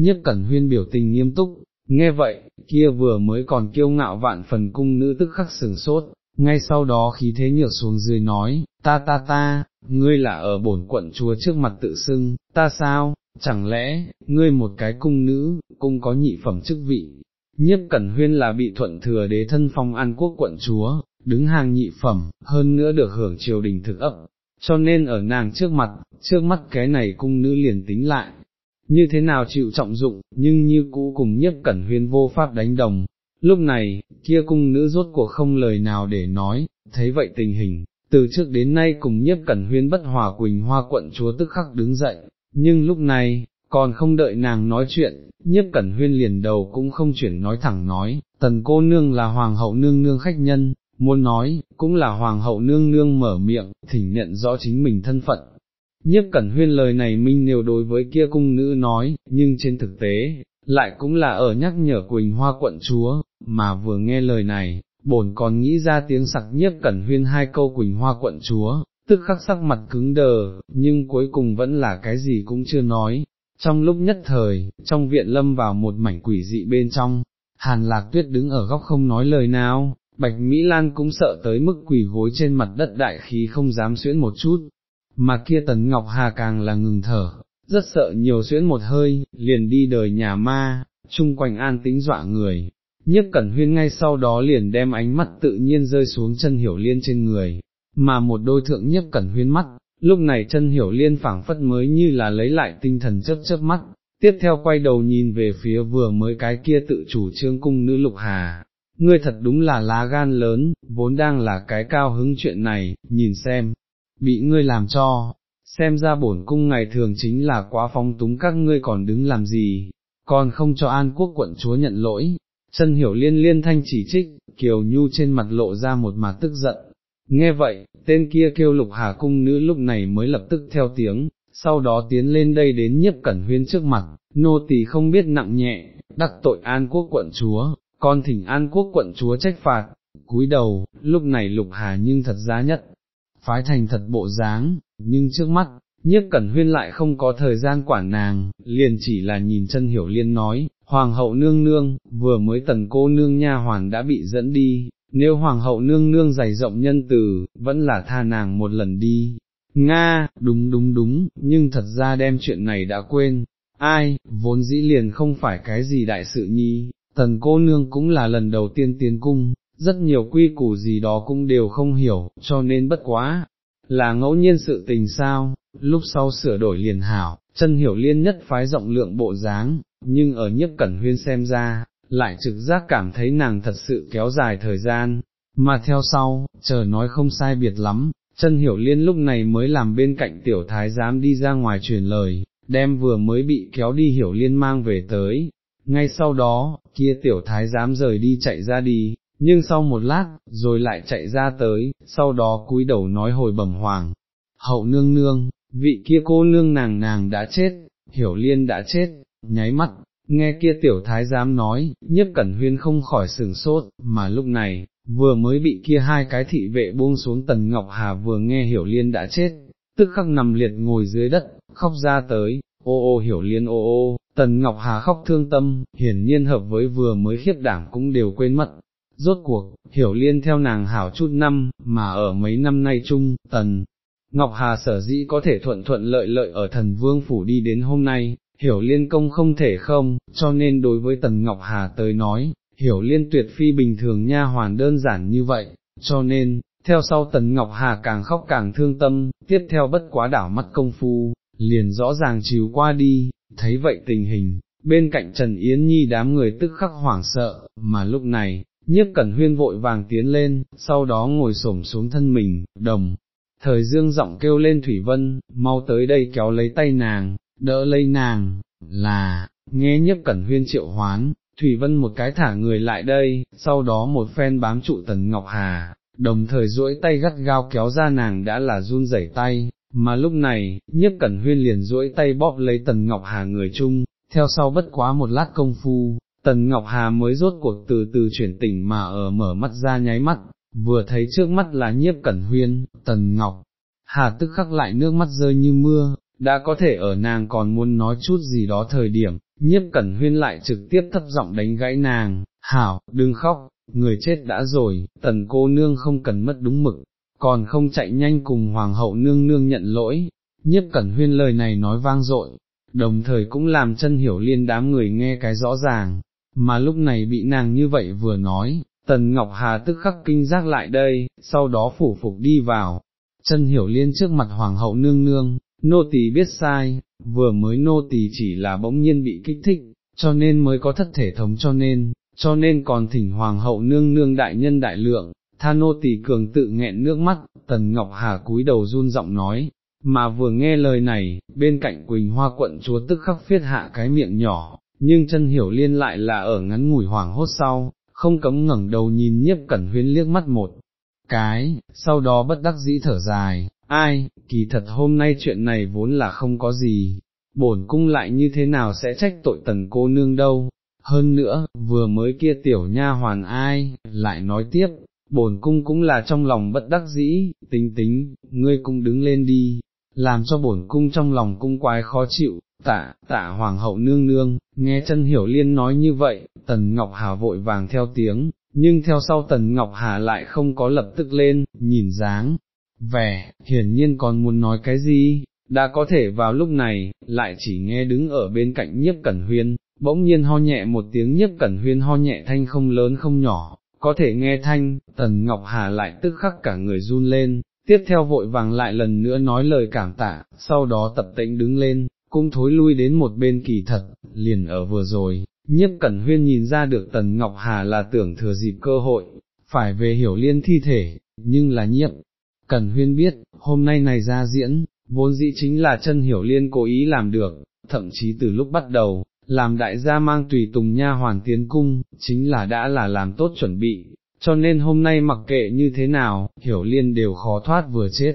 nhiếp cẩn huyên biểu tình nghiêm túc, nghe vậy, kia vừa mới còn kiêu ngạo vạn phần cung nữ tức khắc sừng sốt, ngay sau đó khí thế nhược xuống dưới nói, ta ta ta, ngươi là ở bổn quận chúa trước mặt tự xưng, ta sao, chẳng lẽ, ngươi một cái cung nữ, cũng có nhị phẩm chức vị, nhiếp cẩn huyên là bị thuận thừa đế thân phong an quốc quận chúa, đứng hàng nhị phẩm, hơn nữa được hưởng triều đình thực ấp, cho nên ở nàng trước mặt, trước mắt cái này cung nữ liền tính lại, như thế nào chịu trọng dụng, nhưng như cũ cùng nhiếp cẩn huyên vô pháp đánh đồng. Lúc này, kia cung nữ rốt cuộc không lời nào để nói, thấy vậy tình hình, từ trước đến nay cùng nhiếp cẩn huyên bất hòa quỳnh hoa quận chúa tức khắc đứng dậy, nhưng lúc này, còn không đợi nàng nói chuyện, nhiếp cẩn huyên liền đầu cũng không chuyển nói thẳng nói, tần cô nương là hoàng hậu nương nương khách nhân, muốn nói, cũng là hoàng hậu nương nương mở miệng, thỉnh nhận rõ chính mình thân phận. Nhiếp cẩn huyên lời này minh nêu đối với kia cung nữ nói, nhưng trên thực tế, lại cũng là ở nhắc nhở Quỳnh Hoa quận chúa, mà vừa nghe lời này, bổn còn nghĩ ra tiếng sặc nhiếp cẩn huyên hai câu Quỳnh Hoa quận chúa, tức khắc sắc mặt cứng đờ, nhưng cuối cùng vẫn là cái gì cũng chưa nói. Trong lúc nhất thời, trong viện lâm vào một mảnh quỷ dị bên trong, hàn lạc tuyết đứng ở góc không nói lời nào, Bạch Mỹ Lan cũng sợ tới mức quỳ gối trên mặt đất đại khí không dám xuyễn một chút, mà kia Tần Ngọc Hà càng là ngừng thở, rất sợ nhiều xuyễn một hơi, liền đi đời nhà ma, chung quanh an tĩnh dọa người. Nhất Cẩn Huyên ngay sau đó liền đem ánh mắt tự nhiên rơi xuống chân hiểu liên trên người, mà một đôi thượng nhất Cẩn Huyên mắt, lúc này chân hiểu liên phảng phất mới như là lấy lại tinh thần chớp chớp mắt, tiếp theo quay đầu nhìn về phía vừa mới cái kia tự chủ trương cung nữ lục hà, ngươi thật đúng là lá gan lớn, vốn đang là cái cao hứng chuyện này, nhìn xem, bị ngươi làm cho, xem ra bổn cung ngày thường chính là quá phóng túng các ngươi còn đứng làm gì, còn không cho an quốc quận chúa nhận lỗi. Chân hiểu liên liên thanh chỉ trích, kiều nhu trên mặt lộ ra một mặt tức giận, nghe vậy, tên kia kêu lục hà cung nữ lúc này mới lập tức theo tiếng, sau đó tiến lên đây đến nhiếp cẩn huyên trước mặt, nô tỳ không biết nặng nhẹ, đắc tội an quốc quận chúa, con thỉnh an quốc quận chúa trách phạt, cúi đầu, lúc này lục hà nhưng thật giá nhất, phái thành thật bộ dáng, nhưng trước mắt, nhiếp cẩn huyên lại không có thời gian quản nàng, liền chỉ là nhìn chân hiểu liên nói, hoàng hậu nương nương, vừa mới tần cô nương nha hoàng đã bị dẫn đi, nếu hoàng hậu nương nương dày rộng nhân từ, vẫn là tha nàng một lần đi. Nga, đúng đúng đúng, nhưng thật ra đem chuyện này đã quên, ai, vốn dĩ liền không phải cái gì đại sự nhi, tần cô nương cũng là lần đầu tiên tiến cung, rất nhiều quy củ gì đó cũng đều không hiểu, cho nên bất quá, là ngẫu nhiên sự tình sao, lúc sau sửa đổi liền hảo, chân hiểu liên nhất phái rộng lượng bộ dáng, nhưng ở nhất cẩn huyên xem ra, lại trực giác cảm thấy nàng thật sự kéo dài thời gian, mà theo sau, chờ nói không sai biệt lắm, chân hiểu liên lúc này mới làm bên cạnh tiểu thái giám đi ra ngoài truyền lời, đem vừa mới bị kéo đi hiểu liên mang về tới, ngay sau đó, kia tiểu thái giám rời đi chạy ra đi, nhưng sau một lát, rồi lại chạy ra tới, sau đó cúi đầu nói hồi bẩm hoàng, hậu nương nương, vị kia cô nương nàng nàng đã chết, hiểu liên đã chết, nháy mắt, nghe kia tiểu thái giám nói, nhất cẩn huyên không khỏi sừng sốt, mà lúc này, vừa mới bị kia hai cái thị vệ buông xuống tần ngọc hà vừa nghe hiểu liên đã chết, tức khắc nằm liệt ngồi dưới đất, khóc ra tới, ô ô hiểu liên ô ô, tần ngọc hà khóc thương tâm, hiển nhiên hợp với vừa mới khiếp đảm cũng đều quên mất. Rốt cuộc, hiểu liên theo nàng hảo chút năm, mà ở mấy năm nay chung, tần, Ngọc Hà sở dĩ có thể thuận thuận lợi lợi ở thần vương phủ đi đến hôm nay, hiểu liên công không thể không, cho nên đối với tần Ngọc Hà tới nói, hiểu liên tuyệt phi bình thường nha hoàn đơn giản như vậy, cho nên, theo sau tần Ngọc Hà càng khóc càng thương tâm, tiếp theo bất quá đảo mắt công phu, liền rõ ràng chiều qua đi, thấy vậy tình hình, bên cạnh Trần Yến Nhi đám người tức khắc hoảng sợ, mà lúc này, nhiếp cẩn huyên vội vàng tiến lên, sau đó ngồi xổm xuống thân mình, đồng, thời dương giọng kêu lên Thủy Vân, mau tới đây kéo lấy tay nàng, đỡ lấy nàng, là, nghe nhiếp cẩn huyên triệu hoán, Thủy Vân một cái thả người lại đây, sau đó một phen bám trụ Tần Ngọc Hà, đồng thời duỗi tay gắt gao kéo ra nàng đã là run rẩy tay, mà lúc này, nhiếp cẩn huyên liền duỗi tay bóp lấy Tần Ngọc Hà người chung, theo sau bất quá một lát công phu, Tần Ngọc Hà mới rốt cuộc từ từ chuyển tỉnh mà ở mở mắt ra nháy mắt, vừa thấy trước mắt là nhiếp cẩn huyên, Tần Ngọc, Hà tức khắc lại nước mắt rơi như mưa, đã có thể ở nàng còn muốn nói chút gì đó thời điểm, nhiếp cẩn huyên lại trực tiếp thấp giọng đánh gãy nàng, hảo, đừng khóc, người chết đã rồi, tần cô nương không cần mất đúng mực, còn không chạy nhanh cùng hoàng hậu nương nương nhận lỗi, nhiếp cẩn huyên lời này nói vang dội, đồng thời cũng làm chân hiểu liên đám người nghe cái rõ ràng, mà lúc này bị nàng như vậy vừa nói, tần ngọc hà tức khắc kinh giác lại đây, sau đó phủ phục đi vào, chân hiểu liên trước mặt hoàng hậu nương nương, nô tỳ biết sai, vừa mới nô tỳ chỉ là bỗng nhiên bị kích thích, cho nên mới có thất thể thống cho nên, cho nên còn thỉnh hoàng hậu nương nương đại nhân đại lượng, tha nô tỳ cường tự nghẹn nước mắt, tần ngọc hà cúi đầu run giọng nói, mà vừa nghe lời này, bên cạnh Quỳnh Hoa quận chúa tức khắc phiết hạ cái miệng nhỏ, nhưng chân hiểu liên lại là ở ngắn ngủi hoàng hốt sau, không cấm ngẩng đầu nhìn nhiếp cẩn huyên liếc mắt một cái, sau đó bất đắc dĩ thở dài, ai, kỳ thật hôm nay chuyện này vốn là không có gì, bổn cung lại như thế nào sẽ trách tội tần cô nương đâu, hơn nữa, vừa mới kia tiểu nha hoàn ai, lại nói tiếp, bổn cung cũng là trong lòng bất đắc dĩ, tính tính, ngươi cũng đứng lên đi, làm cho bổn cung trong lòng cung quái khó chịu, tạ, tạ hoàng hậu nương nương, nghe chân hiểu liên nói như vậy, tần ngọc hà vội vàng theo tiếng, nhưng theo sau tần ngọc hà lại không có lập tức lên, nhìn dáng, vẻ, hiển nhiên còn muốn nói cái gì, đã có thể vào lúc này, lại chỉ nghe đứng ở bên cạnh nhiếp cẩn huyên, bỗng nhiên ho nhẹ một tiếng nhiếp cẩn huyên ho nhẹ thanh không lớn không nhỏ, có thể nghe thanh, tần ngọc hà lại tức khắc cả người run lên, tiếp theo vội vàng lại lần nữa nói lời cảm tạ, sau đó tập tĩnh đứng lên, cũng thối lui đến một bên kỳ thật, liền ở vừa rồi, nhiếp cẩn huyên nhìn ra được tần Ngọc Hà là tưởng thừa dịp cơ hội, phải về hiểu liên thi thể, nhưng là nhiếp. Cẩn huyên biết, hôm nay này ra diễn, vốn dĩ chính là chân hiểu liên cố ý làm được, thậm chí từ lúc bắt đầu, làm đại gia mang tùy tùng nha hoàn tiến cung, chính là đã là làm tốt chuẩn bị, cho nên hôm nay mặc kệ như thế nào, hiểu liên đều khó thoát vừa chết.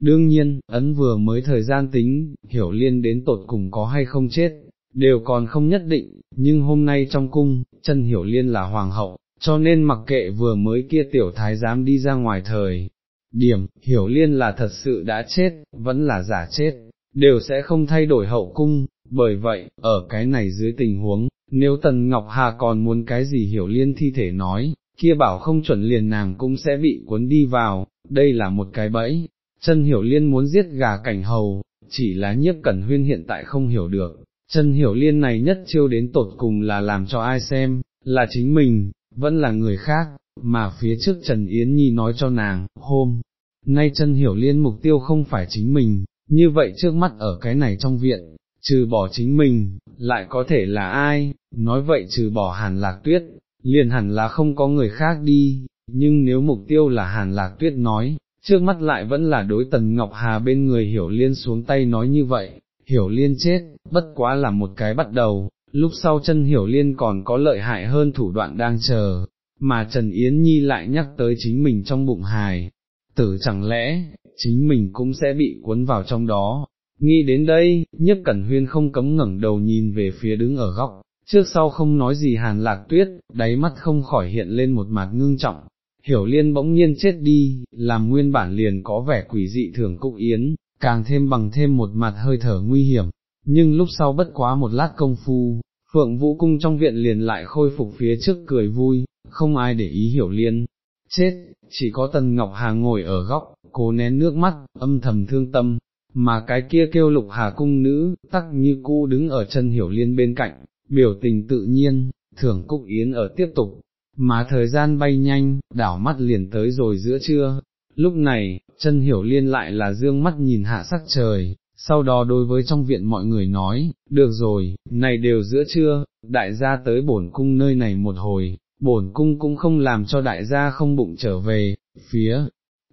Đương nhiên, ấn vừa mới thời gian tính, hiểu liên đến tột cùng có hay không chết, đều còn không nhất định, nhưng hôm nay trong cung, chân hiểu liên là hoàng hậu, cho nên mặc kệ vừa mới kia tiểu thái giám đi ra ngoài thời. Điểm, hiểu liên là thật sự đã chết, vẫn là giả chết, đều sẽ không thay đổi hậu cung, bởi vậy, ở cái này dưới tình huống, nếu Tần Ngọc Hà còn muốn cái gì hiểu liên thi thể nói, kia bảo không chuẩn liền nàng cũng sẽ bị cuốn đi vào, đây là một cái bẫy, chân hiểu liên muốn giết gà cảnh hầu, chỉ là nhiếp cẩn huyên hiện tại không hiểu được, chân hiểu liên này nhất chiêu đến tột cùng là làm cho ai xem, là chính mình, vẫn là người khác, mà phía trước Trần Yến Nhi nói cho nàng, hôm, nay chân hiểu liên mục tiêu không phải chính mình, như vậy trước mắt ở cái này trong viện, trừ bỏ chính mình, lại có thể là ai, nói vậy trừ bỏ hàn lạc tuyết, liền hẳn là không có người khác đi, nhưng nếu mục tiêu là hàn lạc tuyết nói, trước mắt lại vẫn là đối tần Ngọc Hà bên người hiểu liên xuống tay nói như vậy, hiểu liên chết, bất quá là một cái bắt đầu, lúc sau chân hiểu liên còn có lợi hại hơn thủ đoạn đang chờ, mà Trần Yến Nhi lại nhắc tới chính mình trong bụng hài, tử chẳng lẽ, chính mình cũng sẽ bị cuốn vào trong đó. Nghĩ đến đây, nhất cẩn huyên không cấm ngẩng đầu nhìn về phía đứng ở góc, trước sau không nói gì hàn lạc tuyết, đáy mắt không khỏi hiện lên một mặt ngưng trọng, hiểu liên bỗng nhiên chết đi, làm nguyên bản liền có vẻ quỷ dị thường cúc yến, càng thêm bằng thêm một mặt hơi thở nguy hiểm, nhưng lúc sau bất quá một lát công phu, phượng vũ cung trong viện liền lại khôi phục phía trước cười vui, không ai để ý hiểu liên, chết, chỉ có tần ngọc hà ngồi ở góc, cố nén nước mắt, âm thầm thương tâm, mà cái kia kêu lục hà cung nữ, tắc như cu đứng ở chân hiểu liên bên cạnh, biểu tình tự nhiên, thưởng cúc yến ở tiếp tục, mà thời gian bay nhanh, đảo mắt liền tới rồi giữa trưa, lúc này, chân hiểu liên lại là dương mắt nhìn hạ sắc trời, sau đó đối với trong viện mọi người nói, được rồi, này đều giữa trưa, đại gia tới bổn cung nơi này một hồi, bổn cung cũng không làm cho đại gia không bụng trở về, phía,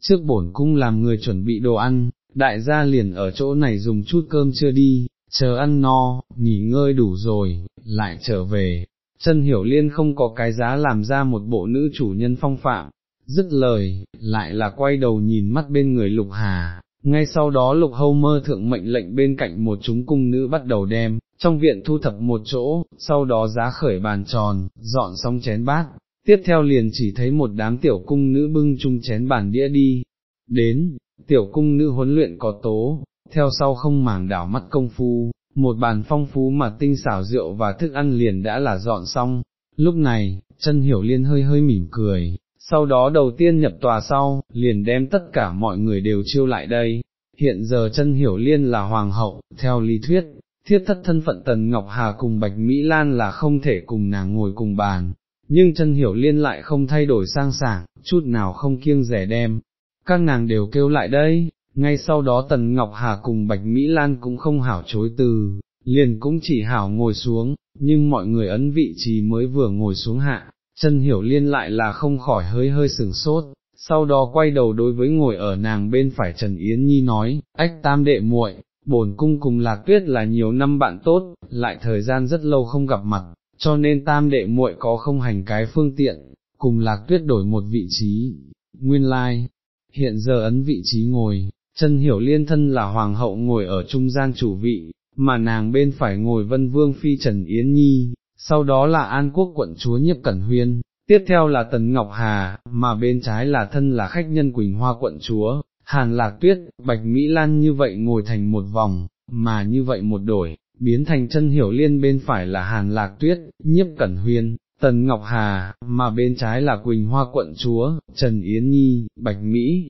trước bổn cung làm người chuẩn bị đồ ăn, đại gia liền ở chỗ này dùng chút cơm chưa đi, chờ ăn no, nghỉ ngơi đủ rồi, lại trở về. Chân hiểu liên không có cái giá làm ra một bộ nữ chủ nhân phong phạm, dứt lời, lại là quay đầu nhìn mắt bên người lục hà, ngay sau đó lục hâu mơ thượng mệnh lệnh bên cạnh một chúng cung nữ bắt đầu đem, trong viện thu thập một chỗ, sau đó giá khởi bàn tròn, dọn xong chén bát, tiếp theo liền chỉ thấy một đám tiểu cung nữ bưng chung chén bàn đĩa đi, đến, tiểu cung nữ huấn luyện có tố, theo sau không màng đảo mắt công phu, một bàn phong phú mà tinh xảo rượu và thức ăn liền đã là dọn xong, lúc này, chân hiểu liên hơi hơi mỉm cười, sau đó đầu tiên nhập tòa sau, liền đem tất cả mọi người đều chiêu lại đây, hiện giờ chân hiểu liên là hoàng hậu, theo lý thuyết, thiết thất thân phận Tần Ngọc Hà cùng Bạch Mỹ Lan là không thể cùng nàng ngồi cùng bàn, nhưng chân hiểu liên lại không thay đổi sang sảng, chút nào không kiêng rẻ đem, các nàng đều kêu lại đây, ngay sau đó Tần Ngọc Hà cùng Bạch Mỹ Lan cũng không hảo chối từ, liền cũng chỉ hảo ngồi xuống, nhưng mọi người ấn vị trí mới vừa ngồi xuống hạ, chân hiểu liên lại là không khỏi hơi hơi sừng sốt, sau đó quay đầu đối với ngồi ở nàng bên phải Trần Yến Nhi nói, ách tam đệ muội, bổn cung cùng lạc tuyết là nhiều năm bạn tốt, lại thời gian rất lâu không gặp mặt, cho nên tam đệ muội có không hành cái phương tiện, cùng lạc tuyết đổi một vị trí, nguyên lai, like. hiện giờ ấn vị trí ngồi, chân hiểu liên thân là hoàng hậu ngồi ở trung gian chủ vị, mà nàng bên phải ngồi vân vương phi Trần Yến Nhi, sau đó là An Quốc quận chúa Nhiếp Cẩn Huyên, tiếp theo là Tần Ngọc Hà, mà bên trái là thân là khách nhân Quỳnh Hoa quận chúa, Hàn Lạc Tuyết, Bạch Mỹ Lan như vậy ngồi thành một vòng, mà như vậy một đổi, biến thành chân hiểu liên bên phải là Hàn Lạc Tuyết, Nhiếp Cẩn Huyên, Tần Ngọc Hà, mà bên trái là Quỳnh Hoa quận chúa, Trần Yến Nhi, Bạch Mỹ.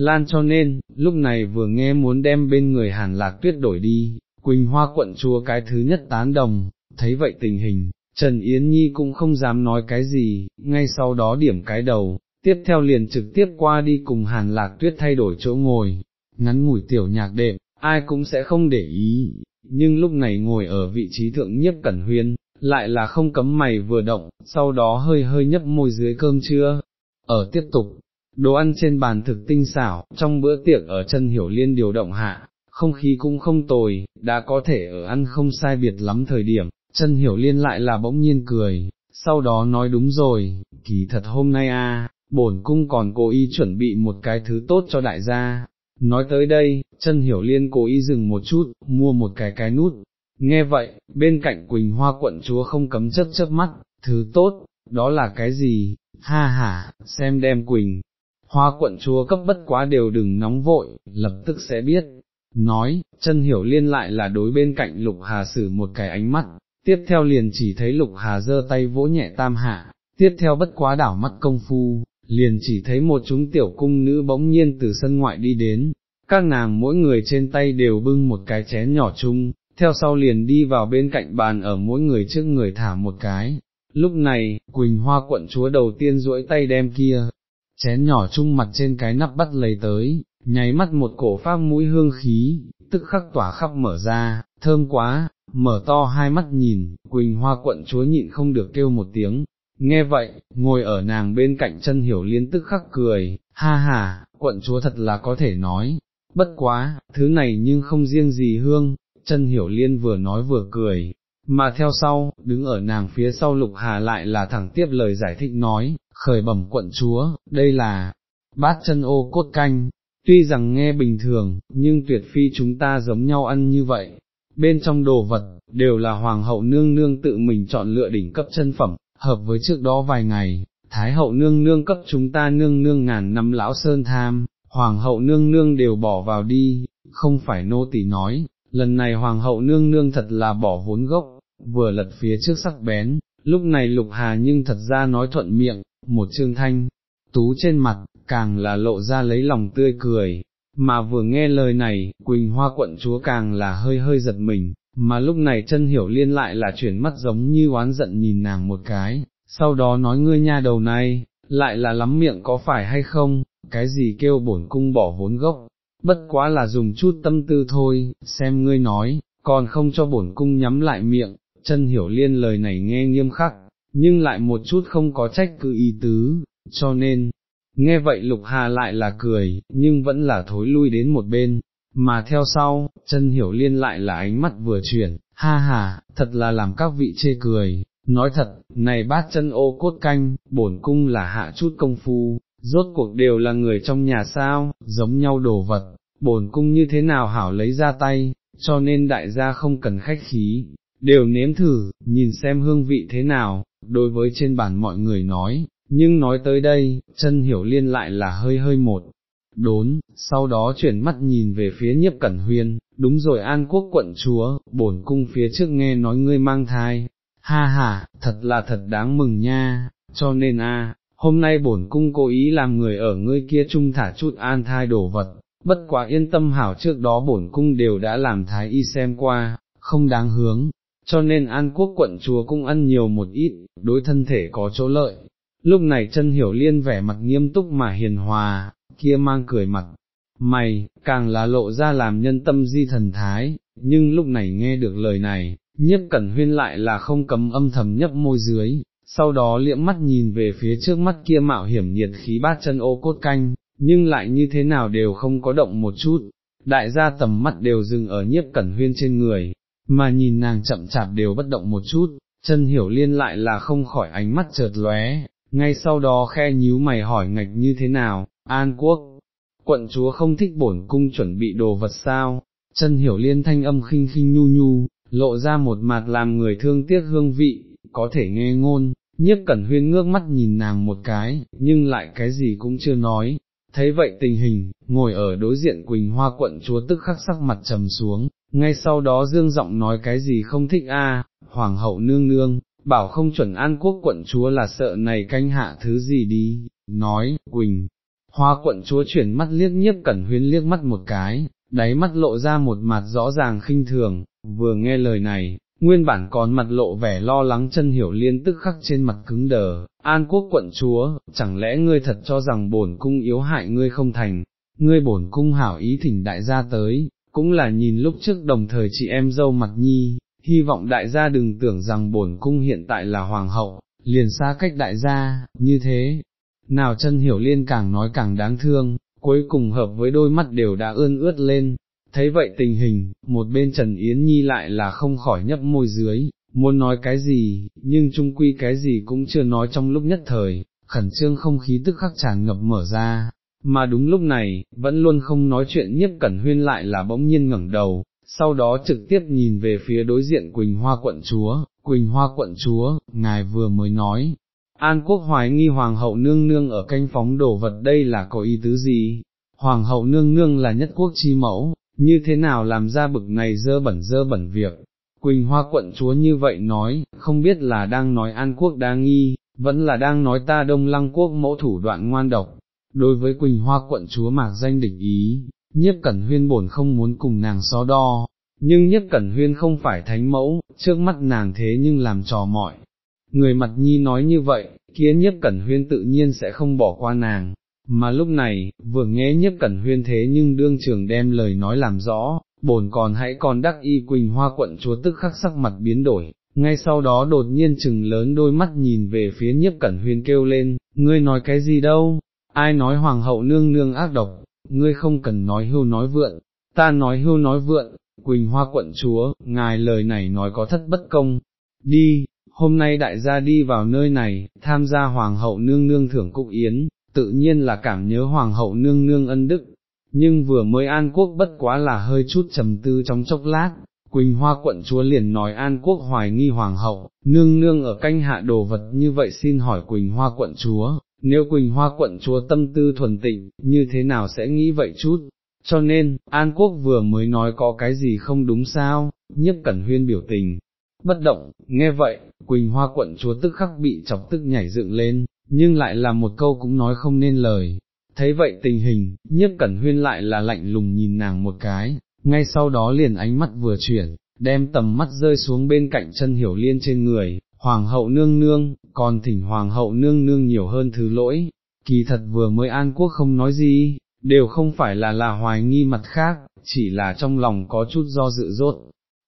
Lan cho nên, lúc này vừa nghe muốn đem bên người Hàn Lạc Tuyết đổi đi, Quỳnh Hoa quận chúa cái thứ nhất tán đồng, thấy vậy tình hình, Trần Yến Nhi cũng không dám nói cái gì, ngay sau đó điểm cái đầu, tiếp theo liền trực tiếp qua đi cùng Hàn Lạc Tuyết thay đổi chỗ ngồi, ngắn ngủi tiểu nhạc đệm, ai cũng sẽ không để ý, nhưng lúc này ngồi ở vị trí thượng nhiếp cẩn huyên, lại là không cấm mày vừa động, sau đó hơi hơi nhấp môi dưới cơm trưa, ở tiếp tục, đồ ăn trên bàn thực tinh xảo, trong bữa tiệc ở chân hiểu liên điều động hạ, không khí cũng không tồi, đã có thể ở ăn không sai biệt lắm thời điểm, chân hiểu liên lại là bỗng nhiên cười, sau đó nói đúng rồi, kỳ thật hôm nay a, bổn cung còn cố ý chuẩn bị một cái thứ tốt cho đại gia. Nói tới đây, chân hiểu liên cố ý dừng một chút, mua một cái cái nút. Nghe vậy, bên cạnh Quỳnh Hoa quận chúa không cấm chấp chớp mắt, thứ tốt, đó là cái gì, ha ha, xem đem Quỳnh. Hoa quận chúa cấp bất quá đều đừng nóng vội, lập tức sẽ biết. Nói, chân hiểu liên lại là đối bên cạnh lục hà sử một cái ánh mắt, tiếp theo liền chỉ thấy lục hà giơ tay vỗ nhẹ tam hạ, tiếp theo bất quá đảo mắt công phu, liền chỉ thấy một chúng tiểu cung nữ bỗng nhiên từ sân ngoại đi đến, các nàng mỗi người trên tay đều bưng một cái chén nhỏ chung, theo sau liền đi vào bên cạnh bàn ở mỗi người trước người thả một cái. Lúc này, Quỳnh Hoa quận chúa đầu tiên duỗi tay đem kia, chén nhỏ chung mặt trên cái nắp bắt lấy tới, nháy mắt một cổ pháp mũi hương khí, tức khắc tỏa khắp mở ra, thơm quá, mở to hai mắt nhìn, Quỳnh Hoa quận chúa nhịn không được kêu một tiếng, Nghe vậy, ngồi ở nàng bên cạnh chân hiểu liên tức khắc cười, ha ha, quận chúa thật là có thể nói, bất quá, thứ này nhưng không riêng gì hương, chân hiểu liên vừa nói vừa cười, mà theo sau, đứng ở nàng phía sau lục hà lại là thẳng tiếp lời giải thích nói, khởi bẩm quận chúa, đây là, bát chân ô cốt canh, tuy rằng nghe bình thường, nhưng tuyệt phi chúng ta giống nhau ăn như vậy, bên trong đồ vật, đều là hoàng hậu nương nương tự mình chọn lựa đỉnh cấp chân phẩm, hợp với trước đó vài ngày, Thái hậu nương nương cấp chúng ta nương nương ngàn năm lão sơn tham, Hoàng hậu nương nương đều bỏ vào đi, không phải nô tỳ nói, lần này Hoàng hậu nương nương thật là bỏ vốn gốc, vừa lật phía trước sắc bén, lúc này lục hà nhưng thật ra nói thuận miệng, một trương thanh, tú trên mặt, càng là lộ ra lấy lòng tươi cười, mà vừa nghe lời này, Quỳnh Hoa quận chúa càng là hơi hơi giật mình, mà lúc này chân hiểu liên lại là chuyển mắt giống như oán giận nhìn nàng một cái, sau đó nói ngươi nha đầu này, lại là lắm miệng có phải hay không, cái gì kêu bổn cung bỏ vốn gốc, bất quá là dùng chút tâm tư thôi, xem ngươi nói, còn không cho bổn cung nhắm lại miệng, chân hiểu liên lời này nghe nghiêm khắc, nhưng lại một chút không có trách cứ ý tứ, cho nên, nghe vậy lục hà lại là cười, nhưng vẫn là thối lui đến một bên, mà theo sau, chân hiểu liên lại là ánh mắt vừa chuyển, ha ha, thật là làm các vị chê cười, nói thật, này bát chân ô cốt canh, bổn cung là hạ chút công phu, rốt cuộc đều là người trong nhà sao, giống nhau đồ vật, bổn cung như thế nào hảo lấy ra tay, cho nên đại gia không cần khách khí, đều nếm thử, nhìn xem hương vị thế nào, đối với trên bàn mọi người nói, nhưng nói tới đây, chân hiểu liên lại là hơi hơi một. Đốn, sau đó chuyển mắt nhìn về phía nhiếp cẩn huyên, đúng rồi an quốc quận chúa, bổn cung phía trước nghe nói ngươi mang thai, ha ha, thật là thật đáng mừng nha, cho nên a, hôm nay bổn cung cố ý làm người ở ngươi kia trung thả chút an thai đổ vật, bất quá yên tâm hảo trước đó bổn cung đều đã làm thái y xem qua, không đáng hướng, cho nên an quốc quận chúa cũng ăn nhiều một ít, đối thân thể có chỗ lợi. Lúc này chân hiểu liên vẻ mặt nghiêm túc mà hiền hòa, kia mang cười mặt, mày, càng là lộ ra làm nhân tâm di thần thái, nhưng lúc này nghe được lời này, nhiếp cẩn huyên lại là không cấm âm thầm nhấp môi dưới, sau đó liễm mắt nhìn về phía trước mắt kia mạo hiểm nhiệt khí bát chân ô cốt canh, nhưng lại như thế nào đều không có động một chút, đại gia tầm mắt đều dừng ở nhiếp cẩn huyên trên người, mà nhìn nàng chậm chạp đều bất động một chút, chân hiểu liên lại là không khỏi ánh mắt chợt lóe, ngay sau đó khe nhíu mày hỏi ngạch như thế nào, An Quốc, quận chúa không thích bổn cung chuẩn bị đồ vật sao, chân hiểu liên thanh âm khinh khinh nhu nhu, lộ ra một mặt làm người thương tiếc hương vị, có thể nghe ngôn, nhiếp cẩn huyên ngước mắt nhìn nàng một cái, nhưng lại cái gì cũng chưa nói. Thấy vậy tình hình, ngồi ở đối diện Quỳnh Hoa quận chúa tức khắc sắc mặt trầm xuống, ngay sau đó dương giọng nói cái gì không thích a, hoàng hậu nương nương, bảo không chuẩn an quốc quận chúa là sợ này canh hạ thứ gì đi, nói, Quỳnh, hoa quận chúa chuyển mắt liếc nhiếp cẩn huyến liếc mắt một cái, đáy mắt lộ ra một mặt rõ ràng khinh thường, vừa nghe lời này, nguyên bản còn mặt lộ vẻ lo lắng chân hiểu liên tức khắc trên mặt cứng đờ, an quốc quận chúa, chẳng lẽ ngươi thật cho rằng bổn cung yếu hại ngươi không thành, ngươi bổn cung hảo ý thỉnh đại gia tới, cũng là nhìn lúc trước đồng thời chị em dâu mặt nhi, hy vọng đại gia đừng tưởng rằng bổn cung hiện tại là hoàng hậu, liền xa cách đại gia, như thế. Nào chân hiểu liên càng nói càng đáng thương, cuối cùng hợp với đôi mắt đều đã ươn ướt lên, thấy vậy tình hình, một bên Trần Yến Nhi lại là không khỏi nhấp môi dưới, muốn nói cái gì, nhưng trung quy cái gì cũng chưa nói trong lúc nhất thời, khẩn trương không khí tức khắc tràn ngập mở ra, mà đúng lúc này, vẫn luôn không nói chuyện nhiếp cẩn huyên lại là bỗng nhiên ngẩng đầu, sau đó trực tiếp nhìn về phía đối diện Quỳnh Hoa quận chúa, Quỳnh Hoa quận chúa, ngài vừa mới nói, An Quốc hoài nghi Hoàng hậu nương nương ở canh phóng đổ vật đây là có ý tứ gì? Hoàng hậu nương nương là nhất quốc chi mẫu, như thế nào làm ra bực này dơ bẩn dơ bẩn việc? Quỳnh Hoa quận chúa như vậy nói, không biết là đang nói An Quốc đa nghi, vẫn là đang nói ta đông lăng quốc mẫu thủ đoạn ngoan độc. Đối với Quỳnh Hoa quận chúa mạc danh địch ý, nhiếp cẩn huyên bổn không muốn cùng nàng so đo, nhưng nhiếp cẩn huyên không phải thánh mẫu, trước mắt nàng thế nhưng làm trò mọi. Người mặt nhi nói như vậy, kia nhiếp cẩn huyên tự nhiên sẽ không bỏ qua nàng, mà lúc này, vừa nghe nhiếp cẩn huyên thế nhưng đương trường đem lời nói làm rõ, bổn còn hãy còn đắc y quỳnh hoa quận chúa tức khắc sắc mặt biến đổi, ngay sau đó đột nhiên chừng lớn đôi mắt nhìn về phía nhiếp cẩn huyên kêu lên, ngươi nói cái gì đâu, ai nói hoàng hậu nương nương ác độc, ngươi không cần nói hưu nói vượn, ta nói hưu nói vượn, Quỳnh Hoa quận chúa, ngài lời này nói có thất bất công, đi, hôm nay đại gia đi vào nơi này, tham gia hoàng hậu nương nương thưởng cục yến, tự nhiên là cảm nhớ hoàng hậu nương nương ân đức, nhưng vừa mới an quốc bất quá là hơi chút trầm tư trong chốc lát. Quỳnh Hoa quận chúa liền nói An Quốc hoài nghi hoàng hậu, nương nương ở canh hạ đồ vật như vậy xin hỏi Quỳnh Hoa quận chúa, nếu Quỳnh Hoa quận chúa tâm tư thuần tịnh, như thế nào sẽ nghĩ vậy chút, cho nên, An Quốc vừa mới nói có cái gì không đúng sao, nhất cẩn huyên biểu tình, bất động, nghe vậy, Quỳnh Hoa quận chúa tức khắc bị chọc tức nhảy dựng lên, nhưng lại là một câu cũng nói không nên lời. Thấy vậy tình hình, nhiếp cẩn huyên lại là lạnh lùng nhìn nàng một cái, ngay sau đó liền ánh mắt vừa chuyển, đem tầm mắt rơi xuống bên cạnh chân hiểu liên trên người, hoàng hậu nương nương, còn thỉnh hoàng hậu nương nương nhiều hơn thứ lỗi, kỳ thật vừa mới an quốc không nói gì, đều không phải là là hoài nghi mặt khác, chỉ là trong lòng có chút do dự rốt.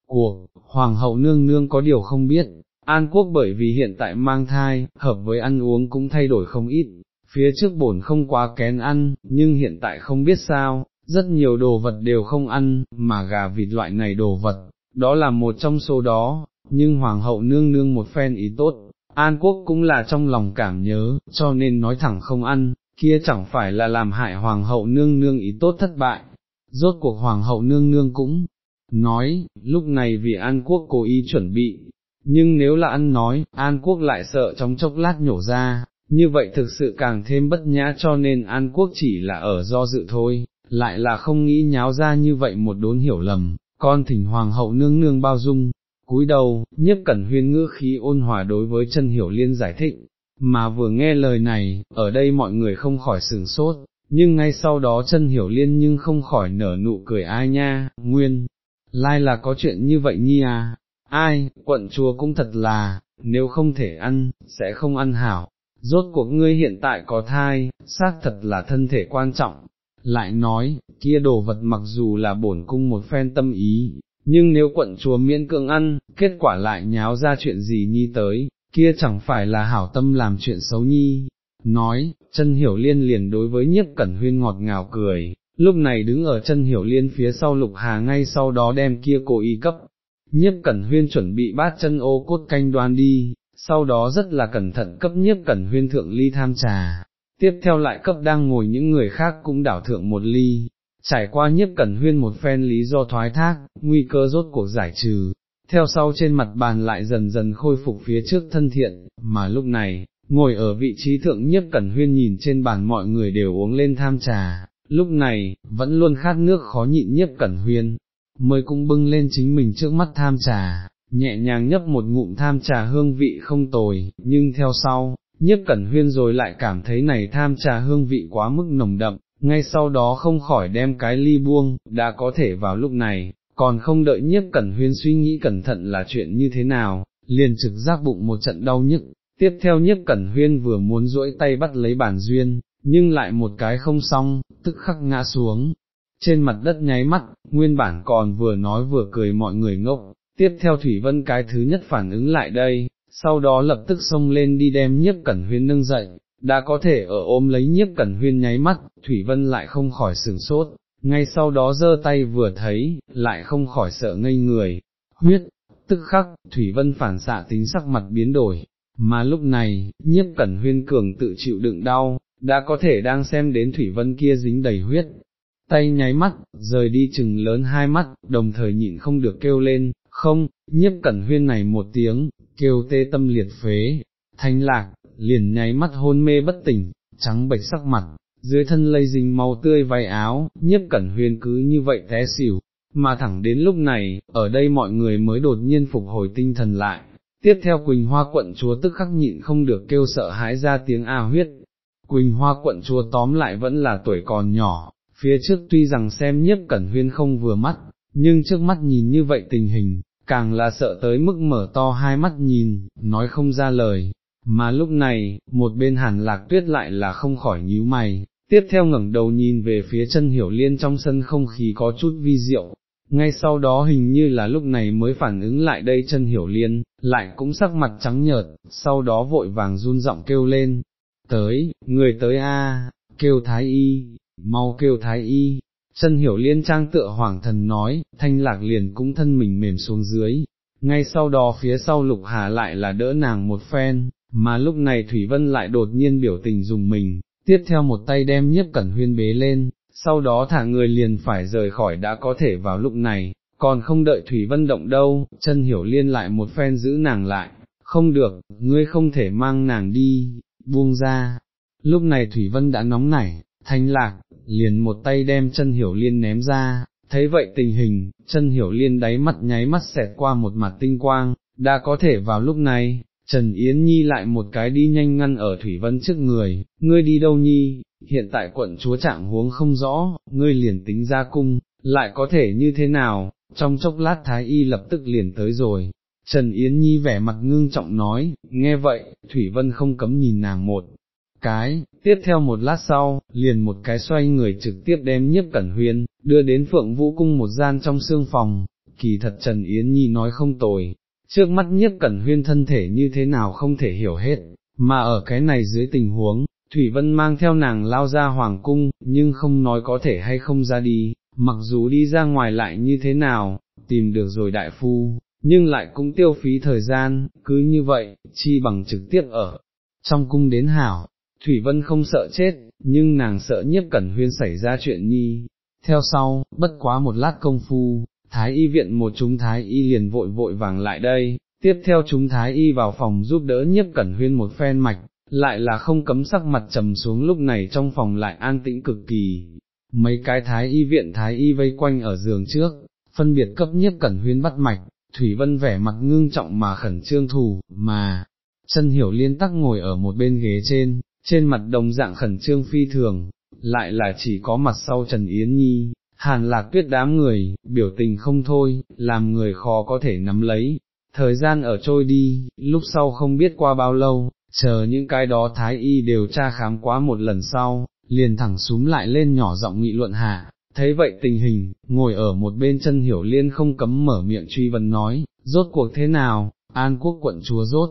Cuộc, hoàng hậu nương nương có điều không biết, An Quốc bởi vì hiện tại mang thai, hợp với ăn uống cũng thay đổi không ít, phía trước bổn không quá kén ăn, nhưng hiện tại không biết sao, rất nhiều đồ vật đều không ăn, mà gà vịt loại này đồ vật, đó là một trong số đó, nhưng Hoàng hậu nương nương một phen ý tốt, An Quốc cũng là trong lòng cảm nhớ, cho nên nói thẳng không ăn, kia chẳng phải là làm hại Hoàng hậu nương nương ý tốt thất bại, rốt cuộc Hoàng hậu nương nương cũng nói, lúc này vì An Quốc cố ý chuẩn bị, nhưng nếu là ăn nói, An Quốc lại sợ trong chốc lát nhổ ra, như vậy thực sự càng thêm bất nhã cho nên An Quốc chỉ là ở do dự thôi, lại là không nghĩ nháo ra như vậy một đốn hiểu lầm, con thỉnh hoàng hậu nương nương bao dung, cúi đầu, nhiếp cẩn huyên ngữ khí ôn hòa đối với chân hiểu liên giải thích, mà vừa nghe lời này, ở đây mọi người không khỏi sừng sốt, nhưng ngay sau đó chân hiểu liên nhưng không khỏi nở nụ cười ai nha, nguyên, lai là có chuyện như vậy nhi à, ai, quận chúa cũng thật là, nếu không thể ăn, sẽ không ăn hảo, rốt cuộc ngươi hiện tại có thai, xác thật là thân thể quan trọng, lại nói, kia đồ vật mặc dù là bổn cung một phen tâm ý, nhưng nếu quận chúa miễn cưỡng ăn, kết quả lại nháo ra chuyện gì nhi tới, kia chẳng phải là hảo tâm làm chuyện xấu nhi. Nói, chân hiểu liên liền đối với nhiếp cẩn huyên ngọt ngào cười, lúc này đứng ở chân hiểu liên phía sau lục hà ngay sau đó đem kia cô y cấp. Nhiếp cẩn huyên chuẩn bị bát chân ô cốt canh đoan đi, sau đó rất là cẩn thận cấp nhiếp cẩn huyên thượng ly tham trà, tiếp theo lại cấp đang ngồi những người khác cũng đảo thượng một ly, trải qua nhiếp cẩn huyên một phen lý do thoái thác, nguy cơ rốt cuộc giải trừ, theo sau trên mặt bàn lại dần dần khôi phục phía trước thân thiện, mà lúc này, ngồi ở vị trí thượng nhiếp cẩn huyên nhìn trên bàn mọi người đều uống lên tham trà, lúc này, vẫn luôn khát nước khó nhịn nhiếp cẩn huyên, mới cũng bưng lên chính mình trước mắt tham trà, nhẹ nhàng nhấp một ngụm tham trà hương vị không tồi, nhưng theo sau, nhiếp cẩn huyên rồi lại cảm thấy này tham trà hương vị quá mức nồng đậm, ngay sau đó không khỏi đem cái ly buông, đã có thể vào lúc này, còn không đợi nhiếp cẩn huyên suy nghĩ cẩn thận là chuyện như thế nào, liền trực giác bụng một trận đau nhức, tiếp theo nhiếp cẩn huyên vừa muốn duỗi tay bắt lấy bản duyên, nhưng lại một cái không xong, tức khắc ngã xuống. Trên mặt đất nháy mắt, nguyên bản còn vừa nói vừa cười mọi người ngốc, tiếp theo Thủy Vân cái thứ nhất phản ứng lại đây, sau đó lập tức xông lên đi đem nhiếp cẩn huyên nâng dậy, đã có thể ở ôm lấy nhiếp cẩn huyên nháy mắt, Thủy Vân lại không khỏi sừng sốt, ngay sau đó giơ tay vừa thấy, lại không khỏi sợ ngây người, huyết, tức khắc, Thủy Vân phản xạ tính sắc mặt biến đổi, mà lúc này, nhiếp cẩn huyên cường tự chịu đựng đau, đã có thể đang xem đến Thủy Vân kia dính đầy huyết, tay nháy mắt, rời đi chừng lớn hai mắt, đồng thời nhịn không được kêu lên, không, nhiếp cẩn huyên này một tiếng, kêu tê tâm liệt phế, thanh lạc, liền nháy mắt hôn mê bất tỉnh, trắng bệch sắc mặt, dưới thân lây dính màu tươi váy áo, nhiếp cẩn huyền cứ như vậy té xỉu, mà thẳng đến lúc này, ở đây mọi người mới đột nhiên phục hồi tinh thần lại. Tiếp theo Quỳnh Hoa quận chúa tức khắc nhịn không được kêu sợ hãi ra tiếng A huyết. Quỳnh Hoa quận chúa tóm lại vẫn là tuổi còn nhỏ, phía trước tuy rằng xem nhiếp cẩn huyên không vừa mắt, nhưng trước mắt nhìn như vậy tình hình, càng là sợ tới mức mở to hai mắt nhìn, nói không ra lời, mà lúc này, một bên hàn lạc tuyết lại là không khỏi nhíu mày, tiếp theo ngẩng đầu nhìn về phía chân hiểu liên trong sân không khí có chút vi diệu, ngay sau đó hình như là lúc này mới phản ứng lại đây chân hiểu liên, lại cũng sắc mặt trắng nhợt, sau đó vội vàng run giọng kêu lên, tới, người tới a, kêu thái y, mau kêu thái y, chân hiểu liên trang tựa hoàng thần nói, thanh lạc liền cũng thân mình mềm xuống dưới, ngay sau đó phía sau lục hà lại là đỡ nàng một phen, mà lúc này Thủy Vân lại đột nhiên biểu tình dùng mình, tiếp theo một tay đem nhiếp cẩn huyên bế lên, sau đó thả người liền phải rời khỏi đã có thể vào lúc này, còn không đợi Thủy Vân động đâu, chân hiểu liên lại một phen giữ nàng lại, không được, ngươi không thể mang nàng đi, buông ra. Lúc này Thủy Vân đã nóng nảy, thanh lạc, liền một tay đem chân hiểu liên ném ra, thấy vậy tình hình, chân hiểu liên đáy mắt nháy mắt xẹt qua một mặt tinh quang, đã có thể vào lúc này, Trần Yến Nhi lại một cái đi nhanh ngăn ở Thủy Vân trước người, ngươi đi đâu Nhi, hiện tại quận chúa trạng huống không rõ, ngươi liền tính ra cung, lại có thể như thế nào, trong chốc lát Thái Y lập tức liền tới rồi. Trần Yến Nhi vẻ mặt ngưng trọng nói, nghe vậy, Thủy Vân không cấm nhìn nàng một cái, tiếp theo một lát sau, liền một cái xoay người trực tiếp đem nhiếp cẩn huyên, đưa đến phượng vũ cung một gian trong xương phòng, kỳ thật Trần Yến Nhi nói không tồi, trước mắt nhiếp cẩn huyên thân thể như thế nào không thể hiểu hết, mà ở cái này dưới tình huống, Thủy Vân mang theo nàng lao ra hoàng cung, nhưng không nói có thể hay không ra đi, mặc dù đi ra ngoài lại như thế nào, tìm được rồi đại phu, nhưng lại cũng tiêu phí thời gian, cứ như vậy, chi bằng trực tiếp ở trong cung đến hảo. Thủy Vân không sợ chết, nhưng nàng sợ nhiếp cẩn huyên xảy ra chuyện nhi. Theo sau, bất quá một lát công phu, thái y viện một chúng thái y liền vội vội vàng lại đây, tiếp theo chúng thái y vào phòng giúp đỡ nhiếp cẩn huyên một phen mạch, lại là không cấm sắc mặt trầm xuống lúc này trong phòng lại an tĩnh cực kỳ, mấy cái thái y viện thái y vây quanh ở giường trước, phân biệt cấp nhiếp cẩn huyên bắt mạch, Thủy Vân vẻ mặt ngưng trọng mà khẩn trương thủ, mà, chân hiểu liên tắc ngồi ở một bên ghế trên, trên mặt đồng dạng khẩn trương phi thường, lại là chỉ có mặt sau Trần Yến Nhi, hàn lạc tuyết đám người, biểu tình không thôi, làm người khó có thể nắm lấy, thời gian ở trôi đi, lúc sau không biết qua bao lâu, chờ những cái đó thái y đều tra khám quá một lần sau, liền thẳng súm lại lên nhỏ giọng nghị luận hạ, thấy vậy tình hình, ngồi ở một bên chân hiểu liên không cấm mở miệng truy vấn nói, rốt cuộc thế nào, an quốc quận chúa rốt,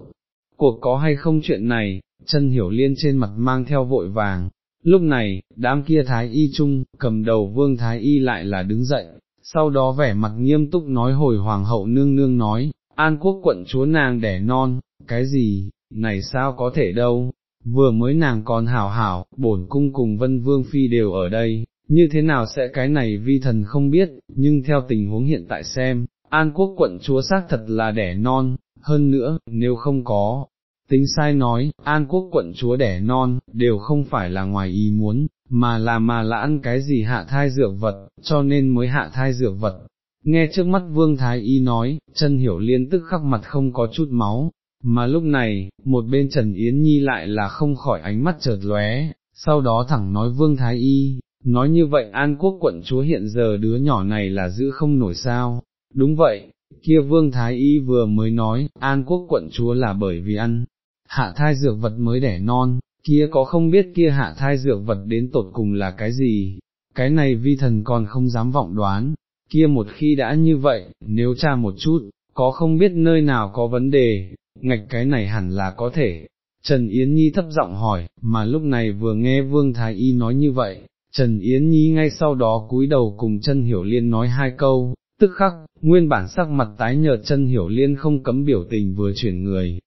cuộc có hay không chuyện này, chân hiểu liên trên mặt mang theo vội vàng. Lúc này, đám kia thái y chung, cầm đầu vương thái y lại là đứng dậy, sau đó vẻ mặt nghiêm túc nói hồi hoàng hậu nương nương nói, an quốc quận chúa nàng đẻ non, cái gì, này sao có thể đâu, vừa mới nàng còn hảo hảo, bổn cung cùng vân vương phi đều ở đây, như thế nào sẽ cái này vi thần không biết, nhưng theo tình huống hiện tại xem, an quốc quận chúa xác thật là đẻ non, hơn nữa, nếu không có, tính sai nói, an quốc quận chúa đẻ non, đều không phải là ngoài ý muốn, mà là mà là ăn cái gì hạ thai dược vật, cho nên mới hạ thai dược vật. Nghe trước mắt vương thái y nói, chân hiểu liên tức khắc mặt không có chút máu, mà lúc này, một bên Trần Yến Nhi lại là không khỏi ánh mắt chợt lóe, sau đó thẳng nói vương thái y, nói như vậy an quốc quận chúa hiện giờ đứa nhỏ này là giữ không nổi sao, đúng vậy, kia vương thái y vừa mới nói, an quốc quận chúa là bởi vì ăn, hạ thai dược vật mới đẻ non, kia có không biết kia hạ thai dược vật đến tột cùng là cái gì, cái này vi thần còn không dám vọng đoán, kia một khi đã như vậy, nếu tra một chút, có không biết nơi nào có vấn đề, ngạch cái này hẳn là có thể. Trần Yến Nhi thấp giọng hỏi, mà lúc này vừa nghe Vương Thái Y nói như vậy, Trần Yến Nhi ngay sau đó cúi đầu cùng chân hiểu liên nói hai câu, tức khắc, nguyên bản sắc mặt tái nhợt chân hiểu liên không cấm biểu tình vừa chuyển người.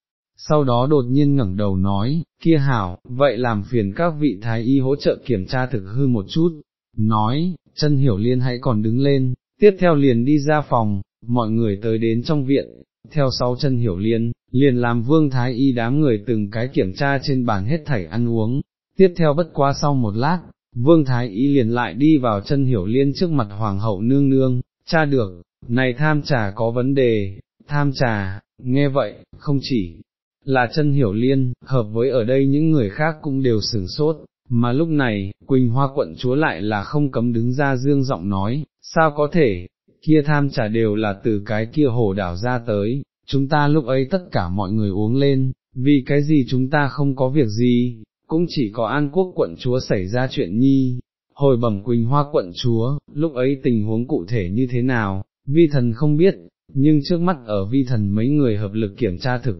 Sau đó đột nhiên ngẩng đầu nói, kia hảo, vậy làm phiền các vị thái y hỗ trợ kiểm tra thực hư một chút, nói, chân hiểu liên hãy còn đứng lên, tiếp theo liền đi ra phòng, mọi người tới đến trong viện, theo sau chân hiểu liên, liền làm vương thái y đám người từng cái kiểm tra trên bàn hết thảy ăn uống, tiếp theo bất qua sau một lát, vương thái y liền lại đi vào chân hiểu liên trước mặt hoàng hậu nương nương, cha được, này tham trà có vấn đề, tham trà, nghe vậy, không chỉ là chân hiểu liên, hợp với ở đây những người khác cũng đều sửng sốt, mà lúc này, Quỳnh Hoa quận chúa lại là không cấm đứng ra dương giọng nói, sao có thể, kia tham trà đều là từ cái kia hồ đảo ra tới, chúng ta lúc ấy tất cả mọi người uống lên, vì cái gì chúng ta không có việc gì, cũng chỉ có An Quốc quận chúa xảy ra chuyện nhi. Hồi bẩm Quỳnh Hoa quận chúa, lúc ấy tình huống cụ thể như thế nào, vi thần không biết, nhưng trước mắt ở vi thần mấy người hợp lực kiểm tra thực,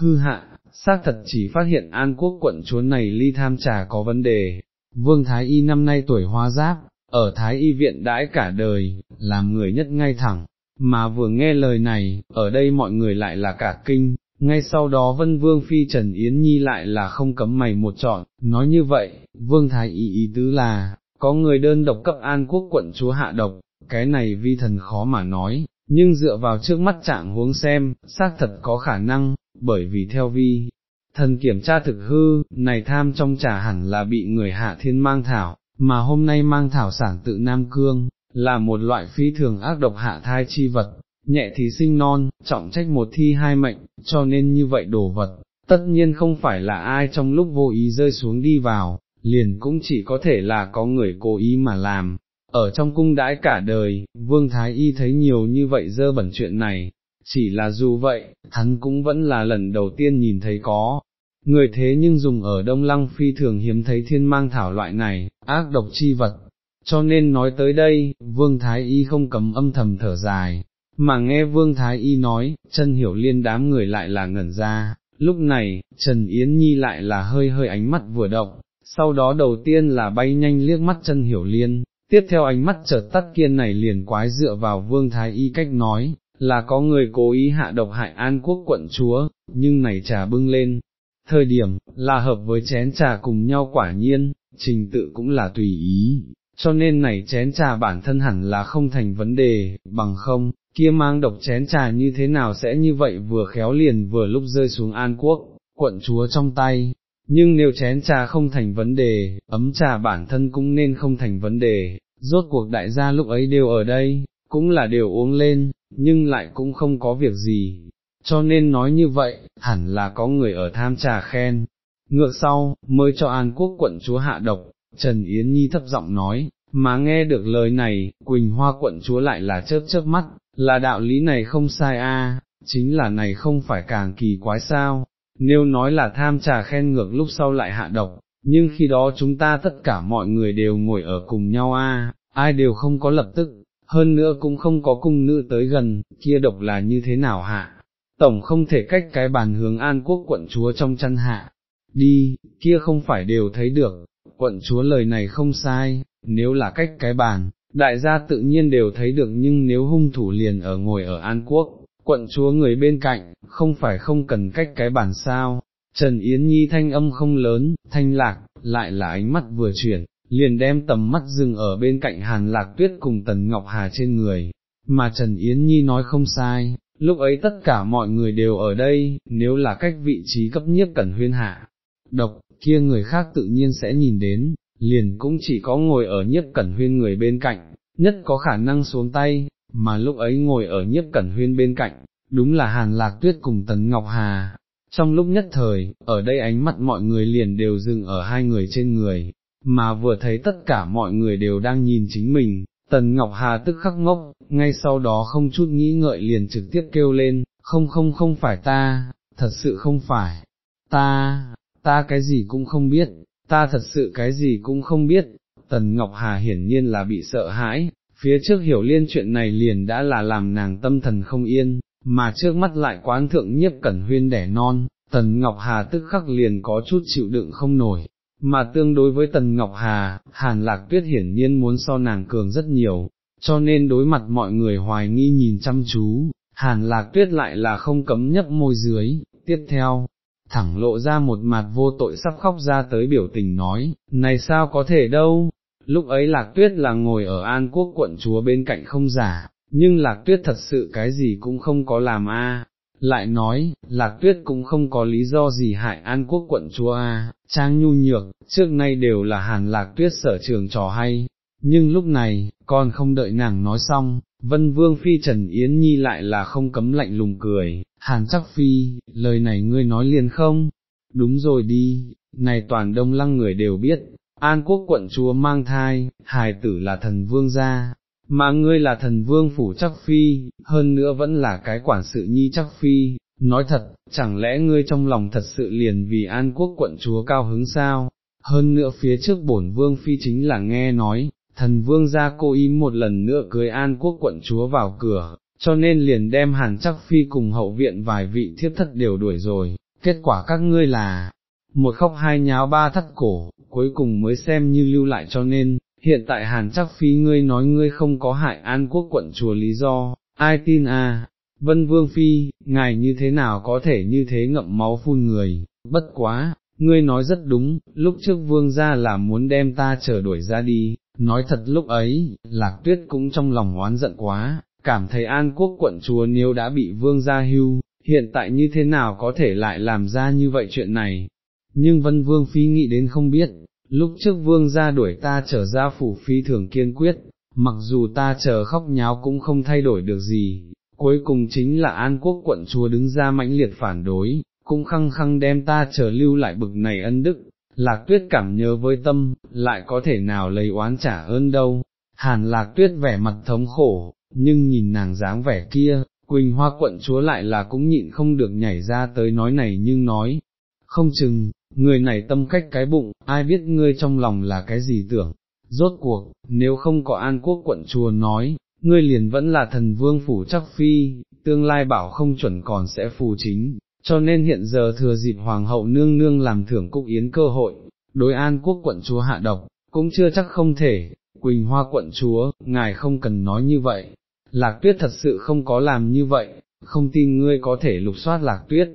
hư hạ, xác thật chỉ phát hiện An Quốc quận chúa này ly tham trà có vấn đề. Vương Thái Y năm nay tuổi hoa giáp, ở Thái Y viện đãi cả đời, làm người nhất ngay thẳng, mà vừa nghe lời này, ở đây mọi người lại là cả kinh, ngay sau đó Vân Vương Phi Trần Yến Nhi lại là không cấm mày một chọn, nói như vậy, Vương Thái Y ý tứ là, có người đơn độc cấp An Quốc quận chúa hạ độc, cái này vi thần khó mà nói, nhưng dựa vào trước mắt trạng huống xem, xác thật có khả năng, bởi vì theo vi, thần kiểm tra thực hư, này tham trong trà hẳn là bị người hạ thiên mang thảo, mà hôm nay mang thảo sản tự Nam Cương, là một loại phi thường ác độc hạ thai chi vật, nhẹ thì sinh non, trọng trách một thi hai mệnh, cho nên như vậy đồ vật, tất nhiên không phải là ai trong lúc vô ý rơi xuống đi vào, liền cũng chỉ có thể là có người cố ý mà làm. Ở trong cung đãi cả đời, Vương Thái Y thấy nhiều như vậy dơ bẩn chuyện này, chỉ là dù vậy, hắn cũng vẫn là lần đầu tiên nhìn thấy có, người thế nhưng dùng ở Đông Lăng phi thường hiếm thấy thiên mang thảo loại này, ác độc chi vật, cho nên nói tới đây, Vương Thái Y không cấm âm thầm thở dài, mà nghe Vương Thái Y nói, chân hiểu liên đám người lại là ngẩn ra, lúc này, Trần Yến Nhi lại là hơi hơi ánh mắt vừa động, sau đó đầu tiên là bay nhanh liếc mắt chân hiểu liên, tiếp theo ánh mắt chợt tắt kiên này liền quái dựa vào Vương Thái Y cách nói, là có người cố ý hạ độc hại An Quốc quận chúa, nhưng này trà bưng lên, thời điểm, là hợp với chén trà cùng nhau quả nhiên, trình tự cũng là tùy ý, cho nên này chén trà bản thân hẳn là không thành vấn đề, bằng không, kia mang độc chén trà như thế nào sẽ như vậy vừa khéo liền vừa lúc rơi xuống An Quốc, quận chúa trong tay, nhưng nếu chén trà không thành vấn đề, ấm trà bản thân cũng nên không thành vấn đề, rốt cuộc đại gia lúc ấy đều ở đây, cũng là đều uống lên, nhưng lại cũng không có việc gì, cho nên nói như vậy, hẳn là có người ở tham trà khen. Ngược sau, mới cho An Quốc quận chúa hạ độc, Trần Yến Nhi thấp giọng nói, mà nghe được lời này, Quỳnh Hoa quận chúa lại là chớp chớp mắt, là đạo lý này không sai a, chính là này không phải càng kỳ quái sao, nếu nói là tham trà khen ngược lúc sau lại hạ độc, nhưng khi đó chúng ta tất cả mọi người đều ngồi ở cùng nhau a, ai đều không có lập tức, hơn nữa cũng không có cung nữ tới gần, kia độc là như thế nào hạ, tổng không thể cách cái bàn hướng an quốc quận chúa trong chăn hạ, đi, kia không phải đều thấy được, quận chúa lời này không sai, nếu là cách cái bàn, đại gia tự nhiên đều thấy được nhưng nếu hung thủ liền ở ngồi ở An Quốc, quận chúa người bên cạnh, không phải không cần cách cái bàn sao, Trần Yến Nhi thanh âm không lớn, thanh lạc, lại là ánh mắt vừa chuyển, liền đem tầm mắt dừng ở bên cạnh Hàn Lạc Tuyết cùng Tần Ngọc Hà trên người, mà Trần Yến Nhi nói không sai, lúc ấy tất cả mọi người đều ở đây, nếu là cách vị trí cấp nhất Cẩn huyên hạ, độc, kia người khác tự nhiên sẽ nhìn đến, liền cũng chỉ có ngồi ở nhiếp cẩn huyên người bên cạnh, nhất có khả năng xuống tay, mà lúc ấy ngồi ở nhiếp cẩn huyên bên cạnh, đúng là Hàn Lạc Tuyết cùng Tần Ngọc Hà. Trong lúc nhất thời, ở đây ánh mắt mọi người liền đều dừng ở hai người trên người, mà vừa thấy tất cả mọi người đều đang nhìn chính mình, Tần Ngọc Hà tức khắc ngốc, ngay sau đó không chút nghĩ ngợi liền trực tiếp kêu lên, không không không phải ta, thật sự không phải, ta, ta cái gì cũng không biết, ta thật sự cái gì cũng không biết, Tần Ngọc Hà hiển nhiên là bị sợ hãi, phía trước hiểu liên chuyện này liền đã là làm nàng tâm thần không yên, mà trước mắt lại quán thượng nhiếp cẩn huyên đẻ non, Tần Ngọc Hà tức khắc liền có chút chịu đựng không nổi, mà tương đối với Tần Ngọc Hà, Hàn Lạc Tuyết hiển nhiên muốn so nàng cường rất nhiều, cho nên đối mặt mọi người hoài nghi nhìn chăm chú, Hàn Lạc Tuyết lại là không cấm nhấp môi dưới, tiếp theo, thẳng lộ ra một mặt vô tội sắp khóc ra tới biểu tình nói, này sao có thể đâu, lúc ấy lạc tuyết là ngồi ở An Quốc quận chúa bên cạnh không giả, nhưng lạc tuyết thật sự cái gì cũng không có làm a. Lại nói, lạc tuyết cũng không có lý do gì hại an quốc quận chúa a, trang nhu nhược, trước nay đều là hàn lạc tuyết sở trường trò hay, nhưng lúc này, còn không đợi nàng nói xong, vân vương phi Trần Yến Nhi lại là không cấm lạnh lùng cười, hàn chắc phi, lời này ngươi nói liền không, đúng rồi đi, này toàn đông lăng người đều biết, an quốc quận chúa mang thai, hài tử là thần vương gia, mà ngươi là thần vương phủ chắc phi, hơn nữa vẫn là cái quản sự nhi chắc phi, nói thật, chẳng lẽ ngươi trong lòng thật sự liền vì an quốc quận chúa cao hứng sao, hơn nữa phía trước bổn vương phi chính là nghe nói, thần vương gia cô ý một lần nữa cưới an quốc quận chúa vào cửa, cho nên liền đem hàn chắc phi cùng hậu viện vài vị thiếp thất đều đuổi rồi, kết quả các ngươi là, một khóc hai nháo ba thắt cổ, cuối cùng mới xem như lưu lại cho nên, hiện tại hàn chắc phi ngươi nói ngươi không có hại an quốc quận chùa lý do, ai tin à, vân vương phi, ngài như thế nào có thể như thế ngậm máu phun người, bất quá, ngươi nói rất đúng, lúc trước vương ra là muốn đem ta chờ đuổi ra đi, nói thật lúc ấy, lạc tuyết cũng trong lòng oán giận quá, cảm thấy an quốc quận chúa nếu đã bị vương gia hưu, hiện tại như thế nào có thể lại làm ra như vậy chuyện này, nhưng vân vương phi nghĩ đến không biết, lúc trước vương gia đuổi ta trở ra phủ phi thường kiên quyết, mặc dù ta chờ khóc nháo cũng không thay đổi được gì, cuối cùng chính là an quốc quận chúa đứng ra mãnh liệt phản đối, cũng khăng khăng đem ta trở lưu lại bực này ân đức, lạc tuyết cảm nhớ với tâm, lại có thể nào lấy oán trả ơn đâu, hàn lạc tuyết vẻ mặt thống khổ, nhưng nhìn nàng dáng vẻ kia, Quỳnh Hoa quận chúa lại là cũng nhịn không được nhảy ra tới nói này nhưng nói, không chừng, người này tâm cách cái bụng, ai biết ngươi trong lòng là cái gì tưởng, rốt cuộc, nếu không có an quốc quận chùa nói, ngươi liền vẫn là thần vương phủ chắc phi, tương lai bảo không chuẩn còn sẽ phù chính, cho nên hiện giờ thừa dịp hoàng hậu nương nương làm thưởng cúc yến cơ hội, đối an quốc quận chúa hạ độc, cũng chưa chắc không thể, Quỳnh Hoa quận chúa, ngài không cần nói như vậy, lạc tuyết thật sự không có làm như vậy, không tin ngươi có thể lục soát lạc tuyết,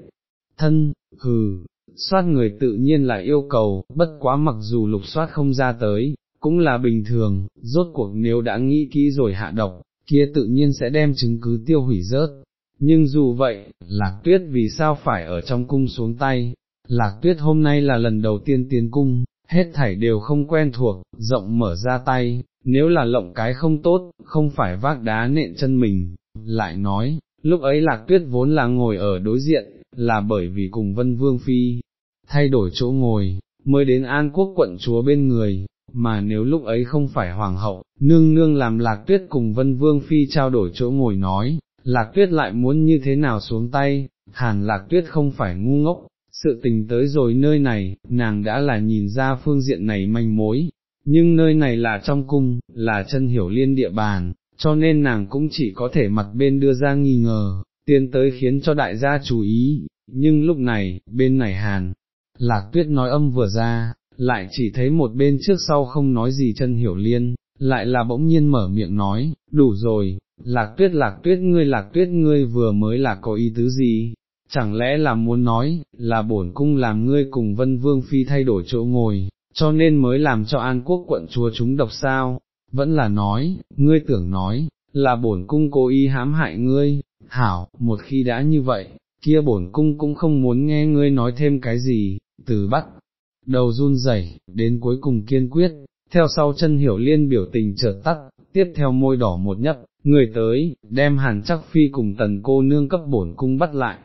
thân, hừ, soát người tự nhiên là yêu cầu, bất quá mặc dù lục soát không ra tới, cũng là bình thường, rốt cuộc nếu đã nghĩ kỹ rồi hạ độc, kia tự nhiên sẽ đem chứng cứ tiêu hủy rớt. Nhưng dù vậy, lạc tuyết vì sao phải ở trong cung xuống tay, lạc tuyết hôm nay là lần đầu tiên tiến cung, hết thảy đều không quen thuộc, rộng mở ra tay, nếu là lộng cái không tốt, không phải vác đá nện chân mình, lại nói, lúc ấy lạc tuyết vốn là ngồi ở đối diện, là bởi vì cùng vân vương phi, thay đổi chỗ ngồi, mới đến an quốc quận chúa bên người, mà nếu lúc ấy không phải hoàng hậu, nương nương làm lạc tuyết cùng vân vương phi trao đổi chỗ ngồi nói, lạc tuyết lại muốn như thế nào xuống tay, hàn lạc tuyết không phải ngu ngốc, sự tình tới rồi nơi này, nàng đã là nhìn ra phương diện này manh mối, nhưng nơi này là trong cung, là chân hiểu liên địa bàn, cho nên nàng cũng chỉ có thể mặt bên đưa ra nghi ngờ, tiến tới khiến cho đại gia chú ý, nhưng lúc này, bên này hàn, lạc tuyết nói âm vừa ra, lại chỉ thấy một bên trước sau không nói gì chân hiểu liên, lại là bỗng nhiên mở miệng nói, đủ rồi, lạc tuyết lạc tuyết ngươi lạc tuyết ngươi vừa mới là có ý tứ gì, chẳng lẽ là muốn nói, là bổn cung làm ngươi cùng vân vương phi thay đổi chỗ ngồi, cho nên mới làm cho an quốc quận chúa chúng độc sao, vẫn là nói, ngươi tưởng nói, là bổn cung cố ý hãm hại ngươi, hảo, một khi đã như vậy, kia bổn cung cũng không muốn nghe ngươi nói thêm cái gì, từ bắt đầu run rẩy đến cuối cùng kiên quyết, theo sau chân hiểu liên biểu tình chợt tắt, tiếp theo môi đỏ một nhấp, người tới, đem hàn chắc phi cùng tần cô nương cấp bổn cung bắt lại.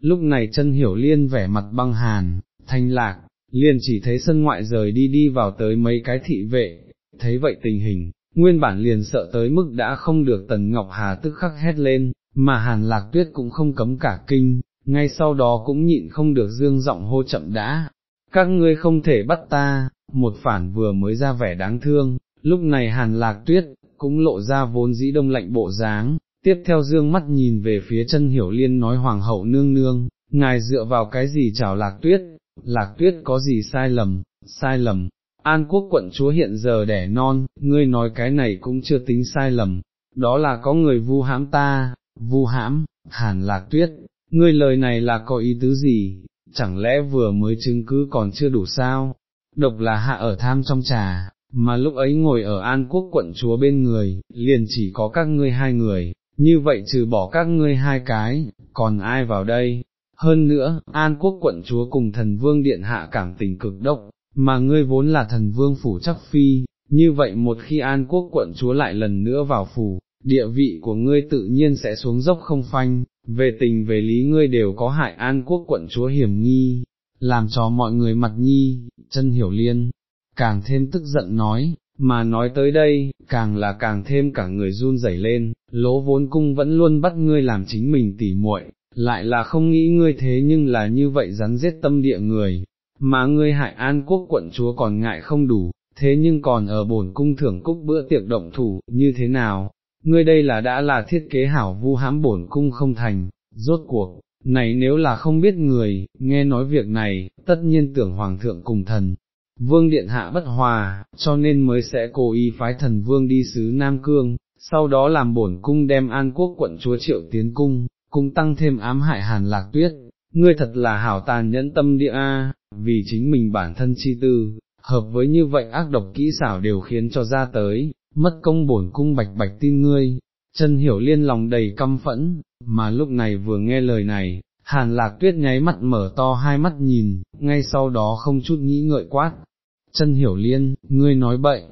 Lúc này chân hiểu liên vẻ mặt băng hàn, thanh lạc, liền chỉ thấy sân ngoại rời đi đi vào tới mấy cái thị vệ, thấy vậy tình hình, nguyên bản liền sợ tới mức đã không được tần ngọc hà tức khắc hét lên, mà hàn lạc tuyết cũng không cấm cả kinh, ngay sau đó cũng nhịn không được dương giọng hô chậm đã, các ngươi không thể bắt ta, một phản vừa mới ra vẻ đáng thương, lúc này hàn lạc tuyết, cũng lộ ra vốn dĩ đông lạnh bộ dáng, tiếp theo dương mắt nhìn về phía chân hiểu liên nói hoàng hậu nương nương, ngài dựa vào cái gì chào lạc tuyết, lạc tuyết có gì sai lầm, sai lầm, an quốc quận chúa hiện giờ đẻ non, ngươi nói cái này cũng chưa tính sai lầm, đó là có người vu hãm ta, vu hãm, hàn lạc tuyết, ngươi lời này là có ý tứ gì, chẳng lẽ vừa mới chứng cứ còn chưa đủ sao, độc là hạ ở tham trong trà, mà lúc ấy ngồi ở An Quốc quận chúa bên người, liền chỉ có các ngươi hai người, như vậy trừ bỏ các ngươi hai cái, còn ai vào đây? Hơn nữa, An Quốc quận chúa cùng thần vương điện hạ cảm tình cực độc, mà ngươi vốn là thần vương phủ chắc phi, như vậy một khi An Quốc quận chúa lại lần nữa vào phủ, địa vị của ngươi tự nhiên sẽ xuống dốc không phanh, về tình về lý ngươi đều có hại An Quốc quận chúa hiểm nghi, làm cho mọi người mặt nhi, chân hiểu liên, càng thêm tức giận nói, mà nói tới đây, càng là càng thêm cả người run rẩy lên, lỗ vốn cung vẫn luôn bắt ngươi làm chính mình tỉ muội, lại là không nghĩ ngươi thế nhưng là như vậy rắn giết tâm địa người, mà ngươi hại an quốc quận chúa còn ngại không đủ, thế nhưng còn ở bổn cung thưởng cúc bữa tiệc động thủ, như thế nào, ngươi đây là đã là thiết kế hảo vu hãm bổn cung không thành, rốt cuộc, này nếu là không biết người, nghe nói việc này, tất nhiên tưởng hoàng thượng cùng thần, vương điện hạ bất hòa, cho nên mới sẽ cố ý phái thần vương đi sứ Nam Cương, sau đó làm bổn cung đem an quốc quận chúa triệu tiến cung, cung tăng thêm ám hại hàn lạc tuyết, ngươi thật là hảo tàn nhẫn tâm địa a, vì chính mình bản thân chi tư, hợp với như vậy ác độc kỹ xảo đều khiến cho ra tới, mất công bổn cung bạch bạch tin ngươi, chân hiểu liên lòng đầy căm phẫn, mà lúc này vừa nghe lời này, hàn lạc tuyết nháy mắt mở to hai mắt nhìn, ngay sau đó không chút nghĩ ngợi quát, chân hiểu liên, ngươi nói bậy,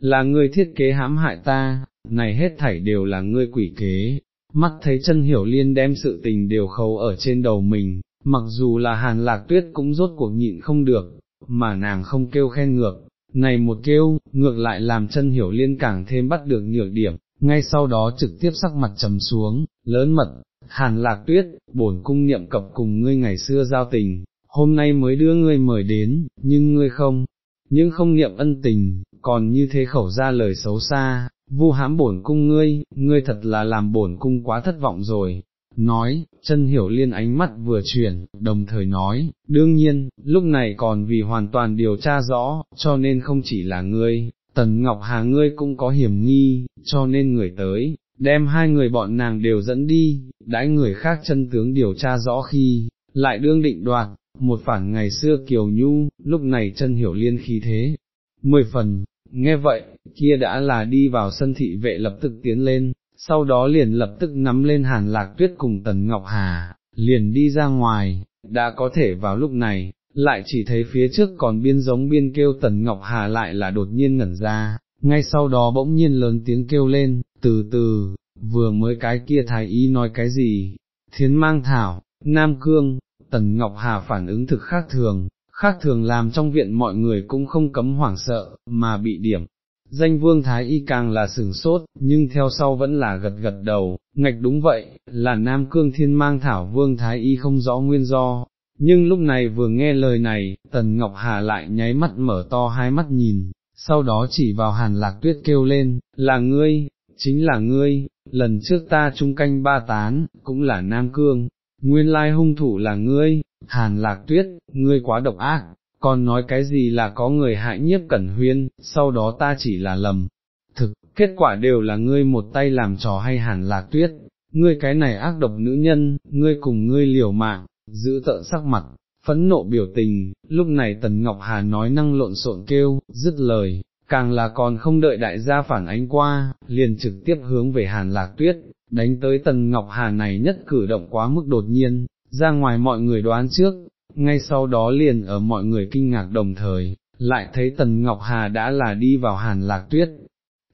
là ngươi thiết kế hãm hại ta, này hết thảy đều là ngươi quỷ kế, mắt thấy chân hiểu liên đem sự tình đều khâu ở trên đầu mình, mặc dù là hàn lạc tuyết cũng rốt cuộc nhịn không được, mà nàng không kêu khen ngược, này một kêu, ngược lại làm chân hiểu liên càng thêm bắt được nhược điểm, ngay sau đó trực tiếp sắc mặt trầm xuống, lớn mật, hàn lạc tuyết, bổn cung niệm cập cùng ngươi ngày xưa giao tình, hôm nay mới đưa ngươi mời đến, nhưng ngươi không, nhưng không niệm ân tình, còn như thế khẩu ra lời xấu xa, vu hãm bổn cung ngươi, ngươi thật là làm bổn cung quá thất vọng rồi. Nói, chân hiểu liên ánh mắt vừa chuyển, đồng thời nói, đương nhiên, lúc này còn vì hoàn toàn điều tra rõ, cho nên không chỉ là ngươi, Tần Ngọc Hà ngươi cũng có hiểm nghi, cho nên người tới, đem hai người bọn nàng đều dẫn đi, đãi người khác chân tướng điều tra rõ khi, lại đương định đoạt, một phản ngày xưa kiều nhu, lúc này chân hiểu liên khí thế. Mười phần, nghe vậy, kia đã là đi vào sân thị vệ lập tức tiến lên, sau đó liền lập tức nắm lên hàn lạc tuyết cùng Tần Ngọc Hà, liền đi ra ngoài, đã có thể vào lúc này, lại chỉ thấy phía trước còn biên giống biên kêu Tần Ngọc Hà lại là đột nhiên ngẩn ra, ngay sau đó bỗng nhiên lớn tiếng kêu lên, từ từ, vừa mới cái kia thái y nói cái gì, thiến mang thảo, Nam Cương, Tần Ngọc Hà phản ứng thực khác thường, khác thường làm trong viện mọi người cũng không cấm hoảng sợ, mà bị điểm. Danh vương thái y càng là sừng sốt, nhưng theo sau vẫn là gật gật đầu, ngạch đúng vậy, là Nam Cương thiên mang thảo vương thái y không rõ nguyên do, nhưng lúc này vừa nghe lời này, Tần Ngọc Hà lại nháy mắt mở to hai mắt nhìn, sau đó chỉ vào hàn lạc tuyết kêu lên, là ngươi, chính là ngươi, lần trước ta trung canh ba tán, cũng là Nam Cương, nguyên lai hung thủ là ngươi, hàn lạc tuyết, ngươi quá độc ác, còn nói cái gì là có người hại nhiếp cẩn huyên, sau đó ta chỉ là lầm. Thực, kết quả đều là ngươi một tay làm trò hay hàn lạc tuyết, ngươi cái này ác độc nữ nhân, ngươi cùng ngươi liều mạng, giữ tợn sắc mặt, phẫn nộ biểu tình, lúc này Tần Ngọc Hà nói năng lộn xộn kêu, dứt lời, càng là còn không đợi đại gia phản ánh qua, liền trực tiếp hướng về Hàn Lạc Tuyết, đánh tới Tần Ngọc Hà này nhất cử động quá mức đột nhiên, ra ngoài mọi người đoán trước, ngay sau đó liền ở mọi người kinh ngạc đồng thời, lại thấy Tần Ngọc Hà đã là đi vào Hàn Lạc Tuyết.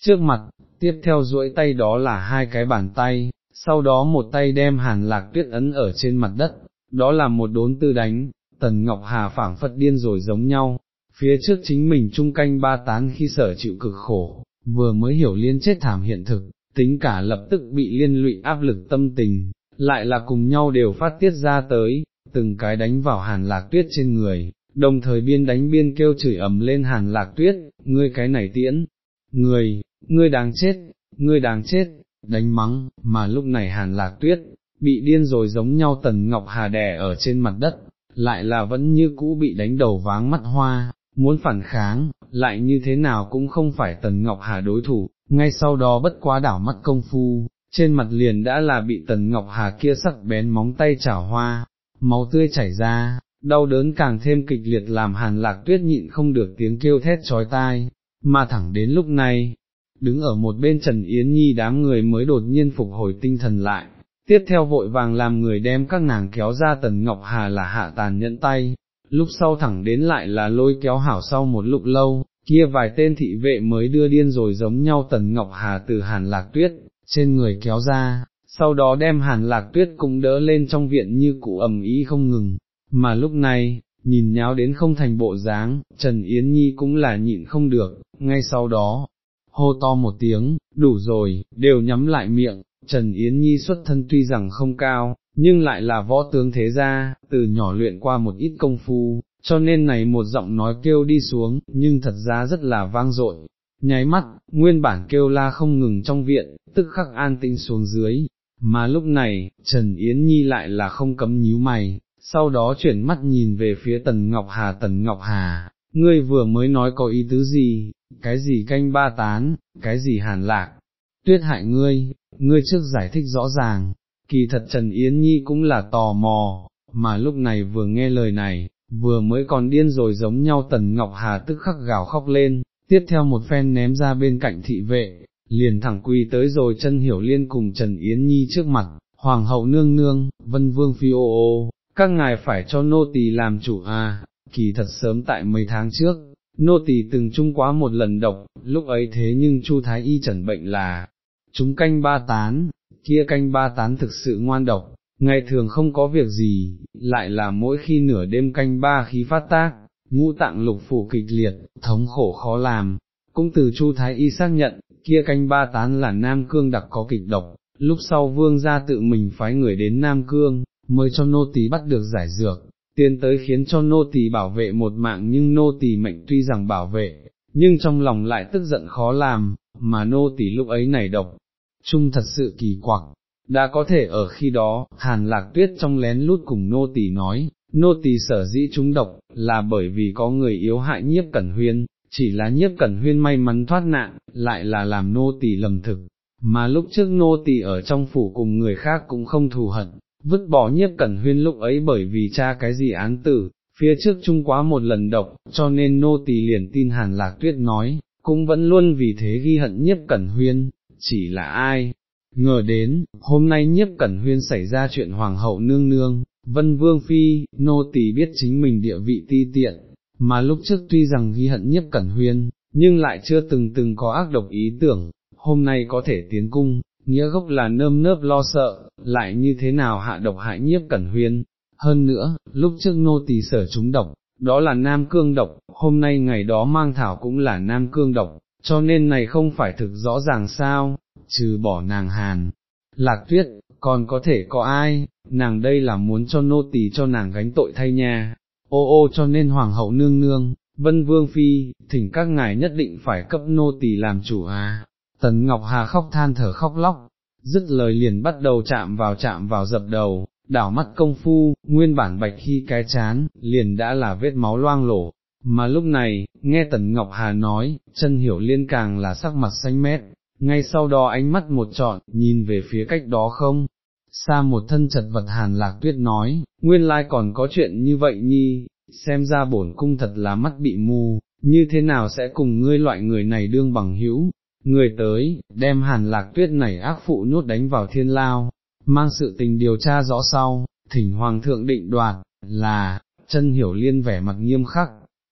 Trước mặt, tiếp theo duỗi tay đó là hai cái bàn tay, sau đó một tay đem Hàn Lạc Tuyết ấn ở trên mặt đất, đó là một đốn tư đánh, Tần Ngọc Hà phảng phất điên rồi giống nhau, phía trước chính mình trung canh ba tán khi sở chịu cực khổ, vừa mới hiểu liên chết thảm hiện thực, tính cả lập tức bị liên lụy áp lực tâm tình, lại là cùng nhau đều phát tiết ra tới, từng cái đánh vào hàn lạc tuyết trên người, đồng thời biên đánh biên kêu chửi ầm lên hàn lạc tuyết, ngươi cái này tiễn, người, ngươi đáng chết, ngươi đáng chết, đánh mắng, mà lúc này hàn lạc tuyết, bị điên rồi giống nhau tần ngọc hà đè ở trên mặt đất, lại là vẫn như cũ bị đánh đầu váng mắt hoa, muốn phản kháng, lại như thế nào cũng không phải tần ngọc hà đối thủ, ngay sau đó bất quá đảo mắt công phu, trên mặt liền đã là bị tần ngọc hà kia sắc bén móng tay chảo hoa, máu tươi chảy ra, đau đớn càng thêm kịch liệt làm hàn lạc tuyết nhịn không được tiếng kêu thét trói tai, mà thẳng đến lúc này, đứng ở một bên Trần Yến Nhi đám người mới đột nhiên phục hồi tinh thần lại, tiếp theo vội vàng làm người đem các nàng kéo ra tần Ngọc Hà là hạ tàn nhẫn tay, lúc sau thẳng đến lại là lôi kéo hảo sau một lúc lâu, kia vài tên thị vệ mới đưa điên rồi giống nhau tần Ngọc Hà từ hàn lạc tuyết, trên người kéo ra, sau đó đem hàn lạc tuyết cũng đỡ lên trong viện như cụ ầm ý không ngừng, mà lúc này, nhìn nháo đến không thành bộ dáng, Trần Yến Nhi cũng là nhịn không được, ngay sau đó, hô to một tiếng, đủ rồi, đều nhắm lại miệng, Trần Yến Nhi xuất thân tuy rằng không cao, nhưng lại là võ tướng thế gia, từ nhỏ luyện qua một ít công phu, cho nên này một giọng nói kêu đi xuống, nhưng thật ra rất là vang dội. Nháy mắt, nguyên bản kêu la không ngừng trong viện, tức khắc an tĩnh xuống dưới, mà lúc này, Trần Yến Nhi lại là không cấm nhíu mày, sau đó chuyển mắt nhìn về phía Tần Ngọc Hà. Tần Ngọc Hà, ngươi vừa mới nói có ý tứ gì, cái gì canh ba tán, cái gì hàn lạc, tuyết hại ngươi, ngươi trước giải thích rõ ràng, kỳ thật Trần Yến Nhi cũng là tò mò, mà lúc này vừa nghe lời này, vừa mới còn điên rồi giống nhau. Tần Ngọc Hà tức khắc gào khóc lên, tiếp theo một phen ném ra bên cạnh thị vệ, liền thẳng quỳ tới rồi chân hiểu liên cùng Trần Yến Nhi trước mặt, Hoàng hậu nương nương, vân vương phi ô ô, các ngài phải cho nô tỳ làm chủ à, kỳ thật sớm tại mấy tháng trước, nô tỳ từng chung quá một lần độc, lúc ấy thế nhưng Chu Thái Y chẩn bệnh là, chúng canh ba tán, kia canh ba tán thực sự ngoan độc, ngày thường không có việc gì, lại là mỗi khi nửa đêm canh ba khí phát tác, ngũ tạng lục phủ kịch liệt, thống khổ khó làm, cũng từ Chu Thái Y xác nhận, kia canh ba tán là Nam Cương đặc có kịch độc, lúc sau vương gia tự mình phái người đến Nam Cương, mới cho nô tỳ bắt được giải dược, tiến tới khiến cho nô tỳ bảo vệ một mạng nhưng nô tỳ mệnh tuy rằng bảo vệ, nhưng trong lòng lại tức giận khó làm, mà nô tỳ lúc ấy này độc, chung thật sự kỳ quặc, đã có thể ở khi đó, hàn lạc tuyết trong lén lút cùng nô tỳ nói, nô tỳ sở dĩ chúng độc, là bởi vì có người yếu hại nhiếp cẩn huyên, chỉ là nhiếp cẩn huyên may mắn thoát nạn, lại là làm nô tỳ lầm thực, mà lúc trước nô tỳ ở trong phủ cùng người khác cũng không thù hận, vứt bỏ nhiếp cẩn huyên lúc ấy bởi vì cha cái gì án tử, phía trước chung quá một lần độc, cho nên nô tỳ liền tin hàn lạc tuyết nói, cũng vẫn luôn vì thế ghi hận nhiếp cẩn huyên, chỉ là ai, ngờ đến, hôm nay nhiếp cẩn huyên xảy ra chuyện hoàng hậu nương nương, Vân Vương Phi, nô tỳ biết chính mình địa vị ti tiện, mà lúc trước tuy rằng ghi hận nhiếp cẩn huyên, nhưng lại chưa từng từng có ác độc ý tưởng, hôm nay có thể tiến cung, nghĩa gốc là nơm nớp lo sợ, lại như thế nào hạ độc hại nhiếp cẩn huyên. Hơn nữa, lúc trước nô tỳ sở chúng độc, đó là nam cương độc, hôm nay ngày đó mang thảo cũng là nam cương độc, cho nên này không phải thực rõ ràng sao, trừ bỏ nàng hàn. Lạc tuyết, còn có thể có ai, nàng đây là muốn cho nô tỳ cho nàng gánh tội thay nha, ô ô cho nên hoàng hậu nương nương, vân vương phi, thỉnh các ngài nhất định phải cấp nô tỳ làm chủ à, tần ngọc hà khóc than thở khóc lóc, dứt lời liền bắt đầu chạm vào chạm vào dập đầu, đảo mắt công phu, nguyên bản bạch khi cái chán, liền đã là vết máu loang lổ, mà lúc này, nghe Tần Ngọc Hà nói, chân hiểu liên càng là sắc mặt xanh mét, ngay sau đó ánh mắt một trọn, nhìn về phía cách đó không, xa một thân chật vật hàn lạc tuyết nói, nguyên lai còn có chuyện như vậy nhi, xem ra bổn cung thật là mắt bị mù, như thế nào sẽ cùng ngươi loại người này đương bằng hữu, người tới, đem hàn lạc tuyết này ác phụ nhốt đánh vào thiên lao, mang sự tình điều tra rõ sau, thỉnh hoàng thượng định đoạt, là, chân hiểu liên vẻ mặt nghiêm khắc,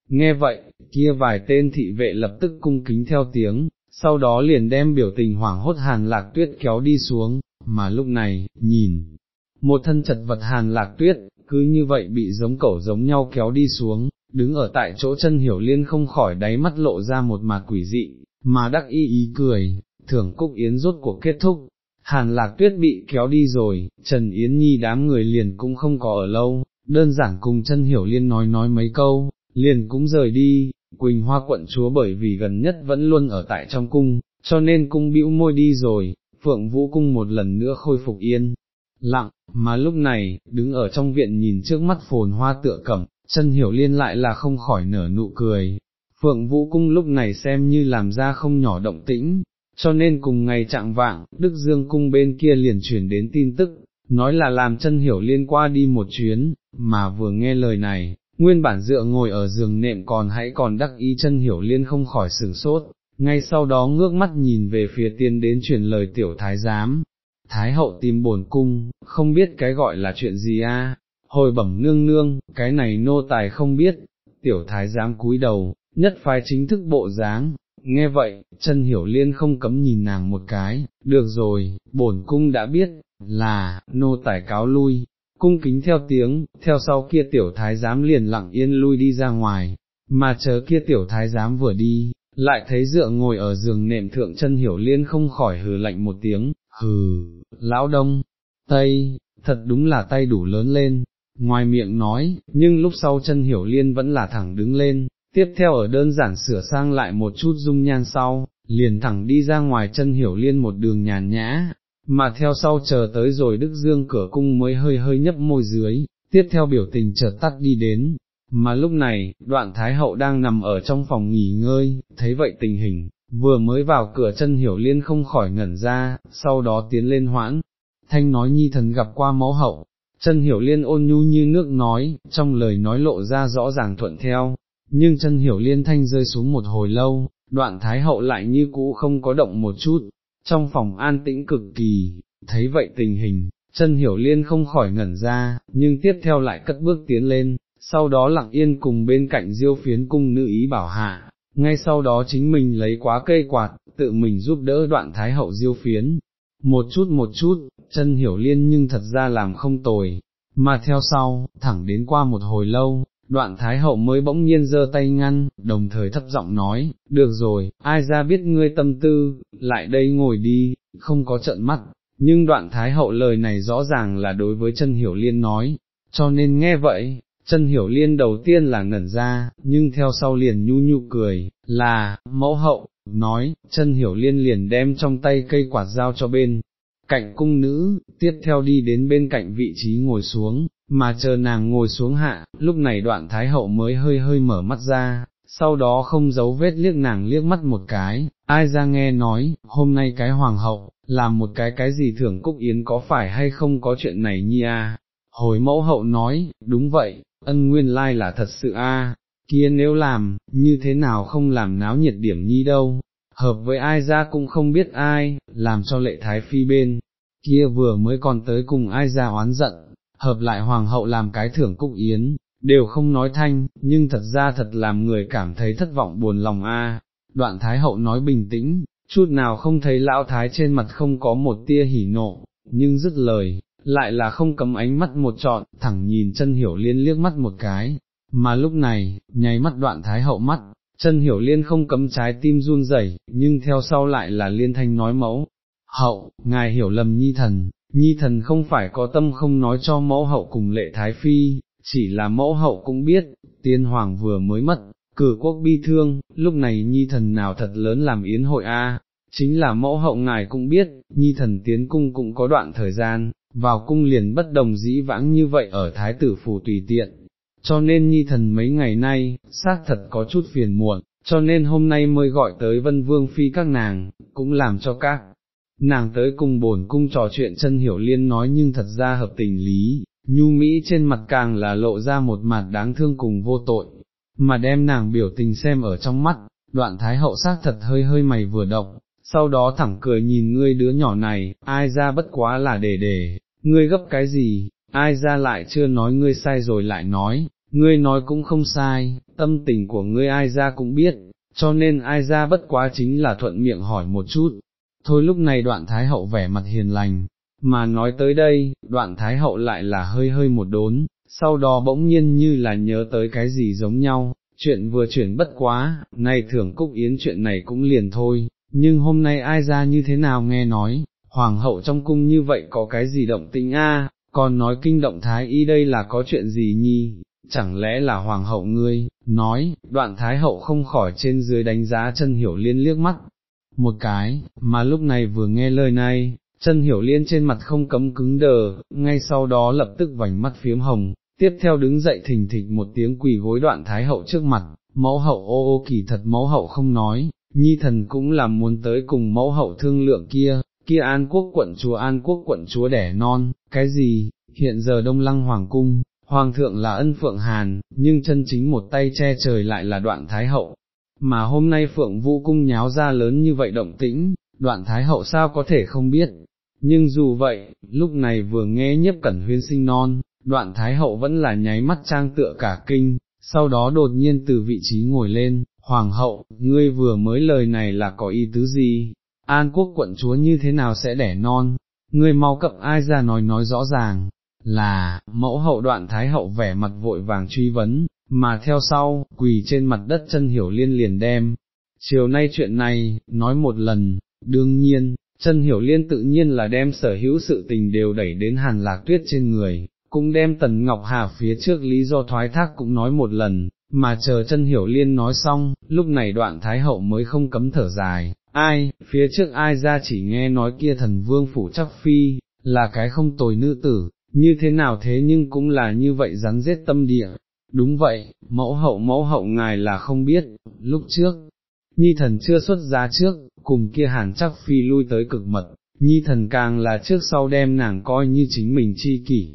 nghe vậy, kia vài tên thị vệ lập tức cung kính theo tiếng, sau đó liền đem biểu tình hoảng hốt hàn lạc tuyết kéo đi xuống, mà lúc này, nhìn, một thân chật vật hàn lạc tuyết, cứ như vậy bị giống cẩu giống nhau kéo đi xuống, đứng ở tại chỗ chân hiểu liên không khỏi đáy mắt lộ ra một mà quỷ dị, mà đắc y ý cười, thưởng cúc yến rốt cuộc kết thúc. Hàn lạc tuyết bị kéo đi rồi, Trần Yến Nhi đám người liền cũng không có ở lâu, đơn giản cùng chân hiểu liên nói nói mấy câu, liền cũng rời đi, Quỳnh Hoa quận chúa bởi vì gần nhất vẫn luôn ở tại trong cung, cho nên cung bĩu môi đi rồi, Phượng Vũ cung một lần nữa khôi phục yên, lặng, mà lúc này, đứng ở trong viện nhìn trước mắt phồn hoa tựa cẩm, chân hiểu liên lại là không khỏi nở nụ cười. Phượng Vũ cung lúc này xem như làm ra không nhỏ động tĩnh, cho nên cùng ngày trạng vạng, Đức Dương cung bên kia liền chuyển đến tin tức, nói là làm chân hiểu liên qua đi một chuyến, mà vừa nghe lời này, nguyên bản dựa ngồi ở giường nệm còn hãy còn đắc ý chân hiểu liên không khỏi sửng sốt, ngay sau đó ngước mắt nhìn về phía tiên đến truyền lời tiểu thái giám. Thái hậu tìm bổn cung, không biết cái gọi là chuyện gì a? hồi bẩm nương nương, cái này nô tài không biết, tiểu thái giám cúi đầu, nhất phái chính thức bộ dáng, nghe vậy, chân hiểu liên không cấm nhìn nàng một cái, được rồi, bổn cung đã biết, là, nô tài cáo lui, cung kính theo tiếng, theo sau kia tiểu thái giám liền lặng yên lui đi ra ngoài, mà chờ kia tiểu thái giám vừa đi, lại thấy dựa ngồi ở giường nệm thượng chân hiểu liên không khỏi hừ lạnh một tiếng, hừ, lão đông, tây, thật đúng là tay đủ lớn lên, ngoài miệng nói, nhưng lúc sau chân hiểu liên vẫn là thẳng đứng lên, tiếp theo ở đơn giản sửa sang lại một chút dung nhan sau, liền thẳng đi ra ngoài chân hiểu liên một đường nhàn nhã, mà theo sau chờ tới rồi Đức Dương cửa cung mới hơi hơi nhấp môi dưới, tiếp theo biểu tình chợt tắt đi đến, mà lúc này, đoạn Thái Hậu đang nằm ở trong phòng nghỉ ngơi, thấy vậy tình hình, vừa mới vào cửa chân hiểu liên không khỏi ngẩn ra, sau đó tiến lên hoãn, thanh nói nhi thần gặp qua mẫu hậu, chân hiểu liên ôn nhu như nước nói, trong lời nói lộ ra rõ ràng thuận theo, nhưng chân hiểu liên thanh rơi xuống một hồi lâu, đoạn Thái Hậu lại như cũ không có động một chút, trong phòng an tĩnh cực kỳ, thấy vậy tình hình, chân hiểu liên không khỏi ngẩn ra, nhưng tiếp theo lại cất bước tiến lên, sau đó lặng yên cùng bên cạnh diêu phiến cung nữ ý bảo hạ, ngay sau đó chính mình lấy quá cây quạt, tự mình giúp đỡ đoạn thái hậu diêu phiến, một chút một chút, chân hiểu liên nhưng thật ra làm không tồi, mà theo sau, thẳng đến qua một hồi lâu, đoạn thái hậu mới bỗng nhiên giơ tay ngăn, đồng thời thấp giọng nói, được rồi, ai ra biết ngươi tâm tư, lại đây ngồi đi, không có trận mắt, nhưng đoạn thái hậu lời này rõ ràng là đối với chân hiểu liên nói, cho nên nghe vậy, chân hiểu liên đầu tiên là ngẩn ra, nhưng theo sau liền nhu nhu cười, là, mẫu hậu, nói, chân hiểu liên liền đem trong tay cây quạt dao cho bên, cạnh cung nữ, tiếp theo đi đến bên cạnh vị trí ngồi xuống, mà chờ nàng ngồi xuống hạ, lúc này đoạn thái hậu mới hơi hơi mở mắt ra, sau đó không giấu vết liếc nàng liếc mắt một cái, ai ra nghe nói, hôm nay cái hoàng hậu, làm một cái cái gì thưởng cúc yến có phải hay không có chuyện này nhi à, hồi mẫu hậu nói, đúng vậy, ân nguyên lai là thật sự a, kia nếu làm, như thế nào không làm náo nhiệt điểm nhi đâu, hợp với ai ra cũng không biết ai, làm cho lệ thái phi bên, kia vừa mới còn tới cùng ai ra oán giận, hợp lại hoàng hậu làm cái thưởng cúc yến, đều không nói thanh, nhưng thật ra thật làm người cảm thấy thất vọng buồn lòng a. Đoạn Thái hậu nói bình tĩnh, chút nào không thấy lão thái trên mặt không có một tia hỉ nộ, nhưng dứt lời, lại là không cấm ánh mắt một trọn, thẳng nhìn chân hiểu liên liếc mắt một cái, mà lúc này, nháy mắt đoạn thái hậu mắt, chân hiểu liên không cấm trái tim run rẩy, nhưng theo sau lại là liên thanh nói mẫu, hậu, ngài hiểu lầm nhi thần, nhi thần không phải có tâm không nói cho mẫu hậu cùng lệ thái phi, chỉ là mẫu hậu cũng biết, tiên hoàng vừa mới mất, cử quốc bi thương, lúc này nhi thần nào thật lớn làm yến hội a. Chính là mẫu hậu ngài cũng biết, nhi thần tiến cung cũng có đoạn thời gian, vào cung liền bất đồng dĩ vãng như vậy ở thái tử phủ tùy tiện, cho nên nhi thần mấy ngày nay, xác thật có chút phiền muộn, cho nên hôm nay mới gọi tới vân vương phi các nàng, cũng làm cho các nàng tới cùng bổn cung trò chuyện chân hiểu liên nói nhưng thật ra hợp tình lý, nhu mỹ trên mặt càng là lộ ra một mặt đáng thương cùng vô tội, mà đem nàng biểu tình xem ở trong mắt, đoạn thái hậu xác thật hơi hơi mày vừa động, sau đó thẳng cười nhìn ngươi đứa nhỏ này, ai ra bất quá là để để, ngươi gấp cái gì, ai ra lại chưa nói ngươi sai rồi lại nói, ngươi nói cũng không sai, tâm tình của ngươi ai ra cũng biết, cho nên ai ra bất quá chính là thuận miệng hỏi một chút. Thôi lúc này đoạn thái hậu vẻ mặt hiền lành, mà nói tới đây, đoạn thái hậu lại là hơi hơi một đốn, sau đó bỗng nhiên như là nhớ tới cái gì giống nhau, chuyện vừa chuyển bất quá, này thưởng cúc yến chuyện này cũng liền thôi, nhưng hôm nay ai ra như thế nào nghe nói, hoàng hậu trong cung như vậy có cái gì động tĩnh a? còn nói kinh động thái y đây là có chuyện gì nhi, chẳng lẽ là hoàng hậu ngươi, nói, đoạn thái hậu không khỏi trên dưới đánh giá chân hiểu liên liếc mắt, một cái, mà lúc này vừa nghe lời này, chân hiểu liên trên mặt không cấm cứng đờ, ngay sau đó lập tức vành mắt phiếm hồng, tiếp theo đứng dậy thình thịch một tiếng quỳ gối đoạn thái hậu trước mặt, mẫu hậu ô ô kỳ thật mẫu hậu không nói, nhi thần cũng làm muốn tới cùng mẫu hậu thương lượng kia, kia an quốc quận chúa an quốc quận chúa đẻ non, cái gì, hiện giờ đông lăng hoàng cung, hoàng thượng là ân phượng hàn, nhưng chân chính một tay che trời lại là đoạn thái hậu, mà hôm nay phượng vũ cung nháo ra lớn như vậy động tĩnh, đoạn thái hậu sao có thể không biết, nhưng dù vậy, lúc này vừa nghe nhiếp cẩn huyên sinh non, đoạn thái hậu vẫn là nháy mắt trang tựa cả kinh, sau đó đột nhiên từ vị trí ngồi lên, hoàng hậu, ngươi vừa mới lời này là có ý tứ gì, an quốc quận chúa như thế nào sẽ đẻ non, ngươi mau cập ai ra nói nói rõ ràng, là, mẫu hậu đoạn thái hậu vẻ mặt vội vàng truy vấn, mà theo sau, quỳ trên mặt đất chân hiểu liên liền đem. Chiều nay chuyện này, nói một lần, đương nhiên, chân hiểu liên tự nhiên là đem sở hữu sự tình đều đẩy đến hàn lạc tuyết trên người, cũng đem tần ngọc hà phía trước lý do thoái thác cũng nói một lần, mà chờ chân hiểu liên nói xong, lúc này đoạn thái hậu mới không cấm thở dài, ai, phía trước ai ra chỉ nghe nói kia thần vương phủ chắc phi, là cái không tồi nữ tử, như thế nào thế nhưng cũng là như vậy rắn rết tâm địa, đúng vậy, mẫu hậu mẫu hậu ngài là không biết, lúc trước, nhi thần chưa xuất giá trước, cùng kia hàn chắc phi lui tới cực mật, nhi thần càng là trước sau đem nàng coi như chính mình chi kỷ,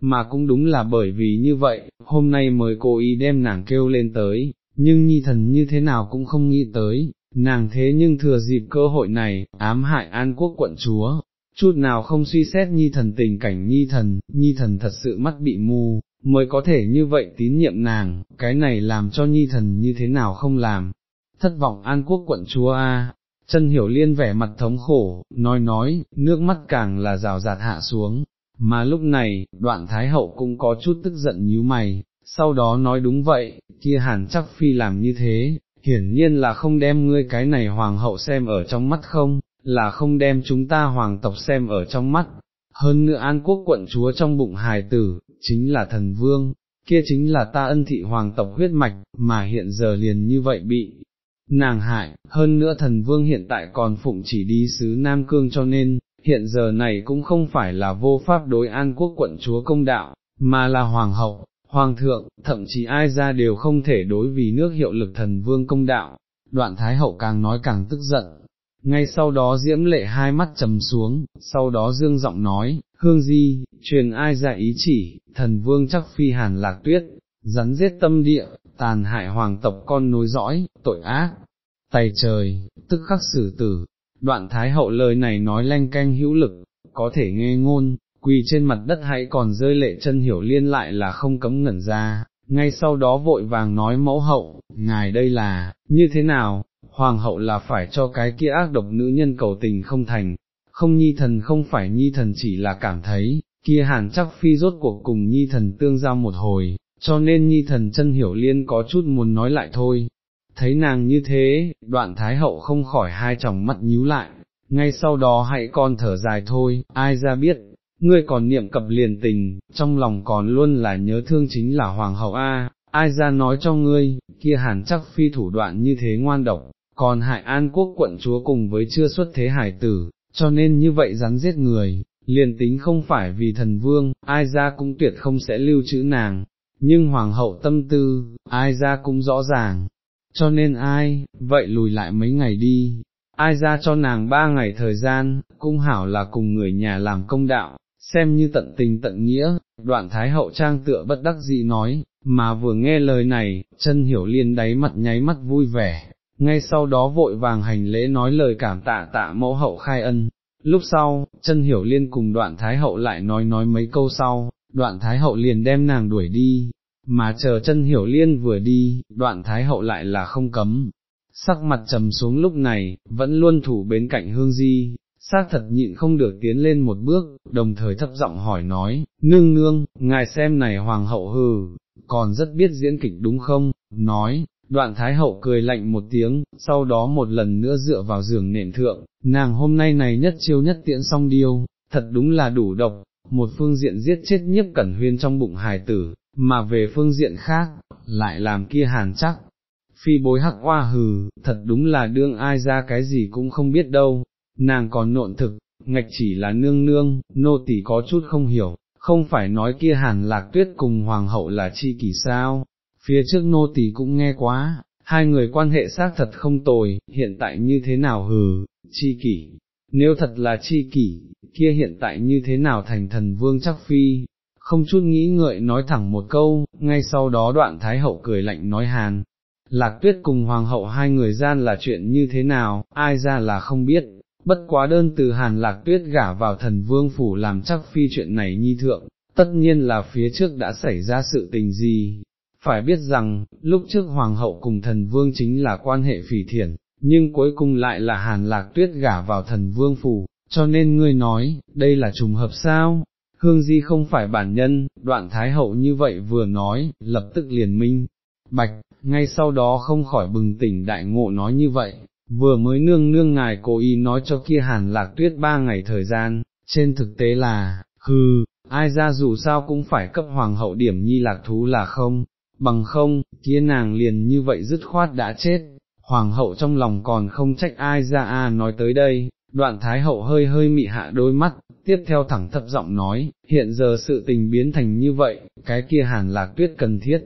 mà cũng đúng là bởi vì như vậy, hôm nay mới cố ý đem nàng kêu lên tới, nhưng nhi thần như thế nào cũng không nghĩ tới, nàng thế nhưng thừa dịp cơ hội này, ám hại an quốc quận chúa, chút nào không suy xét nhi thần tình cảnh nhi thần, nhi thần thật sự mắt bị mù, mới có thể như vậy tín nhiệm nàng, cái này làm cho nhi thần như thế nào không làm, thất vọng an quốc quận chúa a. Chân hiểu liên vẻ mặt thống khổ, nói nói, nước mắt càng là rào rạt hạ xuống, mà lúc này, đoạn thái hậu cũng có chút tức giận nhíu mày, sau đó nói đúng vậy, kia hàn chắc phi làm như thế, hiển nhiên là không đem ngươi cái này hoàng hậu xem ở trong mắt không, là không đem chúng ta hoàng tộc xem ở trong mắt, hơn nữa an quốc quận chúa trong bụng hài tử, chính là thần vương, kia chính là ta ân thị hoàng tộc huyết mạch, mà hiện giờ liền như vậy bị nàng hại, hơn nữa thần vương hiện tại còn phụng chỉ đi xứ Nam Cương cho nên, hiện giờ này cũng không phải là vô pháp đối an quốc quận chúa công đạo, mà là hoàng hậu, hoàng thượng, thậm chí ai ra đều không thể đối vì nước hiệu lực thần vương công đạo, đoạn thái hậu càng nói càng tức giận. Ngay sau đó diễm lệ hai mắt trầm xuống, sau đó dương giọng nói, hương di, truyền ai ra ý chỉ, thần vương chắc phi hàn lạc tuyết, rắn giết tâm địa, tàn hại hoàng tộc con nối dõi, tội ác, tay trời, tức khắc xử tử, đoạn thái hậu lời này nói lanh canh hữu lực, có thể nghe ngôn, quỳ trên mặt đất hãy còn rơi lệ chân hiểu liên lại là không cấm ngẩn ra, ngay sau đó vội vàng nói mẫu hậu, ngài đây là, như thế nào, hoàng hậu là phải cho cái kia ác độc nữ nhân cầu tình không thành, không nhi thần không phải nhi thần chỉ là cảm thấy, kia hàn chắc phi rốt cuộc cùng nhi thần tương giao một hồi, cho nên nhi thần chân hiểu liên có chút muốn nói lại thôi. Thấy nàng như thế, đoạn thái hậu không khỏi hai tròng mắt nhíu lại, ngay sau đó hãy con thở dài thôi, ai ra biết, ngươi còn niệm cập liền tình, trong lòng còn luôn là nhớ thương chính là hoàng hậu A, ai ra nói cho ngươi, kia hàn chắc phi thủ đoạn như thế ngoan độc, còn hại an quốc quận chúa cùng với chưa xuất thế hải tử, cho nên như vậy rắn giết người, liền tính không phải vì thần vương, ai ra cũng tuyệt không sẽ lưu trữ nàng, nhưng hoàng hậu tâm tư, ai ra cũng rõ ràng, cho nên ai, vậy lùi lại mấy ngày đi, ai ra cho nàng ba ngày thời gian, cung hảo là cùng người nhà làm công đạo, xem như tận tình tận nghĩa, đoạn thái hậu trang tựa bất đắc dĩ nói, mà vừa nghe lời này, chân hiểu liên đáy mặt nháy mắt vui vẻ, ngay sau đó vội vàng hành lễ nói lời cảm tạ tạ mẫu hậu khai ân. Lúc sau, chân hiểu liên cùng đoạn thái hậu lại nói nói mấy câu sau, đoạn thái hậu liền đem nàng đuổi đi, mà chờ chân hiểu liên vừa đi, đoạn thái hậu lại là không cấm. Sắc mặt trầm xuống lúc này, vẫn luôn thủ bên cạnh hương di, xác thật nhịn không được tiến lên một bước, đồng thời thấp giọng hỏi nói, nương nương, ngài xem này hoàng hậu hừ, còn rất biết diễn kịch đúng không, nói, đoạn thái hậu cười lạnh một tiếng, sau đó một lần nữa dựa vào giường nền thượng, nàng hôm nay này nhất chiêu nhất tiễn song điêu, thật đúng là đủ độc, một phương diện giết chết nhiếp cẩn huyên trong bụng hài tử, mà về phương diện khác, lại làm kia hàn chắc. Phi bối hắc hoa hừ, thật đúng là đương ai ra cái gì cũng không biết đâu, nàng còn nộn thực, ngạch chỉ là nương nương, nô tỳ có chút không hiểu, không phải nói kia hàn lạc tuyết cùng hoàng hậu là chi kỷ sao, phía trước nô tỳ cũng nghe quá, hai người quan hệ xác thật không tồi, hiện tại như thế nào hừ, chi kỷ, nếu thật là chi kỷ, kia hiện tại như thế nào thành thần vương chắc phi, không chút nghĩ ngợi nói thẳng một câu, ngay sau đó đoạn thái hậu cười lạnh nói hàn. Lạc tuyết cùng hoàng hậu hai người gian là chuyện như thế nào, ai ra là không biết, bất quá đơn từ hàn lạc tuyết gả vào thần vương phủ làm chắc phi chuyện này nhi thượng, tất nhiên là phía trước đã xảy ra sự tình gì. Phải biết rằng, lúc trước hoàng hậu cùng thần vương chính là quan hệ phỉ thiện, nhưng cuối cùng lại là hàn lạc tuyết gả vào thần vương phủ, cho nên ngươi nói, đây là trùng hợp sao? Hương Di không phải bản nhân, đoạn thái hậu như vậy vừa nói, lập tức liền minh, bạch, ngay sau đó không khỏi bừng tỉnh đại ngộ nói như vậy, vừa mới nương nương ngài cố ý nói cho kia hàn lạc tuyết ba ngày thời gian, trên thực tế là, hừ, ai ra dù sao cũng phải cấp hoàng hậu điểm nhi lạc thú là không, bằng không, kia nàng liền như vậy dứt khoát đã chết, hoàng hậu trong lòng còn không trách ai ra a nói tới đây, đoạn thái hậu hơi hơi mị hạ đôi mắt, tiếp theo thẳng thấp giọng nói, hiện giờ sự tình biến thành như vậy, cái kia hàn lạc tuyết cần thiết,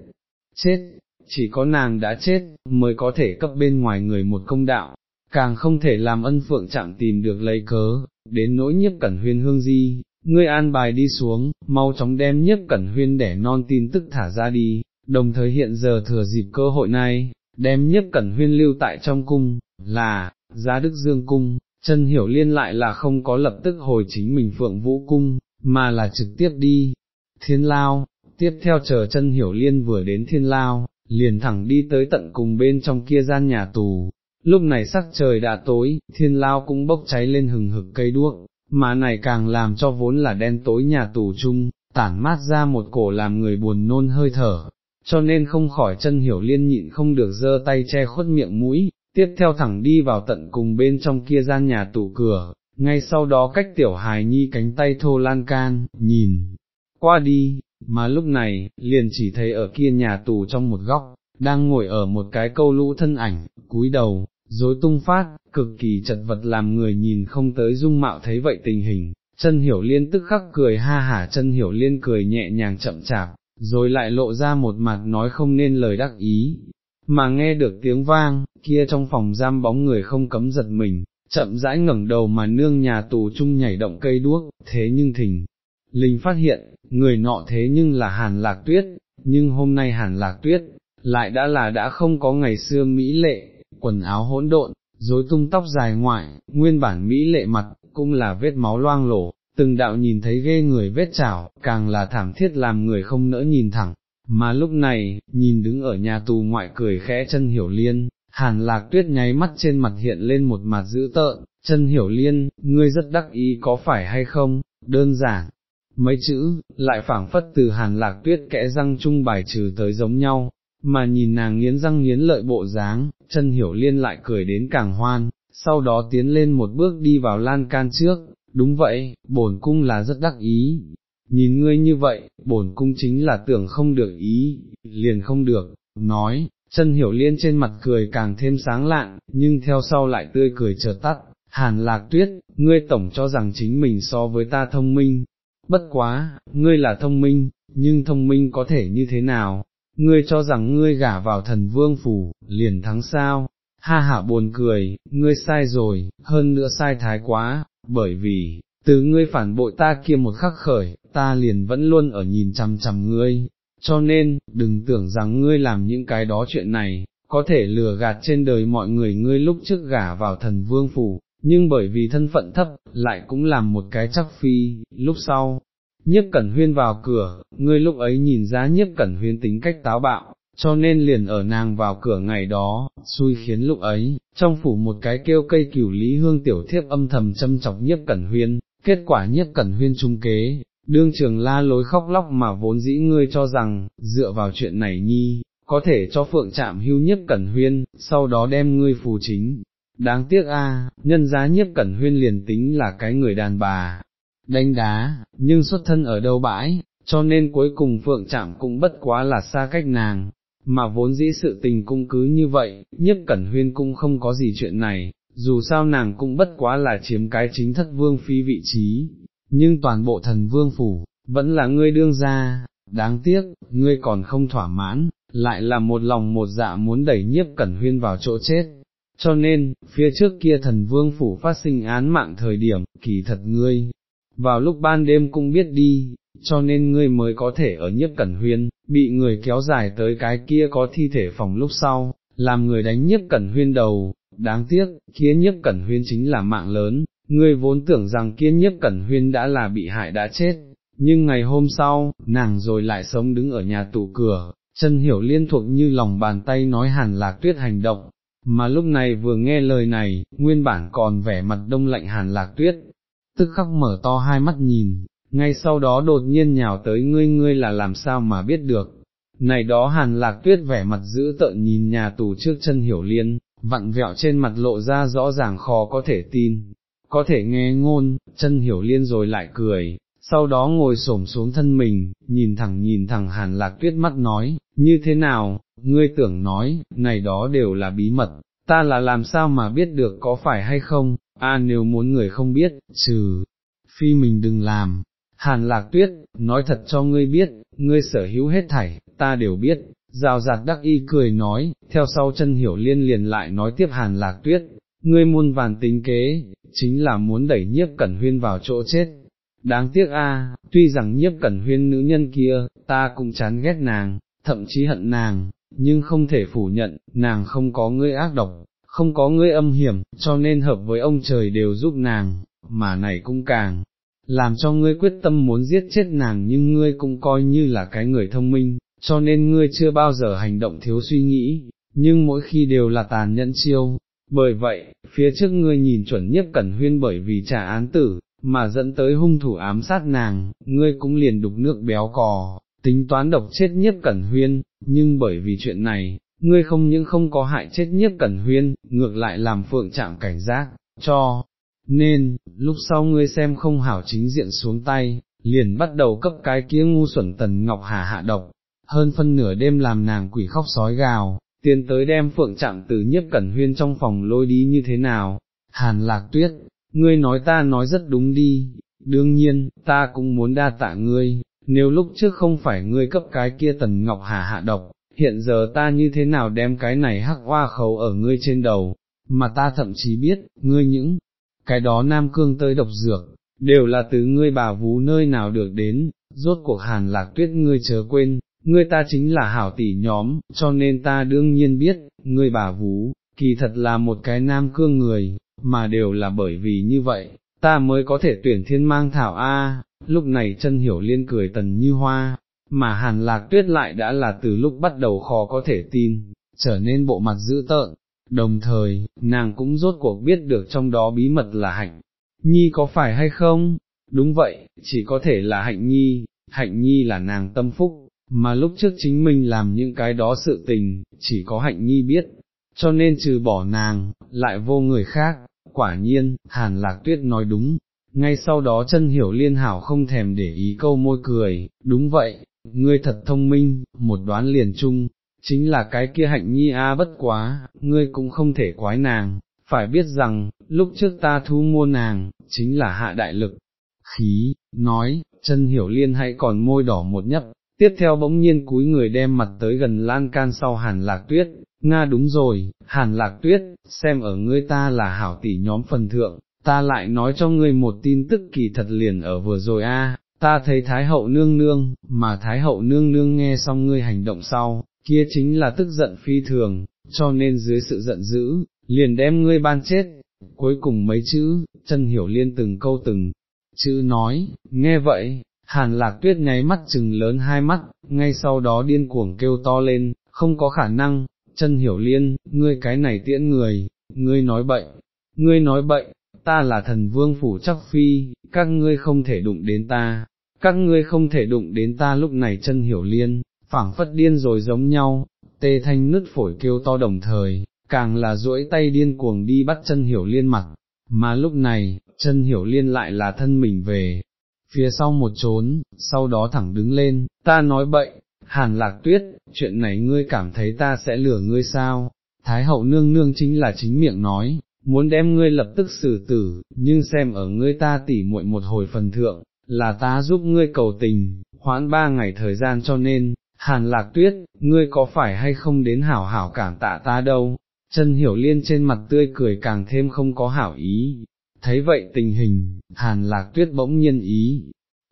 chết, chỉ có nàng đã chết, mới có thể cấp bên ngoài người một công đạo, càng không thể làm ân phượng chẳng tìm được lấy cớ, đến nỗi nhiếp cẩn huyên hương di, ngươi an bài đi xuống, mau chóng đem nhiếp cẩn huyên để non tin tức thả ra đi, đồng thời hiện giờ thừa dịp cơ hội này, đem nhiếp cẩn huyên lưu tại trong cung, là, giá đức dương cung, chân hiểu liên lại là không có lập tức hồi chính mình phượng vũ cung, mà là trực tiếp đi, thiên lao, tiếp theo chờ chân hiểu liên vừa đến thiên lao, liền thẳng đi tới tận cùng bên trong kia gian nhà tù. Lúc này sắc trời đã tối, thiên lao cũng bốc cháy lên hừng hực cây đuốc, mà này càng làm cho vốn là đen tối nhà tù chung, tản mát ra một cổ làm người buồn nôn hơi thở, cho nên không khỏi chân hiểu liên nhịn không được giơ tay che khuất miệng mũi, tiếp theo thẳng đi vào tận cùng bên trong kia gian nhà tù cửa, ngay sau đó cách tiểu hài nhi cánh tay thô lan can, nhìn, qua đi, mà lúc này, liền chỉ thấy ở kia nhà tù trong một góc, đang ngồi ở một cái câu lũ thân ảnh, cúi đầu, dối tung phát, cực kỳ chật vật làm người nhìn không tới dung mạo thấy vậy tình hình, chân hiểu liên tức khắc cười ha hả chân hiểu liên cười nhẹ nhàng chậm chạp, rồi lại lộ ra một mặt nói không nên lời đắc ý, mà nghe được tiếng vang, kia trong phòng giam bóng người không cấm giật mình, chậm rãi ngẩng đầu mà nương nhà tù chung nhảy động cây đuốc, thế nhưng thình, Linh phát hiện, người nọ thế nhưng là hàn lạc tuyết, nhưng hôm nay hàn lạc tuyết, lại đã là đã không có ngày xưa mỹ lệ, quần áo hỗn độn, rối tung tóc dài ngoại, nguyên bản mỹ lệ mặt, cũng là vết máu loang lổ, từng đạo nhìn thấy ghê người vết chảo, càng là thảm thiết làm người không nỡ nhìn thẳng, mà lúc này, nhìn đứng ở nhà tù ngoại cười khẽ chân hiểu liên, hàn lạc tuyết nháy mắt trên mặt hiện lên một mặt dữ tợn, chân hiểu liên, ngươi rất đắc ý có phải hay không, đơn giản, mấy chữ, lại phảng phất từ hàn lạc tuyết kẽ răng chung bài trừ tới giống nhau, mà nhìn nàng nghiến răng nghiến lợi bộ dáng, chân hiểu liên lại cười đến càng hoan, sau đó tiến lên một bước đi vào lan can trước, đúng vậy, bổn cung là rất đắc ý, nhìn ngươi như vậy, bổn cung chính là tưởng không được ý, liền không được, nói, chân hiểu liên trên mặt cười càng thêm sáng lạng, nhưng theo sau lại tươi cười chợt tắt, hàn lạc tuyết, ngươi tổng cho rằng chính mình so với ta thông minh, bất quá, ngươi là thông minh, nhưng thông minh có thể như thế nào, ngươi cho rằng ngươi gả vào thần vương phủ, liền thắng sao, ha ha buồn cười, ngươi sai rồi, hơn nữa sai thái quá, bởi vì, từ ngươi phản bội ta kia một khắc khởi, ta liền vẫn luôn ở nhìn chằm chằm ngươi, cho nên, đừng tưởng rằng ngươi làm những cái đó chuyện này, có thể lừa gạt trên đời mọi người ngươi lúc trước gả vào thần vương phủ, nhưng bởi vì thân phận thấp, lại cũng làm một cái chắc phi, lúc sau, nhiếp cẩn huyên vào cửa, ngươi lúc ấy nhìn ra nhiếp cẩn huyên tính cách táo bạo, cho nên liền ở nàng vào cửa ngày đó, xui khiến lúc ấy, trong phủ một cái kêu cây cửu lý hương tiểu thiếp âm thầm châm chọc nhiếp cẩn huyên, kết quả nhiếp cẩn huyên trung kế, đương trường la lối khóc lóc mà vốn dĩ ngươi cho rằng, dựa vào chuyện này nhi, có thể cho phượng chạm hưu nhất cẩn huyên, sau đó đem ngươi phù chính. Đáng tiếc a, nhân giá nhiếp cẩn huyên liền tính là cái người đàn bà, đánh đá, nhưng xuất thân ở đâu bãi, cho nên cuối cùng phượng chạm cũng bất quá là xa cách nàng, mà vốn dĩ sự tình cung cứ như vậy, nhiếp cẩn huyên cũng không có gì chuyện này, dù sao nàng cũng bất quá là chiếm cái chính thất vương phi vị trí, nhưng toàn bộ thần vương phủ, vẫn là ngươi đương ra, đáng tiếc, ngươi còn không thỏa mãn, lại là một lòng một dạ muốn đẩy nhiếp cẩn huyên vào chỗ chết. Cho nên, phía trước kia thần vương phủ phát sinh án mạng thời điểm, kỳ thật ngươi, vào lúc ban đêm cũng biết đi, cho nên ngươi mới có thể ở nhiếp cẩn huyên, bị người kéo dài tới cái kia có thi thể phòng lúc sau, làm người đánh nhiếp cẩn huyên đầu, đáng tiếc, kia nhiếp cẩn huyên chính là mạng lớn, ngươi vốn tưởng rằng kia nhiếp cẩn huyên đã là bị hại đã chết, nhưng ngày hôm sau, nàng rồi lại sống đứng ở nhà tủ cửa, chân hiểu liên thuộc như lòng bàn tay nói hàn lạc tuyết hành động, mà lúc này vừa nghe lời này, nguyên bản còn vẻ mặt đông lạnh hàn lạc tuyết, tức khắc mở to hai mắt nhìn, ngay sau đó đột nhiên nhào tới ngươi ngươi là làm sao mà biết được. Này đó hàn lạc tuyết vẻ mặt giữ tợn nhìn nhà tù trước chân hiểu liên, vặn vẹo trên mặt lộ ra rõ ràng khó có thể tin, có thể nghe ngôn, chân hiểu liên rồi lại cười, sau đó ngồi xổm xuống thân mình, nhìn thẳng nhìn thẳng hàn lạc tuyết mắt nói, như thế nào, ngươi tưởng nói, này đó đều là bí mật, ta là làm sao mà biết được có phải hay không, a nếu muốn người không biết, trừ, phi mình đừng làm. Hàn lạc tuyết, nói thật cho ngươi biết, ngươi sở hữu hết thảy, ta đều biết, rào rạt đắc y cười nói, theo sau chân hiểu liên liền lại nói tiếp hàn lạc tuyết, ngươi muôn vàn tính kế, chính là muốn đẩy nhiếp cẩn huyên vào chỗ chết. Đáng tiếc a, tuy rằng nhiếp cẩn huyên nữ nhân kia, ta cũng chán ghét nàng, thậm chí hận nàng, nhưng không thể phủ nhận, nàng không có ngươi ác độc, không có ngươi âm hiểm, cho nên hợp với ông trời đều giúp nàng, mà này cũng càng, làm cho ngươi quyết tâm muốn giết chết nàng nhưng ngươi cũng coi như là cái người thông minh, cho nên ngươi chưa bao giờ hành động thiếu suy nghĩ, nhưng mỗi khi đều là tàn nhẫn chiêu. Bởi vậy, phía trước ngươi nhìn chuẩn nhất cẩn huyên bởi vì trả án tử, mà dẫn tới hung thủ ám sát nàng, ngươi cũng liền đục nước béo cò, tính toán độc chết nhất cẩn huyên, nhưng bởi vì chuyện này, ngươi không những không có hại chết nhất cẩn huyên, ngược lại làm phượng chạm cảnh giác, cho, nên, lúc sau ngươi xem không hảo chính diện xuống tay, liền bắt đầu cấp cái kia ngu xuẩn tần ngọc hà hạ độc, hơn phân nửa đêm làm nàng quỷ khóc sói gào, tiến tới đem phượng chạm từ nhất cẩn huyên trong phòng lôi đi như thế nào, hàn lạc tuyết, ngươi nói ta nói rất đúng đi, đương nhiên, ta cũng muốn đa tạ ngươi, nếu lúc trước không phải ngươi cấp cái kia tần ngọc hà hạ độc, hiện giờ ta như thế nào đem cái này hắc hoa khấu ở ngươi trên đầu, mà ta thậm chí biết, ngươi những, cái đó nam cương tơi độc dược, đều là từ ngươi bà vú nơi nào được đến, rốt cuộc hàn lạc tuyết ngươi chớ quên, ngươi ta chính là hảo tỷ nhóm, cho nên ta đương nhiên biết, ngươi bà vú, kỳ thật là một cái nam cương người, mà đều là bởi vì như vậy, ta mới có thể tuyển thiên mang thảo A, lúc này chân hiểu liên cười tần như hoa, mà hàn lạc tuyết lại đã là từ lúc bắt đầu khó có thể tin, trở nên bộ mặt dữ tợn, đồng thời, nàng cũng rốt cuộc biết được trong đó bí mật là hạnh. Nhi có phải hay không? Đúng vậy, chỉ có thể là hạnh nhi, hạnh nhi là nàng tâm phúc, mà lúc trước chính mình làm những cái đó sự tình, chỉ có hạnh nhi biết, cho nên trừ bỏ nàng, lại vô người khác, quả nhiên, hàn lạc tuyết nói đúng, ngay sau đó chân hiểu liên hảo không thèm để ý câu môi cười, đúng vậy, ngươi thật thông minh, một đoán liền chung, chính là cái kia hạnh nhi a bất quá, ngươi cũng không thể quái nàng, phải biết rằng, lúc trước ta thu mua nàng, chính là hạ đại lực, khí, nói, chân hiểu liên hãy còn môi đỏ một nhấp, tiếp theo bỗng nhiên cúi người đem mặt tới gần lan can sau hàn lạc tuyết, Nga đúng rồi, hàn lạc tuyết, xem ở ngươi ta là hảo tỷ nhóm phần thượng, ta lại nói cho ngươi một tin tức kỳ thật liền ở vừa rồi a, ta thấy Thái hậu nương nương, mà Thái hậu nương nương nghe xong ngươi hành động sau, kia chính là tức giận phi thường, cho nên dưới sự giận dữ, liền đem ngươi ban chết, cuối cùng mấy chữ, chân hiểu liên từng câu từng, chữ nói, nghe vậy, hàn lạc tuyết nháy mắt chừng lớn hai mắt, ngay sau đó điên cuồng kêu to lên, không có khả năng, chân hiểu liên, ngươi cái này tiễn người, ngươi nói bậy, ngươi nói bậy, ta là thần vương phủ chắc phi, các ngươi không thể đụng đến ta, các ngươi không thể đụng đến ta lúc này chân hiểu liên, phảng phất điên rồi giống nhau, tê thanh nứt phổi kêu to đồng thời, càng là duỗi tay điên cuồng đi bắt chân hiểu liên mặt, mà lúc này, chân hiểu liên lại là thân mình về, phía sau một trốn, sau đó thẳng đứng lên, ta nói bậy, hàn lạc tuyết, chuyện này ngươi cảm thấy ta sẽ lừa ngươi sao, thái hậu nương nương chính là chính miệng nói, muốn đem ngươi lập tức xử tử, nhưng xem ở ngươi ta tỉ muội một hồi phần thượng, là ta giúp ngươi cầu tình, hoãn ba ngày thời gian cho nên, hàn lạc tuyết, ngươi có phải hay không đến hảo hảo cảm tạ ta đâu, chân hiểu liên trên mặt tươi cười càng thêm không có hảo ý, thấy vậy tình hình, hàn lạc tuyết bỗng nhiên ý,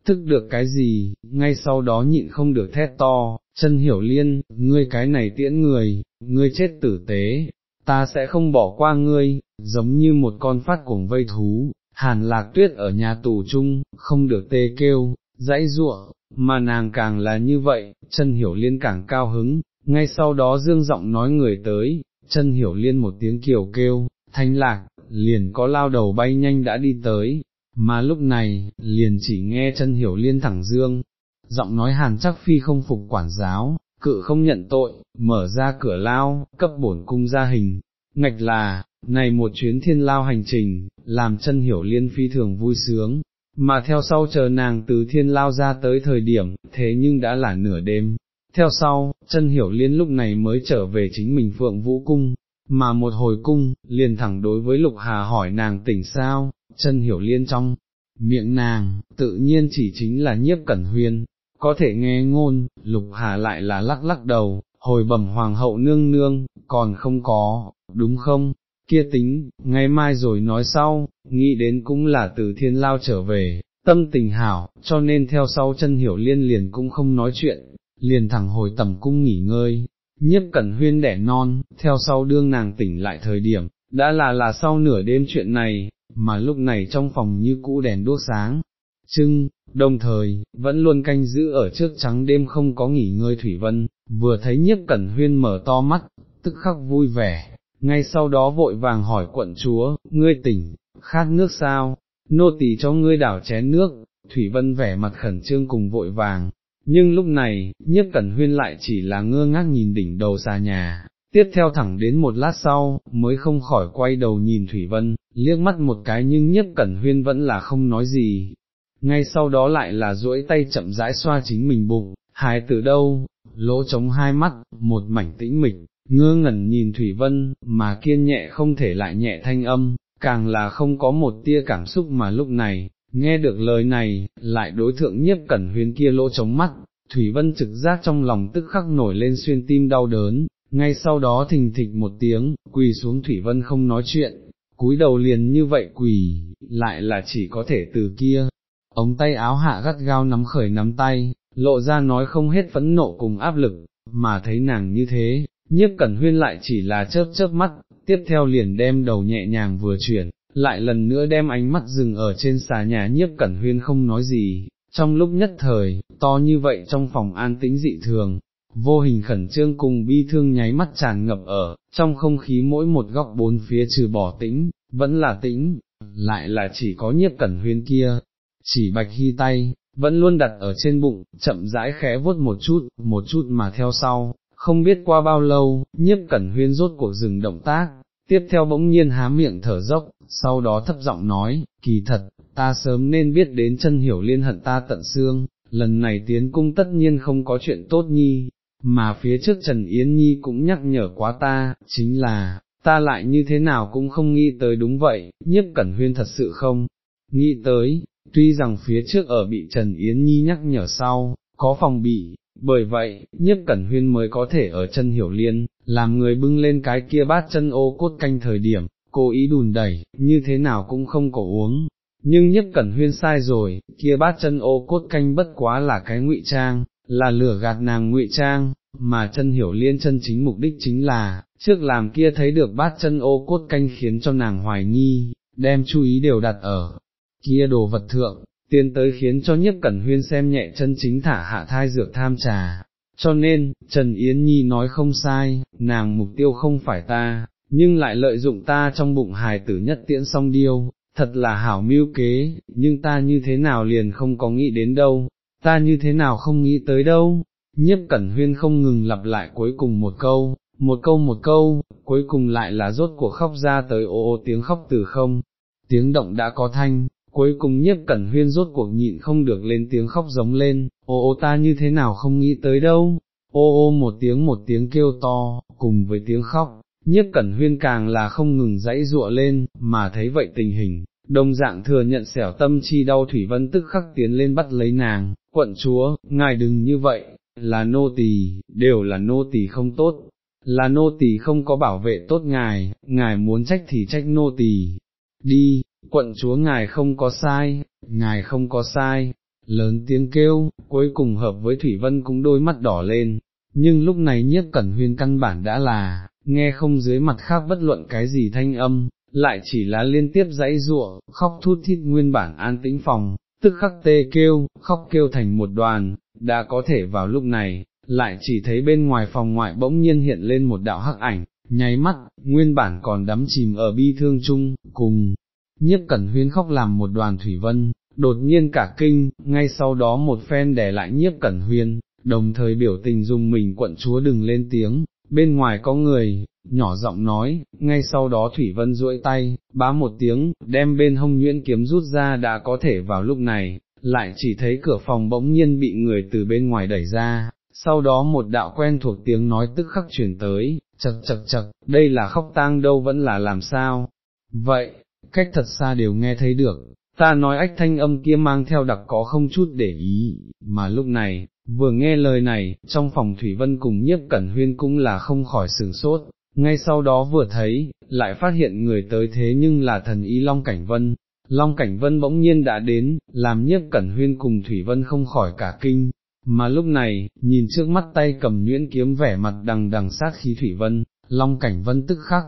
thức được cái gì, ngay sau đó nhịn không được thét to, chân hiểu liên, ngươi cái này tiễn người, ngươi chết tử tế, ta sẽ không bỏ qua ngươi, giống như một con phát cuồng vây thú, hàn lạc tuyết ở nhà tù chung, không được tê kêu, dãy ruộng, mà nàng càng là như vậy, chân hiểu liên càng cao hứng, ngay sau đó dương giọng nói người tới, chân hiểu liên một tiếng kiều kêu, thanh lạc, liền có lao đầu bay nhanh đã đi tới, mà lúc này, liền chỉ nghe chân hiểu liên thẳng dương, giọng nói hàn chắc phi không phục quản giáo, cự không nhận tội, mở ra cửa lao, cấp bổn cung ra hình, ngạch là, này một chuyến thiên lao hành trình, làm chân hiểu liên phi thường vui sướng, mà theo sau chờ nàng từ thiên lao ra tới thời điểm, thế nhưng đã là nửa đêm. Theo sau, chân hiểu liên lúc này mới trở về chính mình phượng vũ cung, mà một hồi cung, liền thẳng đối với lục hà hỏi nàng tỉnh sao, chân hiểu liên trong, miệng nàng, tự nhiên chỉ chính là nhiếp cẩn huyên, có thể nghe ngôn, lục hà lại là lắc lắc đầu, hồi bẩm hoàng hậu nương nương, còn không có, đúng không, kia tính, ngày mai rồi nói sau, nghĩ đến cũng là từ thiên lao trở về, tâm tình hảo, cho nên theo sau chân hiểu liên liền cũng không nói chuyện, liền thẳng hồi tầm cung nghỉ ngơi, nhiếp cẩn huyên đẻ non, theo sau đương nàng tỉnh lại thời điểm, đã là là sau nửa đêm chuyện này, mà lúc này trong phòng như cũ đèn đuốc sáng, trưng, đồng thời, vẫn luôn canh giữ ở trước trắng đêm không có nghỉ ngơi Thủy Vân, vừa thấy nhiếp cẩn huyên mở to mắt, tức khắc vui vẻ, ngay sau đó vội vàng hỏi quận chúa, ngươi tỉnh, khát nước sao, nô tỳ cho ngươi đảo chén nước, Thủy Vân vẻ mặt khẩn trương cùng vội vàng, nhưng lúc này, nhiếp cẩn huyên lại chỉ là ngơ ngác nhìn đỉnh đầu xa nhà, tiếp theo thẳng đến một lát sau, mới không khỏi quay đầu nhìn Thủy Vân, liếc mắt một cái nhưng nhiếp cẩn huyên vẫn là không nói gì, ngay sau đó lại là duỗi tay chậm rãi xoa chính mình bụng, hài từ đâu, lỗ trống hai mắt, một mảnh tĩnh mịch, ngơ ngẩn nhìn Thủy Vân, mà kiên nhẹ không thể lại nhẹ thanh âm, càng là không có một tia cảm xúc mà lúc này, nghe được lời này, lại đối thượng nhiếp cẩn huyên kia lỗ trống mắt, Thủy Vân trực giác trong lòng tức khắc nổi lên xuyên tim đau đớn, ngay sau đó thình thịch một tiếng, quỳ xuống Thủy Vân không nói chuyện, cúi đầu liền như vậy quỳ, lại là chỉ có thể từ kia, ống tay áo hạ gắt gao nắm khởi nắm tay, lộ ra nói không hết phẫn nộ cùng áp lực, mà thấy nàng như thế, nhiếp cẩn huyên lại chỉ là chớp chớp mắt, tiếp theo liền đem đầu nhẹ nhàng vừa chuyển, lại lần nữa đem ánh mắt dừng ở trên xà nhà nhiếp cẩn huyên không nói gì, trong lúc nhất thời, to như vậy trong phòng an tĩnh dị thường, vô hình khẩn trương cùng bi thương nháy mắt tràn ngập ở, trong không khí mỗi một góc bốn phía trừ bỏ tĩnh, vẫn là tĩnh, lại là chỉ có nhiếp cẩn huyên kia, chỉ bạch hy tay, vẫn luôn đặt ở trên bụng, chậm rãi khẽ vuốt một chút, một chút mà theo sau, không biết qua bao lâu, nhiếp cẩn huyên rốt cuộc dừng động tác, tiếp theo bỗng nhiên há miệng thở dốc, sau đó thấp giọng nói, kỳ thật, ta sớm nên biết đến chân hiểu liên hận ta tận xương, lần này tiến cung tất nhiên không có chuyện tốt nhi, mà phía trước Trần Yến Nhi cũng nhắc nhở quá ta, chính là, ta lại như thế nào cũng không nghĩ tới đúng vậy, nhiếp cẩn huyên thật sự không, nghĩ tới, tuy rằng phía trước ở bị Trần Yến Nhi nhắc nhở sau, có phòng bị, bởi vậy, nhiếp cẩn huyên mới có thể ở chân hiểu liên, làm người bưng lên cái kia bát chân ô cốt canh thời điểm, cố ý đùn đẩy, như thế nào cũng không có uống. Nhưng nhiếp cẩn huyên sai rồi, kia bát chân ô cốt canh bất quá là cái ngụy trang, là lửa gạt nàng ngụy trang, mà chân hiểu liên chân chính mục đích chính là, trước làm kia thấy được bát chân ô cốt canh khiến cho nàng hoài nghi, đem chú ý đều đặt ở kia đồ vật thượng, tiến tới khiến cho nhiếp cẩn huyên xem nhẹ chân chính thả hạ thai dược tham trà. Cho nên, Trần Yến Nhi nói không sai, nàng mục tiêu không phải ta, nhưng lại lợi dụng ta trong bụng hài tử nhất tiễn song điêu, thật là hảo mưu kế, nhưng ta như thế nào liền không có nghĩ đến đâu, ta như thế nào không nghĩ tới đâu, nhiếp cẩn huyên không ngừng lặp lại cuối cùng một câu, một câu một câu, cuối cùng lại là rốt cuộc khóc ra tới ô ô tiếng khóc từ không, tiếng động đã có thanh, cuối cùng nhiếp cẩn huyên rốt cuộc nhịn không được lên tiếng khóc giống lên, ô ô ta như thế nào không nghĩ tới đâu, ô ô một tiếng một tiếng kêu to, cùng với tiếng khóc, nhiếp cẩn huyên càng là không ngừng dãy dụa lên, mà thấy vậy tình hình, đồng dạng thừa nhận xẻo tâm chi đau Thủy Vân tức khắc tiến lên bắt lấy nàng, quận chúa, ngài đừng như vậy, là nô tỳ, đều là nô tỳ không tốt, là nô tỳ không có bảo vệ tốt ngài, ngài muốn trách thì trách nô tỳ. Đi, quận chúa ngài không có sai, ngài không có sai, lớn tiếng kêu, cuối cùng hợp với Thủy Vân cũng đôi mắt đỏ lên, nhưng lúc này nhiếp cẩn huyên căn bản đã là, nghe không dưới mặt khác bất luận cái gì thanh âm, lại chỉ là liên tiếp dãy ruộng, khóc thút thít nguyên bản an tĩnh phòng, tức khắc tê kêu, khóc kêu thành một đoàn, đã có thể vào lúc này, lại chỉ thấy bên ngoài phòng ngoại bỗng nhiên hiện lên một đạo hắc ảnh, nháy mắt, nguyên bản còn đắm chìm ở bi thương chung, cùng, nhiếp cẩn huyên khóc làm một đoàn thủy vân, đột nhiên cả kinh, ngay sau đó một phen đè lại nhiếp cẩn huyên, đồng thời biểu tình dùng mình quận chúa đừng lên tiếng, bên ngoài có người, nhỏ giọng nói, ngay sau đó Thủy Vân duỗi tay, bá một tiếng, đem bên hông nhuyễn kiếm rút ra đã có thể vào lúc này, lại chỉ thấy cửa phòng bỗng nhiên bị người từ bên ngoài đẩy ra, sau đó một đạo quen thuộc tiếng nói tức khắc chuyển tới, chật chật chật, đây là khóc tang đâu vẫn là làm sao, vậy, cách thật xa đều nghe thấy được, ta nói ách thanh âm kia mang theo đặc có không chút để ý, mà lúc này, vừa nghe lời này, trong phòng Thủy Vân cùng nhiếp cẩn huyên cũng là không khỏi sừng sốt, ngay sau đó vừa thấy, lại phát hiện người tới thế nhưng là thần ý Long Cảnh Vân. Long Cảnh Vân bỗng nhiên đã đến, làm nhiếp cẩn huyên cùng Thủy Vân không khỏi cả kinh, mà lúc này, nhìn trước mắt tay cầm nhuyễn kiếm vẻ mặt đằng đằng sát khí Thủy Vân, Long Cảnh Vân tức khắc,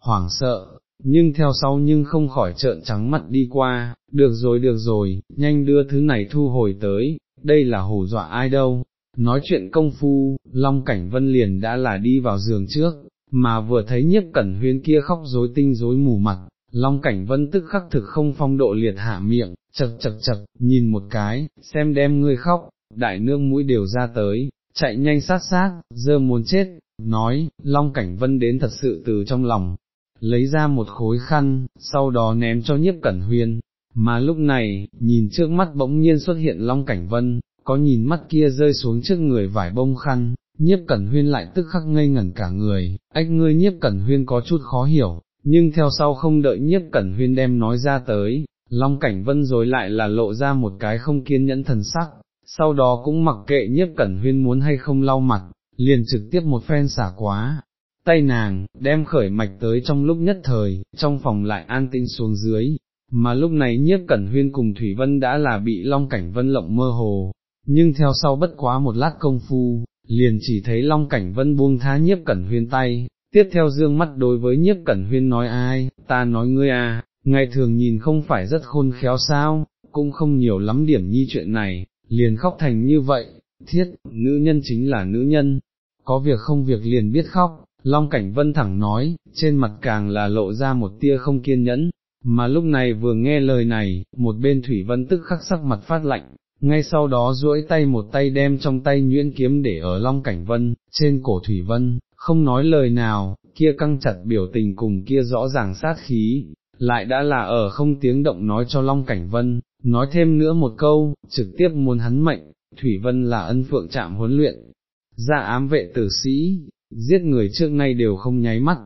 hoảng sợ, nhưng theo sau nhưng không khỏi trợn trắng mặt đi qua, được rồi được rồi, nhanh đưa thứ này thu hồi tới, đây là hù dọa ai đâu. Nói chuyện công phu, Long Cảnh Vân liền đã là đi vào giường trước, mà vừa thấy nhiếp cẩn huyên kia khóc rối tinh rối mù mặt, Long Cảnh Vân tức khắc thực không phong độ liệt hạ miệng, chật chật chật, nhìn một cái, xem đem ngươi khóc, đại nương mũi đều ra tới, chạy nhanh sát sát, dơ muốn chết, nói, Long Cảnh Vân đến thật sự từ trong lòng, lấy ra một khối khăn, sau đó ném cho nhiếp cẩn huyên, mà lúc này, nhìn trước mắt bỗng nhiên xuất hiện Long Cảnh Vân, có nhìn mắt kia rơi xuống trước người vải bông khăn, nhiếp cẩn huyên lại tức khắc ngây ngẩn cả người, ách ngươi nhiếp cẩn huyên có chút khó hiểu, nhưng theo sau không đợi nhiếp cẩn huyên đem nói ra tới, Long Cảnh Vân rồi lại là lộ ra một cái không kiên nhẫn thần sắc, sau đó cũng mặc kệ nhiếp cẩn huyên muốn hay không lau mặt, liền trực tiếp một phen xả quá. Tay nàng, đem khởi mạch tới trong lúc nhất thời, trong phòng lại an tinh xuống dưới, mà lúc này nhiếp cẩn huyên cùng Thủy Vân đã là bị Long Cảnh Vân lộng mơ hồ, nhưng theo sau bất quá một lát công phu, liền chỉ thấy Long Cảnh Vân buông thá nhiếp cẩn huyên tay, tiếp theo dương mắt đối với nhiếp cẩn huyên nói ai, ta nói ngươi à, ngày thường nhìn không phải rất khôn khéo sao, cũng không nhiều lắm điểm nhi chuyện này, liền khóc thành như vậy, thiết, nữ nhân chính là nữ nhân, có việc không việc liền biết khóc, Long Cảnh Vân thẳng nói, trên mặt càng là lộ ra một tia không kiên nhẫn, mà lúc này vừa nghe lời này, một bên Thủy Vân tức khắc sắc mặt phát lạnh, ngay sau đó duỗi tay một tay đem trong tay nhuyễn kiếm để ở Long Cảnh Vân, trên cổ Thủy Vân, không nói lời nào, kia căng chặt biểu tình cùng kia rõ ràng sát khí, lại đã là ở không tiếng động nói cho Long Cảnh Vân, nói thêm nữa một câu, trực tiếp muốn hắn mệnh, Thủy Vân là ân phượng trạm huấn luyện, ra ám vệ tử sĩ, giết người trước nay đều không nháy mắt,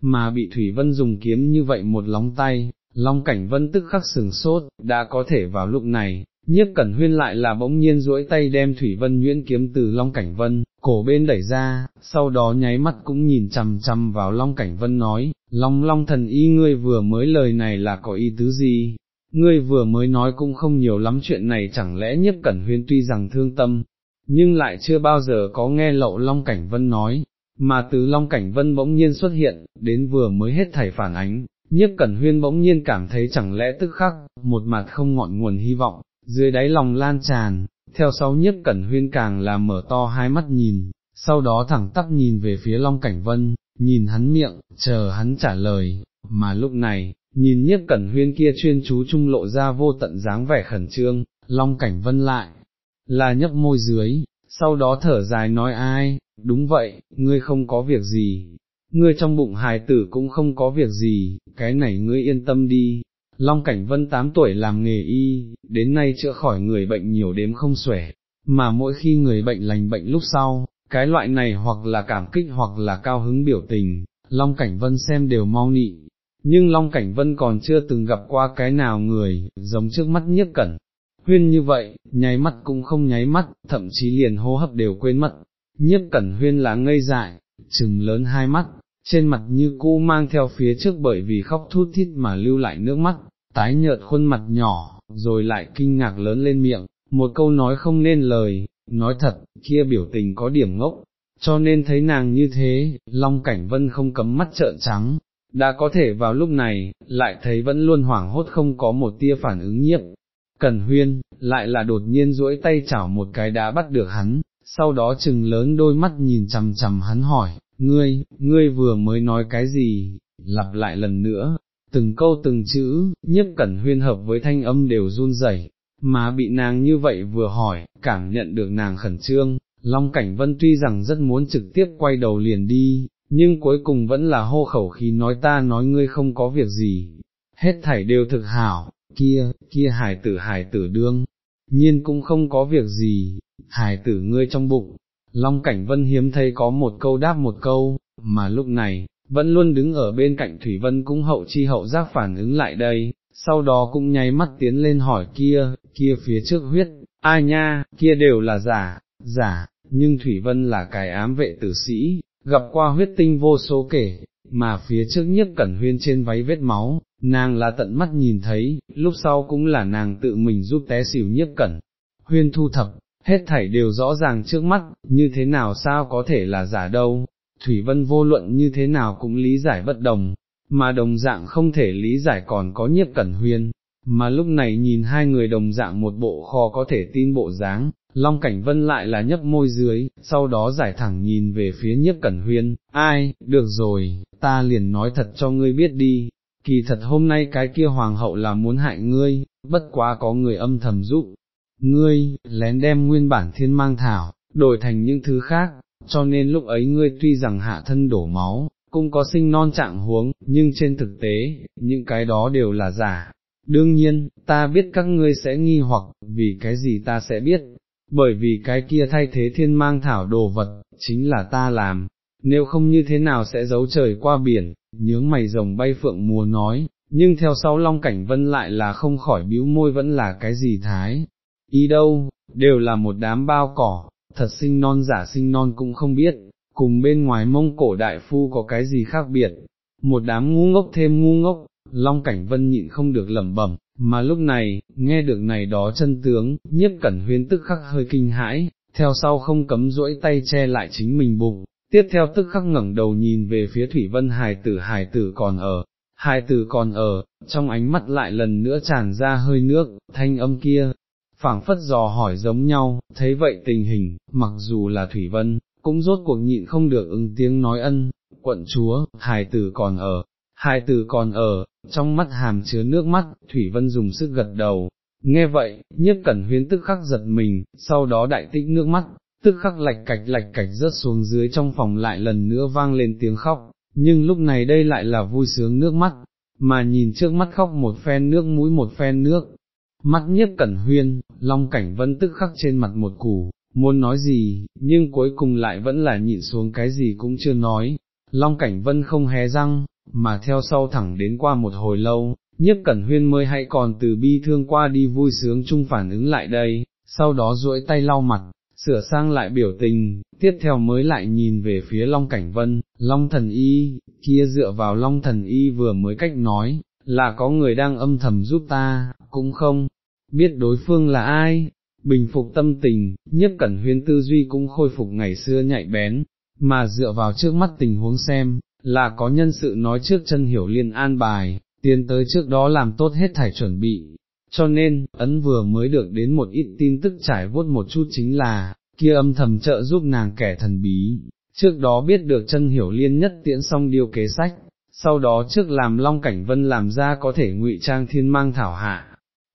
mà bị Thủy Vân dùng kiếm như vậy một lóng tay, Long Cảnh Vân tức khắc sừng sốt, đã có thể vào lúc này, nhiếp cẩn huyên lại là bỗng nhiên duỗi tay đem Thủy Vân nhuyễn kiếm từ Long Cảnh Vân, cổ bên đẩy ra, sau đó nháy mắt cũng nhìn chằm chằm vào Long Cảnh Vân nói, Long Long thần y ngươi vừa mới lời này là có ý tứ gì? Ngươi vừa mới nói cũng không nhiều lắm chuyện này chẳng lẽ nhiếp cẩn huyên tuy rằng thương tâm, nhưng lại chưa bao giờ có nghe lậu Long Cảnh Vân nói, mà từ Long Cảnh Vân bỗng nhiên xuất hiện, đến vừa mới hết thảy phản ánh, nhiếp cẩn huyên bỗng nhiên cảm thấy chẳng lẽ tức khắc, một mặt không ngọn nguồn hy vọng, dưới đáy lòng lan tràn, theo sau nhiếp cẩn huyên càng là mở to hai mắt nhìn, sau đó thẳng tắp nhìn về phía Long Cảnh Vân, nhìn hắn miệng, chờ hắn trả lời, mà lúc này, nhìn nhiếp cẩn huyên kia chuyên chú trung lộ ra vô tận dáng vẻ khẩn trương, Long Cảnh Vân lại, là nhấp môi dưới, sau đó thở dài nói ai, đúng vậy, ngươi không có việc gì, ngươi trong bụng hài tử cũng không có việc gì, cái này ngươi yên tâm đi. Long Cảnh Vân 8 tuổi làm nghề y, đến nay chữa khỏi người bệnh nhiều đếm không xuể, mà mỗi khi người bệnh lành bệnh lúc sau, cái loại này hoặc là cảm kích hoặc là cao hứng biểu tình, Long Cảnh Vân xem đều mau nị. Nhưng Long Cảnh Vân còn chưa từng gặp qua cái nào người, giống trước mắt nhiếp cẩn, huyên như vậy, nháy mắt cũng không nháy mắt, thậm chí liền hô hấp đều quên mất, nhiếp cẩn huyên là ngây dại, trừng lớn hai mắt, trên mặt như cũ mang theo phía trước bởi vì khóc thút thít mà lưu lại nước mắt, tái nhợt khuôn mặt nhỏ, rồi lại kinh ngạc lớn lên miệng, một câu nói không nên lời, nói thật, kia biểu tình có điểm ngốc, cho nên thấy nàng như thế, Long Cảnh Vân không cấm mắt trợn trắng, đã có thể vào lúc này, lại thấy vẫn luôn hoảng hốt không có một tia phản ứng nhiếp. Cần huyên, lại là đột nhiên duỗi tay chảo một cái đã bắt được hắn, sau đó chừng lớn đôi mắt nhìn chằm chằm hắn hỏi, ngươi, ngươi vừa mới nói cái gì, lặp lại lần nữa, từng câu từng chữ, nhiếp cẩn huyên hợp với thanh âm đều run rẩy, mà bị nàng như vậy vừa hỏi, cảm nhận được nàng khẩn trương, Long Cảnh Vân tuy rằng rất muốn trực tiếp quay đầu liền đi, nhưng cuối cùng vẫn là hô khẩu khí nói ta nói ngươi không có việc gì, hết thảy đều thực hảo, kia, kia hài tử hài tử đương, nhiên cũng không có việc gì, hài tử ngươi trong bụng. Long Cảnh Vân hiếm thấy có một câu đáp một câu, mà lúc này, vẫn luôn đứng ở bên cạnh Thủy Vân cũng hậu chi hậu giác phản ứng lại đây, sau đó cũng nháy mắt tiến lên hỏi kia, kia phía trước huyết, ai nha, kia đều là giả, giả, nhưng Thủy Vân là cái ám vệ tử sĩ, gặp qua huyết tinh vô số kể, mà phía trước nhất cẩn huyên trên váy vết máu, nàng là tận mắt nhìn thấy, lúc sau cũng là nàng tự mình giúp té xỉu nhiếp cẩn. Huyên thu thập, hết thảy đều rõ ràng trước mắt, như thế nào sao có thể là giả đâu, Thủy Vân vô luận như thế nào cũng lý giải bất đồng, mà đồng dạng không thể lý giải còn có nhiếp cẩn huyên, mà lúc này nhìn hai người đồng dạng một bộ kho có thể tin bộ dáng, Long Cảnh Vân lại là nhấp môi dưới, sau đó giải thẳng nhìn về phía nhiếp cẩn huyên, ai, được rồi, ta liền nói thật cho ngươi biết đi, kỳ thật hôm nay cái kia hoàng hậu là muốn hại ngươi, bất quá có người âm thầm giúp, ngươi, lén đem nguyên bản thiên mang thảo, đổi thành những thứ khác, cho nên lúc ấy ngươi tuy rằng hạ thân đổ máu, cũng có sinh non trạng huống, nhưng trên thực tế, những cái đó đều là giả. Đương nhiên, ta biết các ngươi sẽ nghi hoặc, vì cái gì ta sẽ biết, bởi vì cái kia thay thế thiên mang thảo đồ vật, chính là ta làm, nếu không như thế nào sẽ giấu trời qua biển, nhướng mày rồng bay phượng mùa nói, nhưng theo sau Long Cảnh Vân lại là không khỏi bĩu môi vẫn là cái gì thái, ý đâu, đều là một đám bao cỏ, thật sinh non giả sinh non cũng không biết, cùng bên ngoài mông cổ đại phu có cái gì khác biệt, một đám ngu ngốc thêm ngu ngốc, Long Cảnh Vân nhịn không được lẩm bẩm, mà lúc này, nghe được này đó chân tướng, nhiếp cẩn huyên tức khắc hơi kinh hãi, theo sau không cấm duỗi tay che lại chính mình bụng, tiếp theo tức khắc ngẩng đầu nhìn về phía Thủy Vân hài tử. Hài tử còn ở, hài tử còn ở, trong ánh mắt lại lần nữa tràn ra hơi nước, thanh âm kia, phảng phất dò hỏi giống nhau, thấy vậy tình hình, mặc dù là Thủy Vân, cũng rốt cuộc nhịn không được ứng tiếng nói ân, quận chúa, hài tử còn ở, hài tử còn ở, trong mắt hàm chứa nước mắt, Thủy Vân dùng sức gật đầu, nghe vậy, nhiếp cẩn huyến tức khắc giật mình, sau đó đại tích nước mắt, tức khắc lạch cạch lạch cạch rớt xuống dưới trong phòng lại lần nữa vang lên tiếng khóc, nhưng lúc này đây lại là vui sướng nước mắt, mà nhìn trước mắt khóc một phen nước mũi một phen nước, mắt nhiếp cẩn huyên, long cảnh vân tức khắc trên mặt một củ, muốn nói gì, nhưng cuối cùng lại vẫn là nhịn xuống cái gì cũng chưa nói, long cảnh vân không hé răng, mà theo sau thẳng đến qua một hồi lâu, nhiếp cẩn huyên mới hay còn từ bi thương qua đi vui sướng chung phản ứng lại đây, sau đó duỗi tay lau mặt, sửa sang lại biểu tình, tiếp theo mới lại nhìn về phía Long Cảnh Vân, Long Thần Y, kia dựa vào Long Thần Y vừa mới cách nói, là có người đang âm thầm giúp ta, cũng không, biết đối phương là ai, bình phục tâm tình, nhất cẩn huyên tư duy cũng khôi phục ngày xưa nhạy bén, mà dựa vào trước mắt tình huống xem, là có nhân sự nói trước chân hiểu liên an bài, tiến tới trước đó làm tốt hết thảy chuẩn bị, cho nên, ấn vừa mới được đến một ít tin tức trải vuốt một chút chính là, kia âm thầm trợ giúp nàng kẻ thần bí, trước đó biết được chân hiểu liên nhất tiễn xong điều kế sách, sau đó trước làm Long Cảnh Vân làm ra có thể ngụy trang thiên mang thảo hạ,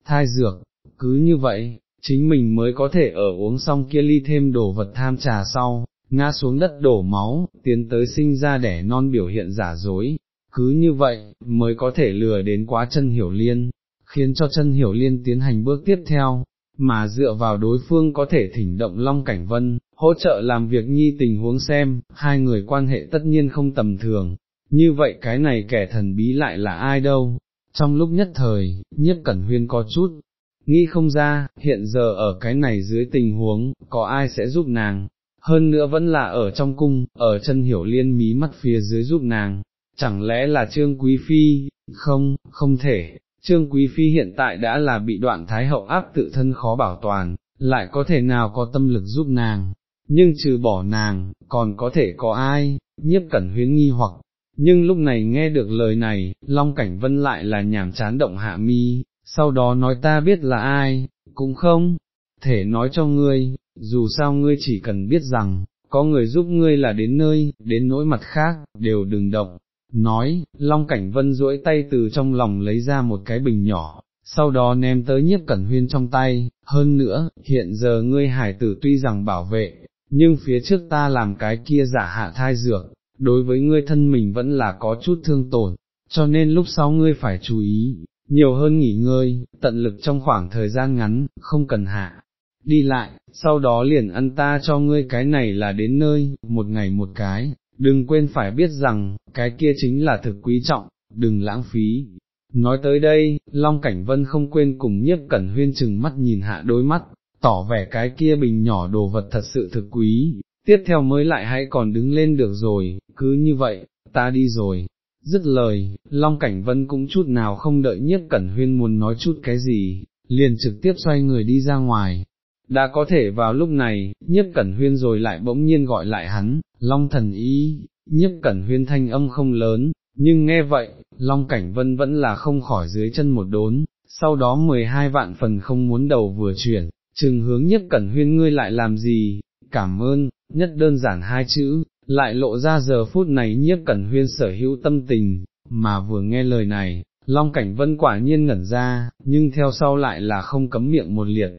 thai dược, cứ như vậy, chính mình mới có thể ở uống xong kia ly thêm đổ vật tham trà sau, ngã xuống đất đổ máu, tiến tới sinh ra đẻ non biểu hiện giả dối, cứ như vậy, mới có thể lừa đến quá chân hiểu liên, khiến cho chân hiểu liên tiến hành bước tiếp theo, mà dựa vào đối phương có thể thỉnh động Long Cảnh Vân, hỗ trợ làm việc nhi tình huống xem, hai người quan hệ tất nhiên không tầm thường, như vậy cái này kẻ thần bí lại là ai đâu, trong lúc nhất thời, nhiếp cẩn huyên có chút, nghĩ không ra, hiện giờ ở cái này dưới tình huống, có ai sẽ giúp nàng, hơn nữa vẫn là ở trong cung, ở chân hiểu liên mí mắt phía dưới giúp nàng, chẳng lẽ là Trương Quý Phi, không, không thể, Trương Quý Phi hiện tại đã là bị đoạn Thái Hậu áp tự thân khó bảo toàn, lại có thể nào có tâm lực giúp nàng, nhưng trừ bỏ nàng, còn có thể có ai, nhiếp cẩn huyến nghi hoặc, nhưng lúc này nghe được lời này, Long Cảnh Vân lại là nhảm chán động hạ mi, sau đó nói ta biết là ai, cũng không, thể nói cho ngươi, dù sao ngươi chỉ cần biết rằng, có người giúp ngươi là đến nơi, đến nỗi mặt khác, đều đừng động, nói, Long Cảnh Vân duỗi tay từ trong lòng lấy ra một cái bình nhỏ, sau đó ném tới nhiếp cẩn huyên trong tay, hơn nữa, hiện giờ ngươi hải tử tuy rằng bảo vệ, nhưng phía trước ta làm cái kia giả hạ thai dược, đối với ngươi thân mình vẫn là có chút thương tổn, cho nên lúc sau ngươi phải chú ý, nhiều hơn nghỉ ngơi, tận lực trong khoảng thời gian ngắn, không cần hạ. Đi lại, sau đó liền ăn ta cho ngươi cái này là đến nơi, một ngày một cái, đừng quên phải biết rằng, cái kia chính là thực quý trọng, đừng lãng phí. Nói tới đây, Long Cảnh Vân không quên cùng nhiếp cẩn huyên chừng mắt nhìn hạ đôi mắt, tỏ vẻ cái kia bình nhỏ đồ vật thật sự thực quý, tiếp theo mới lại hãy còn đứng lên được rồi, cứ như vậy, ta đi rồi. Dứt lời, Long Cảnh Vân cũng chút nào không đợi nhiếp cẩn huyên muốn nói chút cái gì, liền trực tiếp xoay người đi ra ngoài, đã có thể vào lúc này, nhiếp cẩn huyên rồi lại bỗng nhiên gọi lại hắn, Long thần ý, nhiếp cẩn huyên thanh âm không lớn, nhưng nghe vậy, Long cảnh vân vẫn là không khỏi dưới chân một đốn, sau đó 12 vạn phần không muốn đầu vừa chuyển, trừng hướng nhiếp cẩn huyên ngươi lại làm gì, cảm ơn, nhất đơn giản hai chữ, lại lộ ra giờ phút này nhiếp cẩn huyên sở hữu tâm tình, mà vừa nghe lời này, Long Cảnh Vân quả nhiên ngẩn ra, nhưng theo sau lại là không cấm miệng một liệt,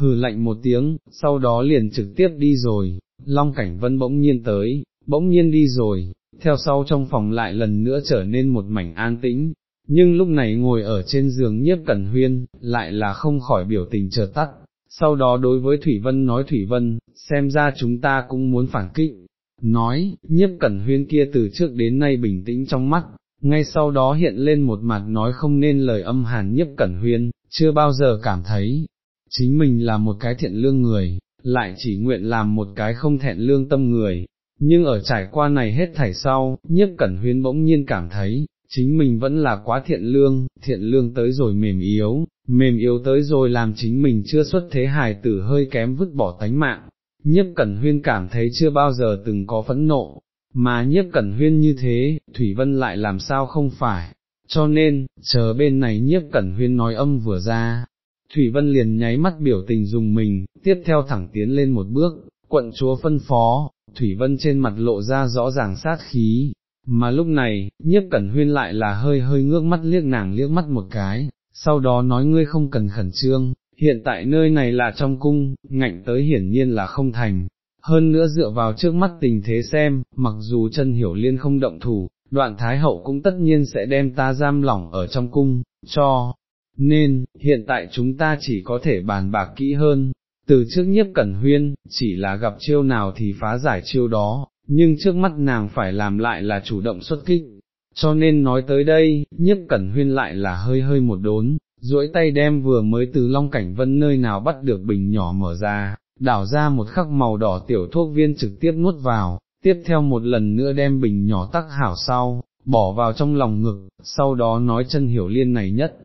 hừ lạnh một tiếng, sau đó liền trực tiếp đi rồi, Long Cảnh Vân bỗng nhiên tới, bỗng nhiên đi rồi, theo sau trong phòng lại lần nữa trở nên một mảnh an tĩnh, nhưng lúc này ngồi ở trên giường nhiếp cẩn huyên, lại là không khỏi biểu tình chờ tắt, sau đó đối với Thủy Vân nói Thủy Vân, xem ra chúng ta cũng muốn phản kích, nói, nhiếp cẩn huyên kia từ trước đến nay bình tĩnh trong mắt, ngay sau đó hiện lên một mặt nói không nên lời âm hàn nhiếp cẩn huyên, chưa bao giờ cảm thấy, chính mình là một cái thiện lương người, lại chỉ nguyện làm một cái không thẹn lương tâm người, nhưng ở trải qua này hết thảy sau, nhiếp cẩn huyên bỗng nhiên cảm thấy, chính mình vẫn là quá thiện lương, thiện lương tới rồi mềm yếu, mềm yếu tới rồi làm chính mình chưa xuất thế hài tử hơi kém vứt bỏ tánh mạng. Nhiếp Cẩn Huyên cảm thấy chưa bao giờ từng có phẫn nộ, mà nhiếp Cẩn Huyên như thế, Thủy Vân lại làm sao không phải, cho nên, chờ bên này nhiếp cẩn huyên nói âm vừa ra, Thủy Vân liền nháy mắt biểu tình dùng mình, tiếp theo thẳng tiến lên một bước, quận chúa phân phó, Thủy Vân trên mặt lộ ra rõ ràng sát khí, mà lúc này, nhiếp cẩn huyên lại là hơi hơi ngước mắt liếc nàng liếc mắt một cái, sau đó nói ngươi không cần khẩn trương, hiện tại nơi này là trong cung, ngạnh tới hiển nhiên là không thành, hơn nữa dựa vào trước mắt tình thế xem, mặc dù chân hiểu liên không động thủ, đoạn thái hậu cũng tất nhiên sẽ đem ta giam lỏng ở trong cung, cho, nên, hiện tại chúng ta chỉ có thể bàn bạc kỹ hơn, từ trước nhiếp cẩn huyên, chỉ là gặp chiêu nào thì phá giải chiêu đó, nhưng trước mắt nàng phải làm lại là chủ động xuất kích, cho nên nói tới đây, nhiếp cẩn huyên lại là hơi hơi một đốn, duỗi tay đem vừa mới từ Long Cảnh Vân nơi nào bắt được bình nhỏ mở ra, đảo ra một khắc màu đỏ tiểu thuốc viên trực tiếp nuốt vào, tiếp theo một lần nữa đem bình nhỏ tắc hảo sau, bỏ vào trong lòng ngực, sau đó nói chân hiểu liên này nhất.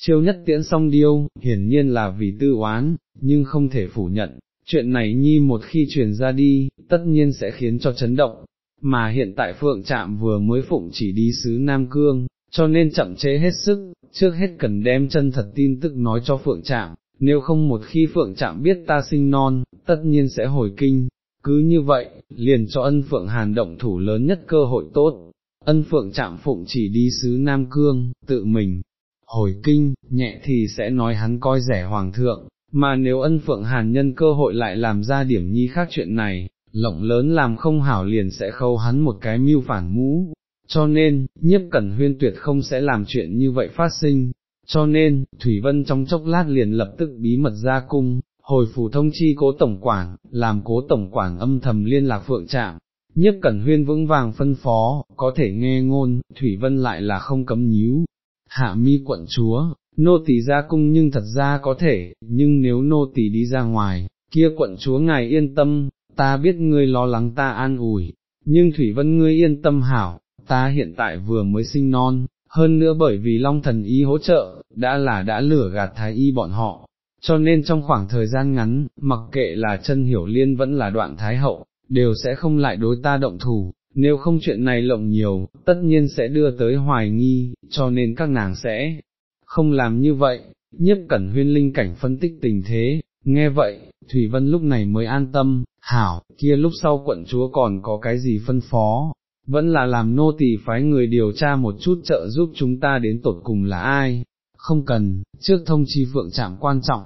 Chiêu nhất tiễn song điêu, hiển nhiên là vì tư oán, nhưng không thể phủ nhận, chuyện này nhi một khi truyền ra đi, tất nhiên sẽ khiến cho chấn động, mà hiện tại Phượng Trạm vừa mới phụng chỉ đi xứ Nam Cương, cho nên chậm chế hết sức, trước hết cần đem chân thật tin tức nói cho Phượng Trạm, nếu không một khi Phượng Trạm biết ta sinh non, tất nhiên sẽ hồi kinh, cứ như vậy, liền cho ân Phượng Hàn động thủ lớn nhất cơ hội tốt, ân Phượng Trạm phụng chỉ đi xứ Nam Cương, tự mình, hồi kinh, nhẹ thì sẽ nói hắn coi rẻ Hoàng thượng, mà nếu ân Phượng Hàn nhân cơ hội lại làm ra điểm nhi khác chuyện này, lộng lớn làm không hảo liền sẽ khâu hắn một cái mưu phản mũ, cho nên, nhiếp cẩn huyên tuyệt không sẽ làm chuyện như vậy phát sinh, cho nên, Thủy Vân trong chốc lát liền lập tức bí mật ra cung, hồi phủ thông chi cố tổng quản, làm cố tổng quản âm thầm liên lạc phượng trạm. nhất Cẩn Huyên vững vàng phân phó, có thể nghe ngôn, Thủy Vân lại là không cấm nhíu. Hạ mi quận chúa, nô tỳ ra cung nhưng thật ra có thể, nhưng nếu nô tỳ đi ra ngoài, kia quận chúa ngài yên tâm, ta biết ngươi lo lắng ta an ủi, nhưng Thủy Vân ngươi yên tâm hảo, ta hiện tại vừa mới sinh non, hơn nữa bởi vì Long Thần Y hỗ trợ, đã là đã lửa gạt Thái Y bọn họ, cho nên trong khoảng thời gian ngắn, mặc kệ là chân hiểu liên vẫn là đoạn Thái Hậu, đều sẽ không lại đối ta động thủ, nếu không chuyện này lộng nhiều, tất nhiên sẽ đưa tới hoài nghi, cho nên các nàng sẽ không làm như vậy, nhiếp cẩn huyên linh cảnh phân tích tình thế, nghe vậy, Thủy Vân lúc này mới an tâm, hảo, kia lúc sau quận chúa còn có cái gì phân phó, vẫn là làm nô tỳ phái người điều tra một chút trợ giúp chúng ta đến tột cùng là ai, không cần, trước thông chi phượng trạm quan trọng,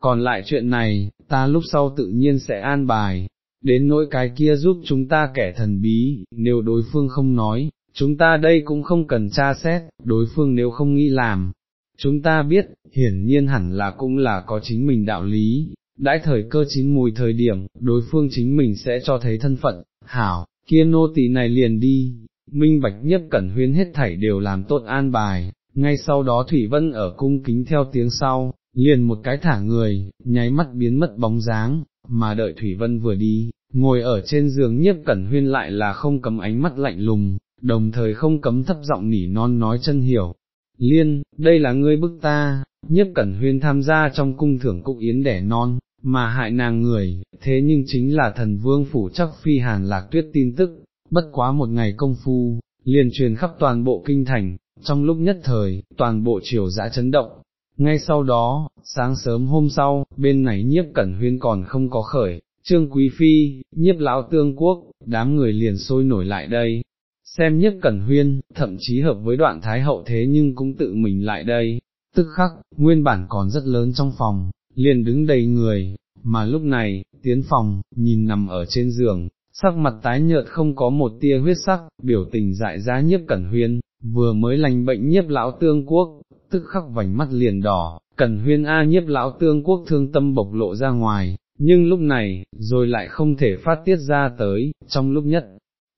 còn lại chuyện này, ta lúc sau tự nhiên sẽ an bài, đến nỗi cái kia giúp chúng ta kẻ thần bí, nếu đối phương không nói, chúng ta đây cũng không cần tra xét, đối phương nếu không nghĩ làm. Chúng ta biết, hiển nhiên hẳn là cũng là có chính mình đạo lý, đãi thời cơ chín mùi thời điểm, đối phương chính mình sẽ cho thấy thân phận, hảo, kia nô tỳ này liền đi, minh bạch nhất cẩn huyên hết thảy đều làm tốt an bài, ngay sau đó Thủy Vân ở cung kính theo tiếng sau, liền một cái thả người, nháy mắt biến mất bóng dáng, mà đợi Thủy Vân vừa đi, ngồi ở trên giường nhiếp cẩn huyên lại là không cấm ánh mắt lạnh lùng, đồng thời không cấm thấp giọng nỉ non nói chân hiểu. Liên, đây là ngươi bức ta, nhiếp cẩn huyên tham gia trong cung thưởng cục yến đẻ non, mà hại nàng người, thế nhưng chính là thần vương phủ chắc phi hàn lạc tuyết tin tức, bất quá một ngày công phu, liền truyền khắp toàn bộ kinh thành, trong lúc nhất thời, toàn bộ triều dã chấn động. Ngay sau đó, sáng sớm hôm sau, bên này nhiếp cẩn huyên còn không có khởi, trương quý phi, nhiếp lão tương quốc, đám người liền sôi nổi lại đây, xem nhiếp cẩn huyên, thậm chí hợp với đoạn thái hậu thế nhưng cũng tự mình lại đây, tức khắc, nguyên bản còn rất lớn trong phòng, liền đứng đầy người, mà lúc này, tiến phòng, nhìn nằm ở trên giường, sắc mặt tái nhợt không có một tia huyết sắc, biểu tình dại ra nhiếp cẩn huyên, vừa mới lành bệnh nhiếp lão tương quốc, tức khắc vành mắt liền đỏ, cẩn huyên A nhiếp lão tương quốc thương tâm bộc lộ ra ngoài, nhưng lúc này, rồi lại không thể phát tiết ra tới, trong lúc nhất,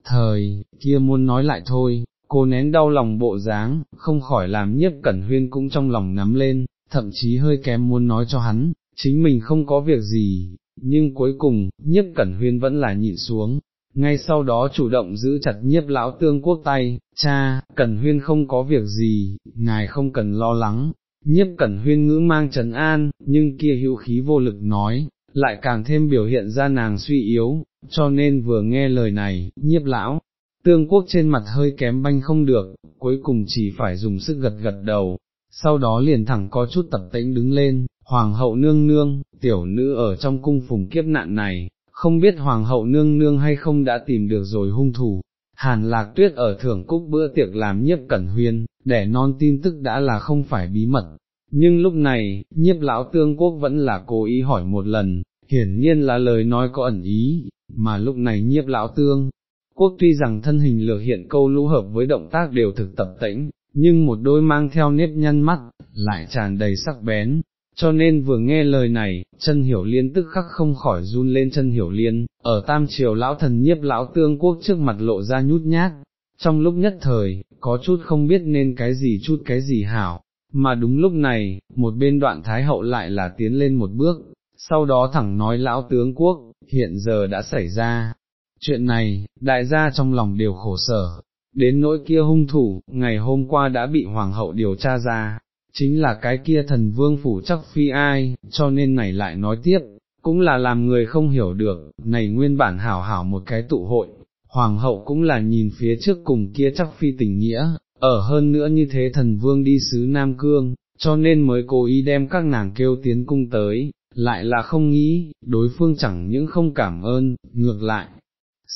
thời, kia muốn nói lại thôi, cô nén đau lòng bộ dáng, không khỏi làm nhiếp cẩn huyên cũng trong lòng nắm lên, thậm chí hơi kém muốn nói cho hắn, chính mình không có việc gì, nhưng cuối cùng, nhiếp cẩn huyên vẫn là nhịn xuống, ngay sau đó chủ động giữ chặt nhiếp lão tương quốc tay, cha, cẩn huyên không có việc gì, ngài không cần lo lắng, nhiếp cẩn huyên ngữ mang trấn an, nhưng kia hữu khí vô lực nói, lại càng thêm biểu hiện ra nàng suy yếu, cho nên vừa nghe lời này, nhiếp lão. tương quốc trên mặt hơi kém banh không được, cuối cùng chỉ phải dùng sức gật gật đầu, sau đó liền thẳng có chút tập tĩnh đứng lên, hoàng hậu nương nương, tiểu nữ ở trong cung phùng kiếp nạn này, không biết hoàng hậu nương nương hay không đã tìm được rồi hung thủ. Hàn lạc tuyết ở thưởng cúc bữa tiệc làm nhiếp cẩn huyên, để non tin tức đã là không phải bí mật, nhưng lúc này, nhiếp lão tương quốc vẫn là cố ý hỏi một lần, hiển nhiên là lời nói có ẩn ý, mà lúc này nhiếp lão tương, quốc tuy rằng thân hình lược hiện câu lũ hợp với động tác đều thực tập tĩnh, nhưng một đôi mang theo nếp nhăn mắt, lại tràn đầy sắc bén, cho nên vừa nghe lời này, chân hiểu liên tức khắc không khỏi run lên. Chân hiểu liên, ở tam triều lão thần nhiếp lão tương quốc trước mặt lộ ra nhút nhát, trong lúc nhất thời, có chút không biết nên cái gì chút cái gì hảo, mà đúng lúc này, một bên đoạn thái hậu lại là tiến lên một bước, sau đó thẳng nói lão tướng quốc, hiện giờ đã xảy ra. Chuyện này, đại gia trong lòng đều khổ sở, đến nỗi kia hung thủ, ngày hôm qua đã bị hoàng hậu điều tra ra, chính là cái kia thần vương phủ chắc phi ai, cho nên này lại nói tiếp, cũng là làm người không hiểu được, này nguyên bản hảo hảo một cái tụ hội, hoàng hậu cũng là nhìn phía trước cùng kia chắc phi tình nghĩa, ở hơn nữa như thế thần vương đi xứ Nam Cương, cho nên mới cố ý đem các nàng kêu tiến cung tới, lại là không nghĩ, đối phương chẳng những không cảm ơn, ngược lại,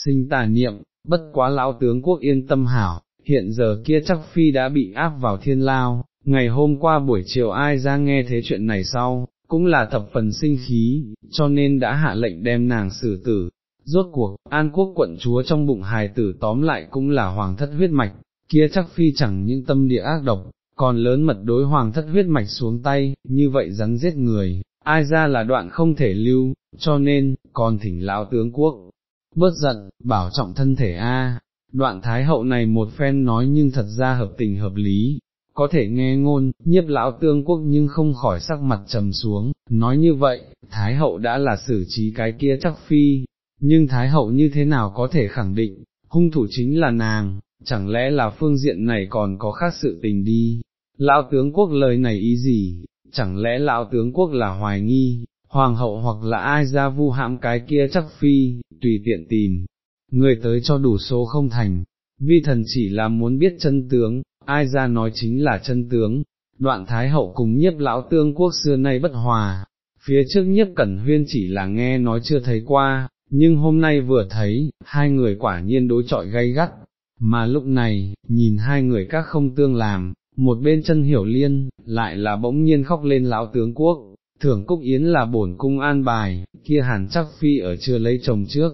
sinh tà niệm, bất quá lão tướng quốc yên tâm hảo, hiện giờ kia chắc phi đã bị áp vào thiên lao, ngày hôm qua buổi chiều ai ra nghe thế chuyện này sau, cũng là thập phần sinh khí, cho nên đã hạ lệnh đem nàng xử tử. Rốt cuộc, An Quốc quận chúa trong bụng hài tử tóm lại cũng là hoàng thất huyết mạch, kia chắc phi chẳng những tâm địa ác độc, còn lớn mật đối hoàng thất huyết mạch xuống tay, như vậy rắn giết người, ai ra là đoạn không thể lưu, cho nên, còn thỉnh lão tướng quốc, bớt giận, bảo trọng thân thể a. Đoạn thái hậu này một phen nói nhưng thật ra hợp tình hợp lý, có thể nghe ngôn, nhiếp lão tương quốc nhưng không khỏi sắc mặt trầm xuống, nói như vậy, thái hậu đã là xử trí cái kia chắc phi, nhưng thái hậu như thế nào có thể khẳng định, hung thủ chính là nàng, chẳng lẽ là phương diện này còn có khác sự tình đi, lão tướng quốc lời này ý gì, chẳng lẽ lão tướng quốc là hoài nghi, hoàng hậu hoặc là ai ra vu hãm cái kia chắc phi, tùy tiện tìm, người tới cho đủ số không thành, vi thần chỉ là muốn biết chân tướng, ai ra nói chính là chân tướng, đoạn thái hậu cùng nhiếp lão tương quốc xưa nay bất hòa, phía trước nhiếp cẩn huyên chỉ là nghe nói chưa thấy qua, nhưng hôm nay vừa thấy, hai người quả nhiên đối chọi gay gắt, mà lúc này, nhìn hai người các không tương làm, một bên chân hiểu liên, lại là bỗng nhiên khóc lên lão tướng quốc, thưởng cúc yến là bổn cung an bài, kia hàn chắc phi ở chưa lấy chồng trước,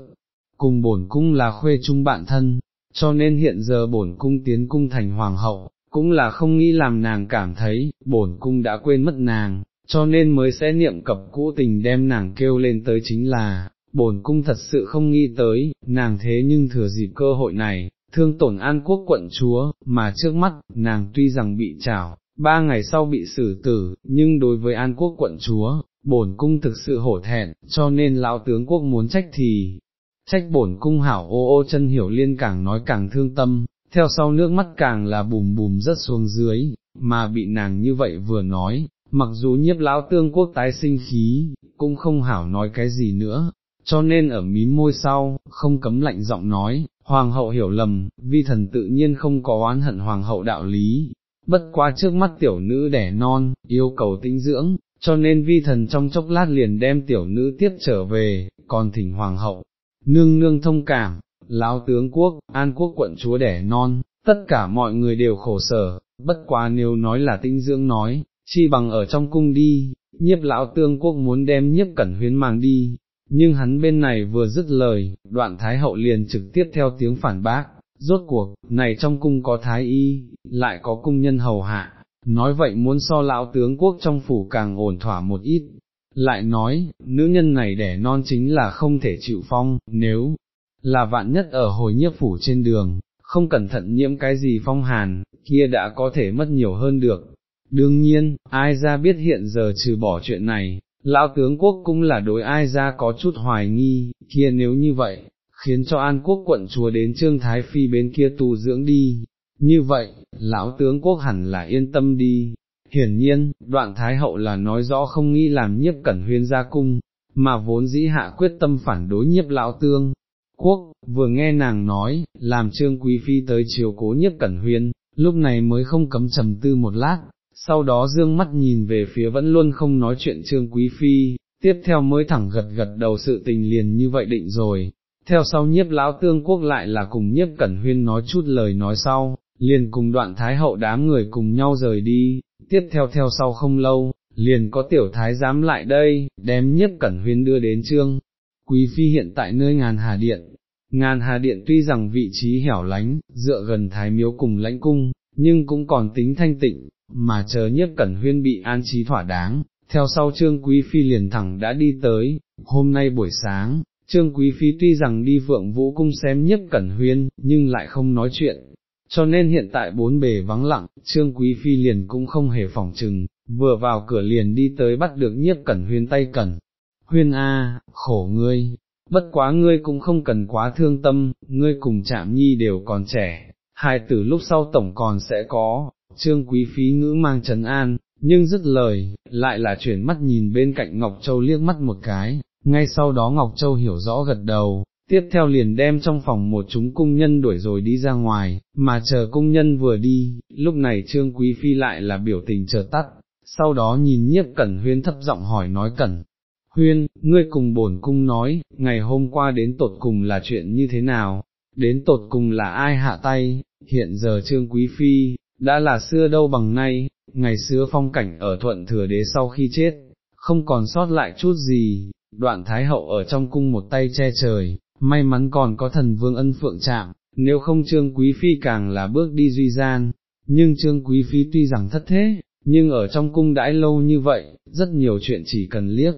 cùng bổn cung là khuê chung bạn thân, cho nên hiện giờ bổn cung tiến cung thành hoàng hậu, cũng là không nghĩ làm nàng cảm thấy, bổn cung đã quên mất nàng, cho nên mới sẽ niệm cập cũ tình đem nàng kêu lên tới chính là, bổn cung thật sự không nghĩ tới, nàng thế nhưng thừa dịp cơ hội này, thương tổn an quốc quận chúa, mà trước mắt, nàng tuy rằng bị trảo, ba ngày sau bị xử tử, nhưng đối với an quốc quận chúa, bổn cung thực sự hổ thẹn, cho nên lão tướng quốc muốn trách thì, trách bổn cung hảo ô ô chân hiểu liên càng nói càng thương tâm, theo sau nước mắt càng là bùm bùm rất xuống dưới, mà bị nàng như vậy vừa nói, mặc dù nhiếp lão tương quốc tái sinh khí, cũng không hảo nói cái gì nữa, cho nên ở mím môi sau, không cấm lạnh giọng nói, hoàng hậu hiểu lầm, vi thần tự nhiên không có oán hận hoàng hậu đạo lý, bất quá trước mắt tiểu nữ đẻ non, yêu cầu tinh dưỡng, cho nên vi thần trong chốc lát liền đem tiểu nữ tiếp trở về, còn thỉnh hoàng hậu, nương nương thông cảm, lão tướng quốc, an quốc quận chúa đẻ non, tất cả mọi người đều khổ sở, bất quá nếu nói là tinh dưỡng nói, chi bằng ở trong cung đi, nhiếp lão tướng quốc muốn đem nhiếp cẩn huyến mang đi, nhưng hắn bên này vừa dứt lời, đoạn thái hậu liền trực tiếp theo tiếng phản bác, rốt cuộc, này trong cung có thái y, lại có cung nhân hầu hạ, nói vậy muốn so lão tướng quốc trong phủ càng ổn thỏa một ít, lại nói, nữ nhân này đẻ non chính là không thể chịu phong, nếu là vạn nhất ở hồi nhiếp phủ trên đường, không cẩn thận nhiễm cái gì phong hàn, kia đã có thể mất nhiều hơn được. Đương nhiên, ai ra biết hiện giờ trừ bỏ chuyện này, lão tướng quốc cũng là đối ai ra có chút hoài nghi, kia nếu như vậy, khiến cho an quốc quận chúa đến trương thái phi bên kia tu dưỡng đi, như vậy, lão tướng quốc hẳn là yên tâm đi. Hiển nhiên, đoạn thái hậu là nói rõ không nghĩ làm nhiếp cẩn huyên ra cung, mà vốn dĩ hạ quyết tâm phản đối nhiếp lão tương, quốc, vừa nghe nàng nói, làm trương quý phi tới chiều cố nhiếp cẩn huyên, lúc này mới không cấm trầm tư một lát, sau đó dương mắt nhìn về phía vẫn luôn không nói chuyện trương quý phi, tiếp theo mới thẳng gật gật đầu sự tình liền như vậy định rồi. Theo sau nhiếp lão tương quốc lại là cùng nhiếp cẩn huyên nói chút lời nói sau, liền cùng đoạn thái hậu đám người cùng nhau rời đi, tiếp theo theo sau không lâu, liền có tiểu thái giám lại đây, đem nhiếp cẩn huyên đưa đến trương. Quý phi hiện tại nơi ngàn hà điện, ngàn hà điện tuy rằng vị trí hẻo lánh, dựa gần thái miếu cùng lãnh cung, nhưng cũng còn tính thanh tịnh, mà chờ nhiếp cẩn huyên bị an trí thỏa đáng, theo sau trương quý phi liền thẳng đã đi tới, hôm nay buổi sáng, trương quý phi tuy rằng đi vượng vũ cung xem nhiếp cẩn huyên, nhưng lại không nói chuyện, cho nên hiện tại bốn bề vắng lặng, trương quý phi liền cũng không hề phỏng trừng, vừa vào cửa liền đi tới bắt được nhiếp cẩn huyên tay cẩn, huyên a, khổ ngươi, bất quá ngươi cũng không cần quá thương tâm, ngươi cùng chạm nhi đều còn trẻ, hai tử lúc sau tổng còn sẽ có, trương quý phi ngữ mang trấn an, nhưng dứt lời, lại là chuyển mắt nhìn bên cạnh Ngọc Châu liếc mắt một cái, ngay sau đó Ngọc Châu hiểu rõ gật đầu, tiếp theo liền đem trong phòng một chúng cung nhân đuổi rồi đi ra ngoài, mà chờ cung nhân vừa đi, lúc này Trương Quý Phi lại là biểu tình chờ tắt, sau đó nhìn nhiếp cẩn huyên thấp giọng hỏi nói cẩn. Huyên, ngươi cùng bổn cung nói, ngày hôm qua đến tột cùng là chuyện như thế nào, đến tột cùng là ai hạ tay, hiện giờ Trương Quý Phi, đã là xưa đâu bằng nay, ngày xưa phong cảnh ở thuận thừa đế sau khi chết, không còn sót lại chút gì, đoạn thái hậu ở trong cung một tay che trời, may mắn còn có thần vương ân phượng chạm, nếu không trương quý phi càng là bước đi duy gian, nhưng trương quý phi tuy rằng thất thế, nhưng ở trong cung đãi lâu như vậy, rất nhiều chuyện chỉ cần liếc,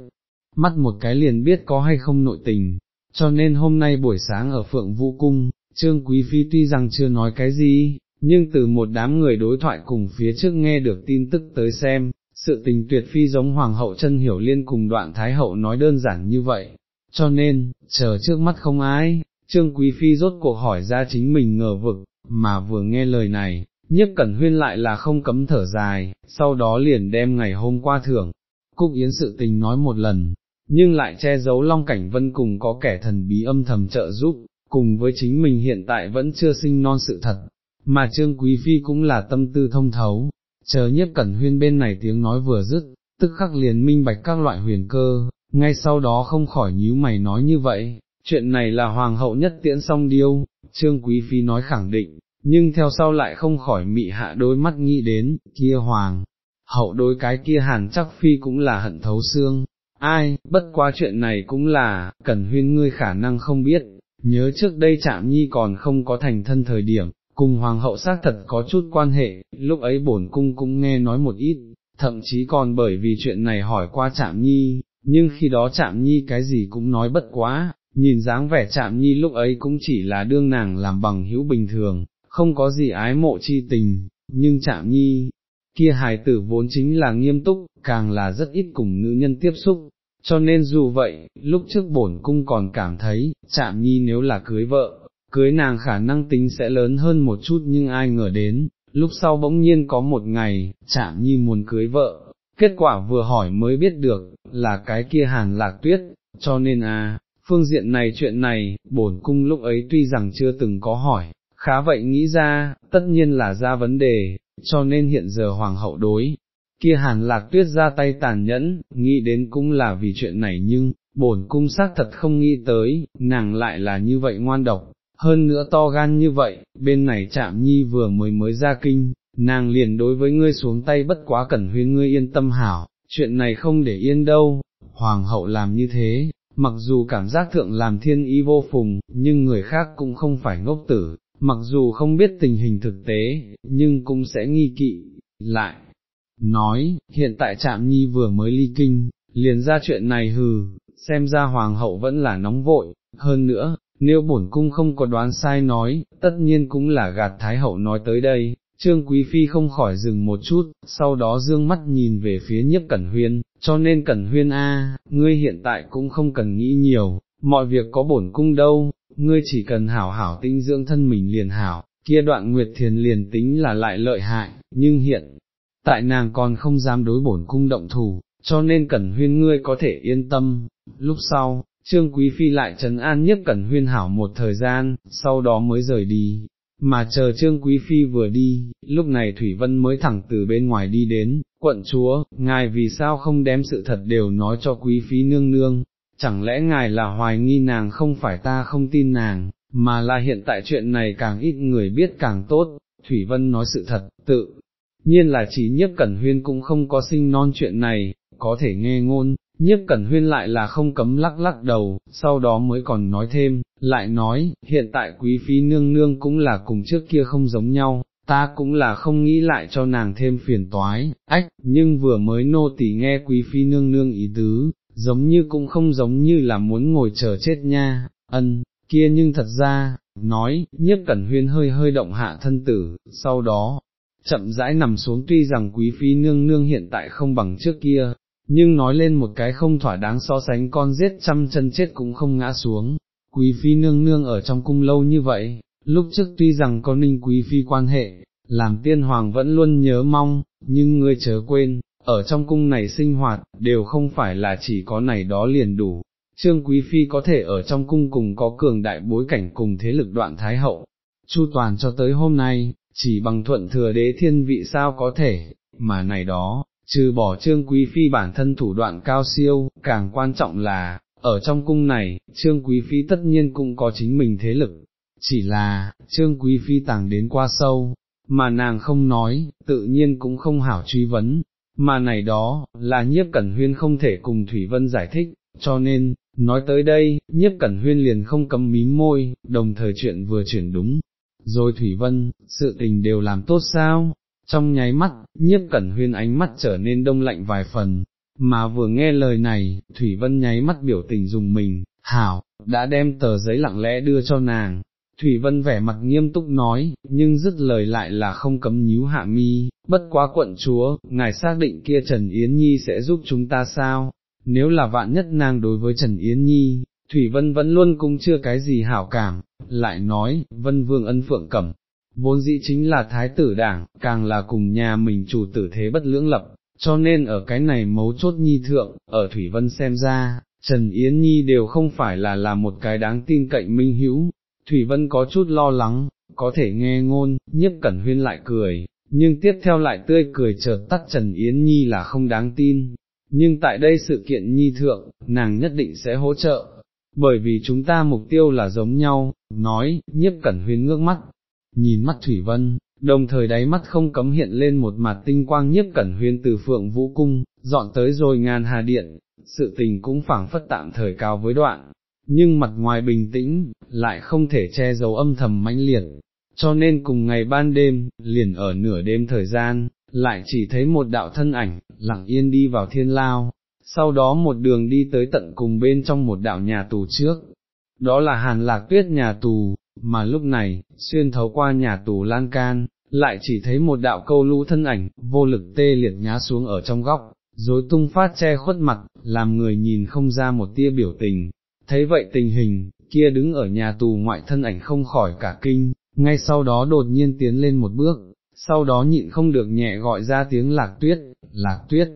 mắt một cái liền biết có hay không nội tình, cho nên hôm nay buổi sáng ở phượng vũ cung, trương quý phi tuy rằng chưa nói cái gì, nhưng từ một đám người đối thoại cùng phía trước nghe được tin tức tới xem, sự tình tuyệt phi giống hoàng hậu chân hiểu liên cùng đoạn thái hậu nói đơn giản như vậy, cho nên, chờ trước mắt không ai, trương quý phi rốt cuộc hỏi ra chính mình ngờ vực, mà vừa nghe lời này, nhất cẩn huyên lại là không cấm thở dài, sau đó liền đem ngày hôm qua thưởng, cúc yến sự tình nói một lần, nhưng lại che giấu long cảnh vân cùng có kẻ thần bí âm thầm trợ giúp, cùng với chính mình hiện tại vẫn chưa sinh non sự thật, mà trương quý phi cũng là tâm tư thông thấu, chờ nhất cẩn huyên bên này tiếng nói vừa dứt, tức khắc liền minh bạch các loại huyền cơ, ngay sau đó không khỏi nhíu mày nói như vậy, chuyện này là hoàng hậu nhất tiễn song điêu, trương quý phi nói khẳng định, nhưng theo sau lại không khỏi mị hạ đôi mắt nghĩ đến, kia hoàng, hậu đôi cái kia hàn chắc phi cũng là hận thấu xương, ai, bất qua chuyện này cũng là, cần huyên ngươi khả năng không biết, nhớ trước đây chạm nhi còn không có thành thân thời điểm, cùng hoàng hậu xác thật có chút quan hệ, lúc ấy bổn cung cũng nghe nói một ít, thậm chí còn bởi vì chuyện này hỏi qua chạm nhi, nhưng khi đó chạm nhi cái gì cũng nói bất quá, nhìn dáng vẻ chạm nhi lúc ấy cũng chỉ là đương nàng làm bằng hữu bình thường, không có gì ái mộ chi tình, nhưng chạm nhi, kia hài tử vốn chính là nghiêm túc, càng là rất ít cùng nữ nhân tiếp xúc, cho nên dù vậy, lúc trước bổn cung còn cảm thấy, chạm nhi nếu là cưới vợ, cưới nàng khả năng tính sẽ lớn hơn một chút nhưng ai ngờ đến, lúc sau bỗng nhiên có một ngày, chạm nhi muốn cưới vợ, kết quả vừa hỏi mới biết được, là cái kia hàn lạc tuyết, cho nên à, phương diện này chuyện này, bổn cung lúc ấy tuy rằng chưa từng có hỏi, khá vậy nghĩ ra, tất nhiên là ra vấn đề, cho nên hiện giờ hoàng hậu đối, kia hàn lạc tuyết ra tay tàn nhẫn, nghĩ đến cũng là vì chuyện này nhưng, bổn cung xác thật không nghĩ tới, nàng lại là như vậy ngoan độc, hơn nữa to gan như vậy, bên này chạm nhi vừa mới mới ra kinh, nàng liền đối với ngươi xuống tay bất quá cẩn huyên ngươi yên tâm hảo, chuyện này không để yên đâu, hoàng hậu làm như thế, mặc dù cảm giác thượng làm thiên ý vô phùng, nhưng người khác cũng không phải ngốc tử, mặc dù không biết tình hình thực tế, nhưng cũng sẽ nghi kỵ, lại, nói, hiện tại trạm nhi vừa mới ly kinh, liền ra chuyện này hừ, xem ra hoàng hậu vẫn là nóng vội, hơn nữa, nếu bổn cung không có đoán sai nói, tất nhiên cũng là gạt Thái Hậu nói tới đây, Trương Quý Phi không khỏi dừng một chút, sau đó dương mắt nhìn về phía nhiếp Cẩn Huyên, cho nên Cẩn Huyên A, ngươi hiện tại cũng không cần nghĩ nhiều, mọi việc có bổn cung đâu, ngươi chỉ cần hảo hảo tinh dưỡng thân mình liền hảo, kia đoạn Nguyệt Thiền liền tính là lại lợi hại, nhưng hiện, tại nàng còn không dám đối bổn cung động thủ, cho nên Cẩn Huyên ngươi có thể yên tâm, lúc sau, Trương Quý Phi lại trấn an nhiếp cẩn huyên hảo một thời gian, sau đó mới rời đi, mà chờ Trương Quý Phi vừa đi, lúc này Thủy Vân mới thẳng từ bên ngoài đi đến, quận chúa, ngài vì sao không đem sự thật đều nói cho Quý Phi nương nương, chẳng lẽ ngài là hoài nghi nàng không phải ta không tin nàng, mà là hiện tại chuyện này càng ít người biết càng tốt, Thủy Vân nói sự thật, tự nhiên là chỉ nhiếp cẩn huyên cũng không có sinh non chuyện này, có thể nghe ngôn, nhiếp cẩn huyên lại là không cấm lắc lắc đầu, sau đó mới còn nói thêm, lại nói, hiện tại quý phi nương nương cũng là cùng trước kia không giống nhau, ta cũng là không nghĩ lại cho nàng thêm phiền toái, ách, nhưng vừa mới nô tỳ nghe quý phi nương nương ý tứ, giống như cũng không giống như là muốn ngồi chờ chết nha, ân, kia nhưng thật ra, nói, nhiếp cẩn huyên hơi hơi động hạ thân tử, sau đó, chậm rãi nằm xuống tuy rằng quý phi nương nương hiện tại không bằng trước kia, nhưng nói lên một cái không thỏa đáng so sánh con giết trăm chân chết cũng không ngã xuống, quý phi nương nương ở trong cung lâu như vậy, lúc trước tuy rằng có ninh quý phi quan hệ, làm tiên hoàng vẫn luôn nhớ mong, nhưng ngươi chớ quên, ở trong cung này sinh hoạt, đều không phải là chỉ có này đó liền đủ. Trương Quý Phi có thể ở trong cung cùng có cường đại bối cảnh cùng thế lực đoạn Thái Hậu, chu toàn cho tới hôm nay, chỉ bằng thuận thừa đế thiên vị sao có thể, mà này đó, trừ bỏ Trương Quý Phi bản thân thủ đoạn cao siêu, càng quan trọng là, ở trong cung này, Trương Quý Phi tất nhiên cũng có chính mình thế lực, chỉ là, Trương Quý Phi tàng đến qua sâu, mà nàng không nói, tự nhiên cũng không hảo truy vấn, mà này đó, là nhiếp cẩn huyên không thể cùng Thủy Vân giải thích, cho nên, nói tới đây, nhiếp cẩn huyên liền không cấm mím môi, đồng thời chuyện vừa chuyển đúng. Rồi Thủy Vân, sự tình đều làm tốt sao? Trong nháy mắt, nhiếp cẩn huyên ánh mắt trở nên đông lạnh vài phần, mà vừa nghe lời này, Thủy Vân nháy mắt biểu tình dùng mình, hảo, đã đem tờ giấy lặng lẽ đưa cho nàng, Thủy Vân vẻ mặt nghiêm túc nói, nhưng dứt lời lại là không cấm nhíu hạ mi, bất quá quận chúa, ngài xác định kia Trần Yến Nhi sẽ giúp chúng ta sao, nếu là vạn nhất nàng đối với Trần Yến Nhi, Thủy Vân vẫn luôn cũng chưa cái gì hảo cảm, lại nói, Vân Vương ân phượng cẩm, vốn dĩ chính là thái tử đảng, càng là cùng nhà mình chủ tử thế bất lưỡng lập, cho nên ở cái này mấu chốt nhi thượng, ở Thủy Vân xem ra, Trần Yến Nhi đều không phải là là một cái đáng tin cậy minh hữu, Thủy Vân có chút lo lắng, có thể nghe ngôn, nhiếp cẩn huyên lại cười, nhưng tiếp theo lại tươi cười chợt tắt Trần Yến Nhi là không đáng tin, nhưng tại đây sự kiện Nhi thượng, nàng nhất định sẽ hỗ trợ, bởi vì chúng ta mục tiêu là giống nhau, nói, nhiếp cẩn huyên ngước mắt, nhìn mắt Thủy Vân, đồng thời đáy mắt không cấm hiện lên một mặt tinh quang nhiếp cẩn huyên từ phượng vũ cung, dọn tới rồi ngàn hà điện, sự tình cũng phảng phất tạm thời cao với đoạn, nhưng mặt ngoài bình tĩnh, lại không thể che giấu âm thầm mãnh liệt, cho nên cùng ngày ban đêm, liền ở nửa đêm thời gian, lại chỉ thấy một đạo thân ảnh, lặng yên đi vào thiên lao, sau đó một đường đi tới tận cùng bên trong một đạo nhà tù trước, đó là hàn lạc tuyết nhà tù, mà lúc này, xuyên thấu qua nhà tù lan can, lại chỉ thấy một đạo câu lũ thân ảnh, vô lực tê liệt nhá xuống ở trong góc, dối tung phát che khuất mặt, làm người nhìn không ra một tia biểu tình, thấy vậy tình hình, kia đứng ở nhà tù ngoại thân ảnh không khỏi cả kinh, ngay sau đó đột nhiên tiến lên một bước, sau đó nhịn không được nhẹ gọi ra tiếng lạc tuyết, lạc tuyết,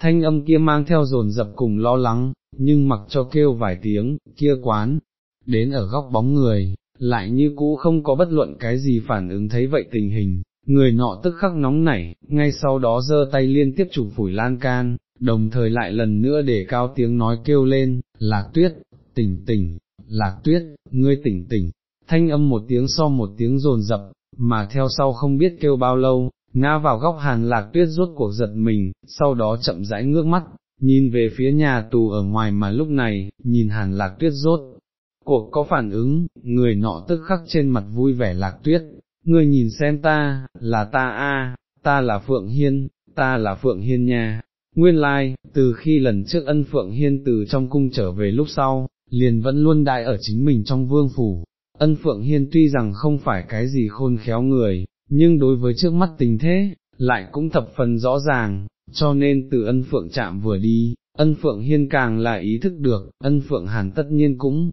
thanh âm kia mang theo dồn dập cùng lo lắng, nhưng mặc cho kêu vài tiếng, kia quán, đến ở góc bóng người, lại như cũ không có bất luận cái gì phản ứng thấy vậy tình hình, người nọ tức khắc nóng nảy, ngay sau đó giơ tay liên tiếp chụp phủi lan can, đồng thời lại lần nữa để cao tiếng nói kêu lên, lạc tuyết, tỉnh tỉnh, lạc tuyết, ngươi tỉnh tỉnh, thanh âm một tiếng so một tiếng rồn rập, mà theo sau không biết kêu bao lâu, ngã vào góc hàn lạc tuyết rốt cuộc giật mình, sau đó chậm rãi ngước mắt, nhìn về phía nhà tù ở ngoài mà lúc này, nhìn hàn lạc tuyết rốt. Cuộc có phản ứng, người nọ tức khắc trên mặt vui vẻ lạc tuyết, ngươi nhìn xem ta, là ta a, ta là Phượng Hiên, ta là Phượng Hiên nha. Nguyên lai, like, từ khi lần trước ân Phượng Hiên từ trong cung trở về lúc sau, liền vẫn luôn đại ở chính mình trong vương phủ. Ân Phượng Hiên tuy rằng không phải cái gì khôn khéo người, nhưng đối với trước mắt tình thế, lại cũng thập phần rõ ràng, cho nên từ ân Phượng chạm vừa đi, ân Phượng Hiên càng là ý thức được, ân Phượng Hàn tất nhiên cũng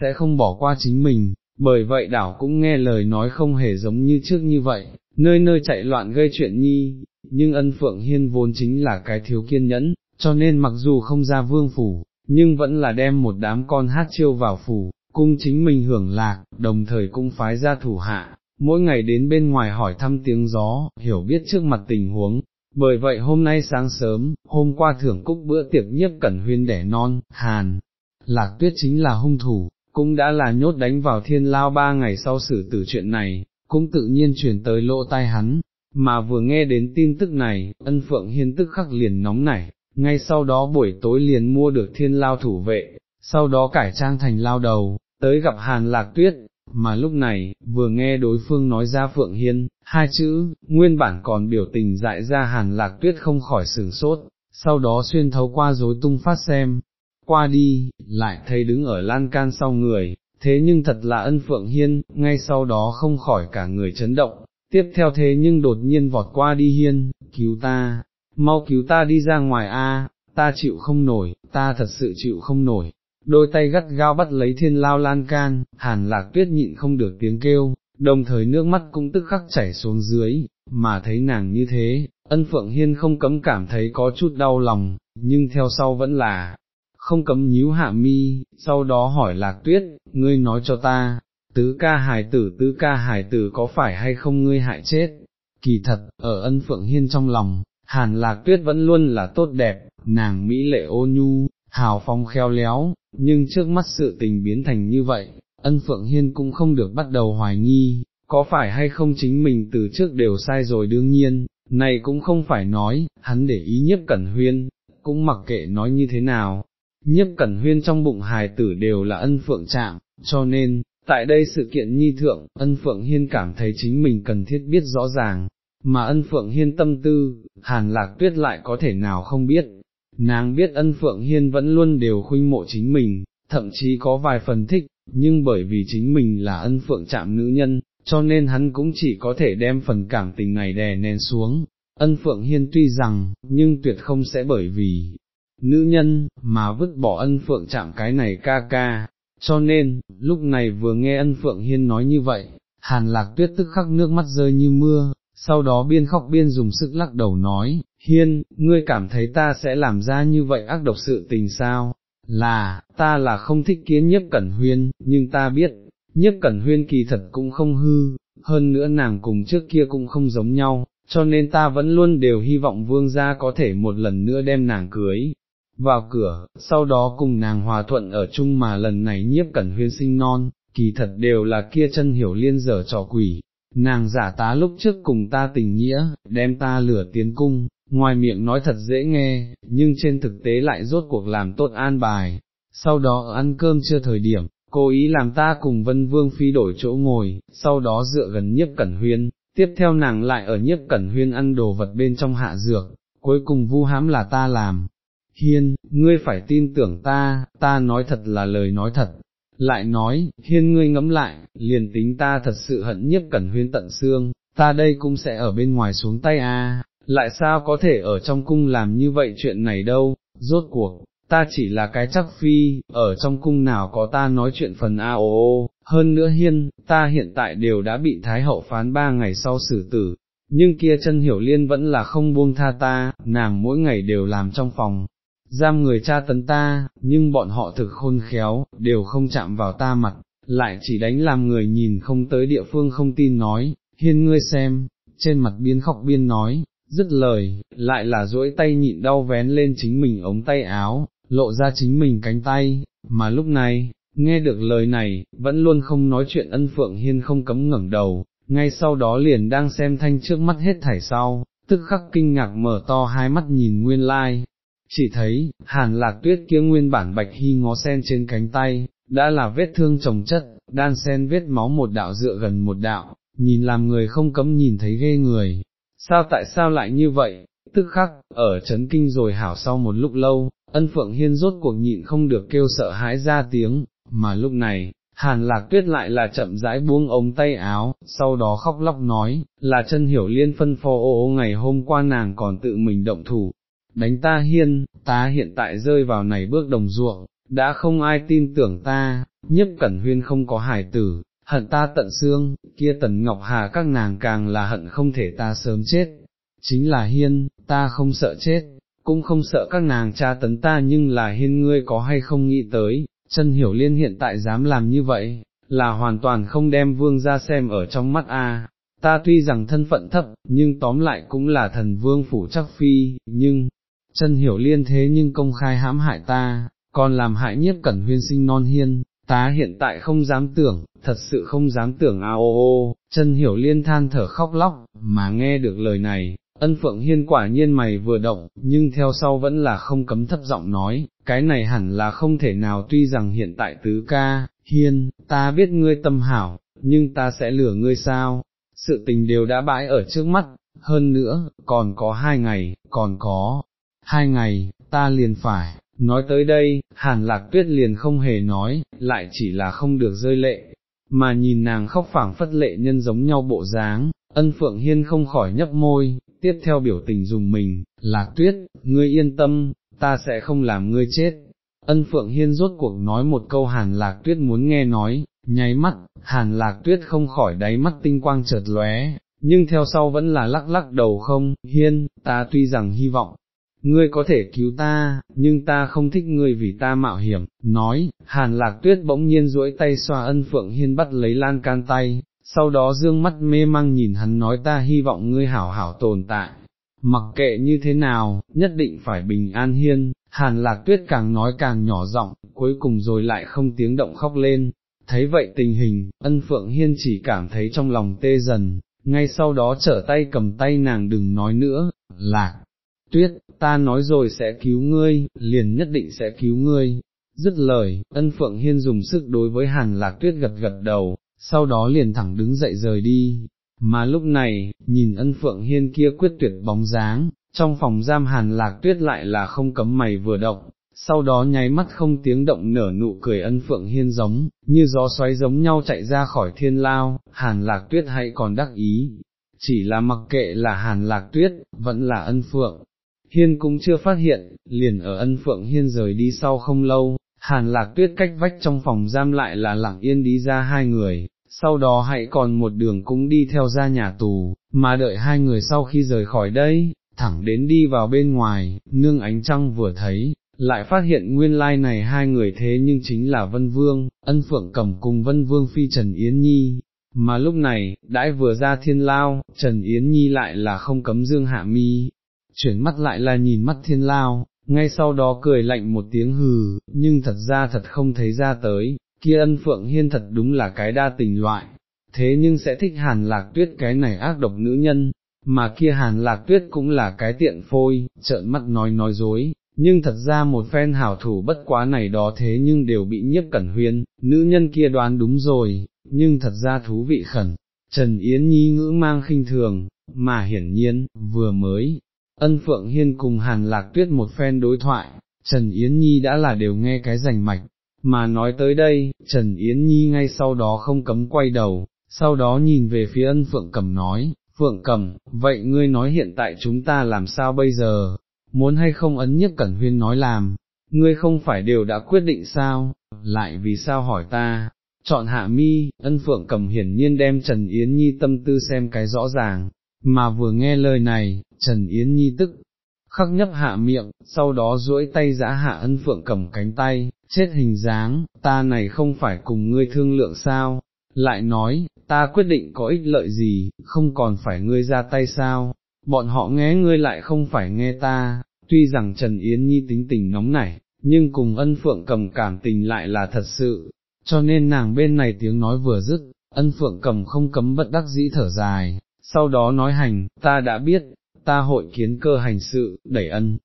sẽ không bỏ qua chính mình, bởi vậy đảo cũng nghe lời nói không hề giống như trước như vậy, nơi nơi chạy loạn gây chuyện nhi, nhưng ân Phượng Hiên vốn chính là cái thiếu kiên nhẫn, cho nên mặc dù không ra vương phủ, nhưng vẫn là đem một đám con hát chiêu vào phủ, cung chính mình hưởng lạc, đồng thời cũng phái ra thủ hạ, mỗi ngày đến bên ngoài hỏi thăm tiếng gió, hiểu biết trước mặt tình huống. Bởi vậy hôm nay sáng sớm, hôm qua thưởng cúc bữa tiệc nhiếp cẩn huyên đẻ non, hàn, lạc tuyết chính là hung thủ, cũng đã là nhốt đánh vào thiên lao ba ngày sau xử tử chuyện này, cũng tự nhiên truyền tới lỗ tai hắn, mà vừa nghe đến tin tức này, ân phượng hiên tức khắc liền nóng nảy, ngay sau đó buổi tối liền mua được thiên lao thủ vệ, sau đó cải trang thành lao đầu, tới gặp hàn lạc tuyết, mà lúc này, vừa nghe đối phương nói ra Phượng Hiên, hai chữ, nguyên bản còn biểu tình dại ra hàn lạc tuyết không khỏi sửng sốt, sau đó xuyên thấu qua dối tung phát xem, qua đi, lại thấy đứng ở lan can sau người, thế nhưng thật là ân Phượng Hiên, ngay sau đó không khỏi cả người chấn động, tiếp theo thế nhưng đột nhiên vọt qua đi Hiên, cứu ta, mau cứu ta đi ra ngoài a, ta chịu không nổi, ta thật sự chịu không nổi, đôi tay gắt gao bắt lấy thiên lao lan can, hàn lạc tuyết nhịn không được tiếng kêu, đồng thời nước mắt cũng tức khắc chảy xuống dưới, mà thấy nàng như thế, ân phượng hiên không cấm cảm thấy có chút đau lòng, nhưng theo sau vẫn là, không cấm nhíu hạ mi, sau đó hỏi lạc tuyết, ngươi nói cho ta, tứ ca hài tử tứ ca hài tử có phải hay không ngươi hại chết, kỳ thật, ở ân phượng hiên trong lòng, hàn lạc tuyết vẫn luôn là tốt đẹp, nàng mỹ lệ ô nhu, hào phong khéo léo, nhưng trước mắt sự tình biến thành như vậy, ân phượng hiên cũng không được bắt đầu hoài nghi, có phải hay không chính mình từ trước đều sai rồi đương nhiên, này cũng không phải nói, hắn để ý nhất cẩn huyên, cũng mặc kệ nói như thế nào, nhất cẩn huyên trong bụng hài tử đều là ân phượng trạng, cho nên, tại đây sự kiện nhi thượng, ân phượng hiên cảm thấy chính mình cần thiết biết rõ ràng, mà ân phượng hiên tâm tư, hàn lạc tuyết lại có thể nào không biết, nàng biết ân phượng hiên vẫn luôn đều khuynh mộ chính mình, thậm chí có vài phần thích, nhưng bởi vì chính mình là ân phượng chạm nữ nhân, cho nên hắn cũng chỉ có thể đem phần cảm tình này đè nén xuống. Ân Phượng Hiên tuy rằng, nhưng tuyệt không sẽ bởi vì nữ nhân, mà vứt bỏ ân Phượng chạm cái này ca ca, cho nên, lúc này vừa nghe ân Phượng Hiên nói như vậy, Hàn Lạc Tuyết tức khắc nước mắt rơi như mưa, sau đó biên khóc biên dùng sức lắc đầu nói, hiên, ngươi cảm thấy ta sẽ làm ra như vậy ác độc sự tình sao, là, ta là không thích kiến nhất cẩn huyên, nhưng ta biết, nhất cẩn huyên kỳ thật cũng không hư, hơn nữa nàng cùng trước kia cũng không giống nhau, cho nên ta vẫn luôn đều hy vọng vương gia có thể một lần nữa đem nàng cưới. Vào cửa, sau đó cùng nàng hòa thuận ở chung mà lần này nhiếp cẩn huyên sinh non, kỳ thật đều là kia chân hiểu liên dở trò quỷ, nàng giả tá lúc trước cùng ta tình nghĩa, đem ta lửa tiến cung, ngoài miệng nói thật dễ nghe, nhưng trên thực tế lại rốt cuộc làm tốt an bài, sau đó ăn cơm chưa thời điểm, cố ý làm ta cùng vân vương phi đổi chỗ ngồi, sau đó dựa gần nhiếp cẩn huyên, tiếp theo nàng lại ở nhiếp cẩn huyên ăn đồ vật bên trong hạ dược, cuối cùng vu hám là ta làm. Hiên, ngươi phải tin tưởng ta, ta nói thật là lời nói thật, lại nói, hiên ngươi ngẫm lại, liền tính ta thật sự hận nhiếp cẩn huyên tận xương, ta đây cũng sẽ ở bên ngoài xuống tay a. lại sao có thể ở trong cung làm như vậy chuyện này đâu, rốt cuộc, ta chỉ là cái chắc phi, ở trong cung nào có ta nói chuyện phần a o o, hơn nữa hiên, ta hiện tại đều đã bị Thái hậu phán ba ngày sau xử tử, nhưng kia chân hiểu liên vẫn là không buông tha ta, nàng mỗi ngày đều làm trong phòng, giam người cha tấn ta, nhưng bọn họ thực khôn khéo, đều không chạm vào ta mặt, lại chỉ đánh làm người nhìn không tới địa phương không tin nói, hiên ngươi xem, trên mặt biên khóc biên nói, dứt lời, lại là duỗi tay nhịn đau vén lên chính mình ống tay áo, lộ ra chính mình cánh tay, mà lúc này, nghe được lời này, vẫn luôn không nói chuyện ân phượng hiên không cấm ngẩng đầu, ngay sau đó liền đang xem thanh trước mắt hết thảy sau, tức khắc kinh ngạc mở to hai mắt nhìn nguyên lai, chỉ thấy, hàn lạc tuyết kia nguyên bản bạch hy ngó sen trên cánh tay, đã là vết thương trồng chất, đan sen vết máu một đạo dựa gần một đạo, nhìn làm người không cấm nhìn thấy ghê người. Sao tại sao lại như vậy, tức khắc, ở chấn kinh rồi hảo sau một lúc lâu, ân phượng hiên rốt cuộc nhịn không được kêu sợ hãi ra tiếng, mà lúc này, hàn lạc tuyết lại là chậm rãi buông ống tay áo, sau đó khóc lóc nói, là chân hiểu liên phân phó ô ô ngày hôm qua nàng còn tự mình động thủ, đánh ta hiên, ta hiện tại rơi vào này bước đồng ruộng, đã không ai tin tưởng ta, nhất cẩn huyên không có hài tử, hận ta tận xương, kia tần ngọc hà các nàng càng là hận không thể ta sớm chết, chính là hiên, ta không sợ chết, cũng không sợ các nàng tra tấn ta nhưng là hiên ngươi có hay không nghĩ tới, chân hiểu liên hiện tại dám làm như vậy, là hoàn toàn không đem vương ra xem ở trong mắt a. Ta tuy rằng thân phận thấp, nhưng tóm lại cũng là thần vương phủ chắc phi, nhưng, chân hiểu liên thế nhưng công khai hãm hại ta, còn làm hại nhiếp cẩn huyên sinh non hiên, tá hiện tại không dám tưởng, thật sự không dám tưởng a ô ô, chân hiểu liên than thở khóc lóc, mà nghe được lời này, ân phượng hiên quả nhiên mày vừa động, nhưng theo sau vẫn là không cấm thấp giọng nói, cái này hẳn là không thể nào tuy rằng hiện tại tứ ca, hiên, ta biết ngươi tâm hảo, nhưng ta sẽ lừa ngươi sao, sự tình đều đã bãi ở trước mắt, hơn nữa, còn có hai ngày, còn có hai ngày, ta liền phải, Nói tới đây, hàn lạc tuyết liền không hề nói, lại chỉ là không được rơi lệ, mà nhìn nàng khóc phảng phất lệ nhân giống nhau bộ dáng, ân phượng hiên không khỏi nhấp môi, tiếp theo biểu tình dùng mình, lạc tuyết, ngươi yên tâm, ta sẽ không làm ngươi chết. Ân phượng hiên rốt cuộc nói một câu hàn lạc tuyết muốn nghe nói, nháy mắt, hàn lạc tuyết không khỏi đáy mắt tinh quang chợt lóe, nhưng theo sau vẫn là lắc lắc đầu không, hiên, ta tuy rằng hy vọng, ngươi có thể cứu ta, nhưng ta không thích ngươi vì ta mạo hiểm, nói, hàn lạc tuyết bỗng nhiên duỗi tay xoa ân phượng hiên bắt lấy lan can tay, sau đó dương mắt mê mang nhìn hắn nói ta hy vọng ngươi hảo hảo tồn tại, mặc kệ như thế nào, nhất định phải bình an hiên, hàn lạc tuyết càng nói càng nhỏ giọng, cuối cùng rồi lại không tiếng động khóc lên, thấy vậy tình hình, ân phượng hiên chỉ cảm thấy trong lòng tê dần, ngay sau đó trở tay cầm tay nàng đừng nói nữa, lạc tuyết, ta nói rồi sẽ cứu ngươi, liền nhất định sẽ cứu ngươi. Dứt lời, ân phượng hiên dùng sức đối với hàn lạc tuyết gật gật đầu, sau đó liền thẳng đứng dậy rời đi. Mà lúc này, nhìn ân phượng hiên kia quyết tuyệt bóng dáng, trong phòng giam hàn lạc tuyết lại là không cấm mày vừa động, sau đó nháy mắt không tiếng động nở nụ cười ân phượng hiên giống, như gió xoáy giống nhau chạy ra khỏi thiên lao, hàn lạc tuyết hay còn đắc ý, chỉ là mặc kệ là hàn lạc tuyết, vẫn là ân phượng, Hiên cũng chưa phát hiện, liền ở ân phượng hiên rời đi sau không lâu, hàn lạc tuyết cách vách trong phòng giam lại là lặng yên đi ra hai người, sau đó hãy còn một đường cũng đi theo ra nhà tù, mà đợi hai người sau khi rời khỏi đây, thẳng đến đi vào bên ngoài, nương ánh trăng vừa thấy, lại phát hiện nguyên lai này hai người thế nhưng chính là Vân Vương, ân phượng cầm cùng Vân Vương Phi Trần Yến Nhi. Mà lúc này, đãi vừa ra thiên lao, Trần Yến Nhi lại là không cấm dương hạ mi, chuyển mắt lại là nhìn mắt thiên lao, ngay sau đó cười lạnh một tiếng hừ, nhưng thật ra thật không thấy ra tới, kia ân phượng hiên thật đúng là cái đa tình loại, thế nhưng sẽ thích hàn lạc tuyết cái này ác độc nữ nhân, mà kia hàn lạc tuyết cũng là cái tiện phôi, trợn mắt nói nói dối. Nhưng thật ra một phen hảo thủ bất quá này đó thế nhưng đều bị nhiếp cẩn huyên, nữ nhân kia đoán đúng rồi, nhưng thật ra thú vị khẩn, Trần Yến Nhi ngữ mang khinh thường, mà hiển nhiên, vừa mới, Ân Phượng Hiên cùng Hàn Lạc Tuyết một phen đối thoại, Trần Yến Nhi đã là đều nghe cái rành mạch, mà nói tới đây, Trần Yến Nhi ngay sau đó không cấm quay đầu, sau đó nhìn về phía ân Phượng Cầm nói, Phượng Cầm, vậy ngươi nói hiện tại chúng ta làm sao bây giờ, muốn hay không ấn nhất Cẩn Huyên nói làm, ngươi không phải đều đã quyết định sao, lại vì sao hỏi ta, chọn hạ mi, ân Phượng Cầm hiển nhiên đem Trần Yến Nhi tâm tư xem cái rõ ràng, mà vừa nghe lời này, Trần Yến Nhi tức, khắc nhấp hạ miệng, sau đó duỗi tay giã hạ ân phượng cầm cánh tay, chết hình dáng, ta này không phải cùng ngươi thương lượng sao, lại nói, ta quyết định có ích lợi gì, không còn phải ngươi ra tay sao, bọn họ nghe ngươi lại không phải nghe ta, tuy rằng Trần Yến Nhi tính tình nóng nảy, nhưng cùng ân phượng cầm cảm tình lại là thật sự, cho nên nàng bên này tiếng nói vừa dứt, ân phượng cầm không cấm bất đắc dĩ thở dài, sau đó nói hành, ta đã biết, ta hội kiến cơ hành sự, đẩy ân.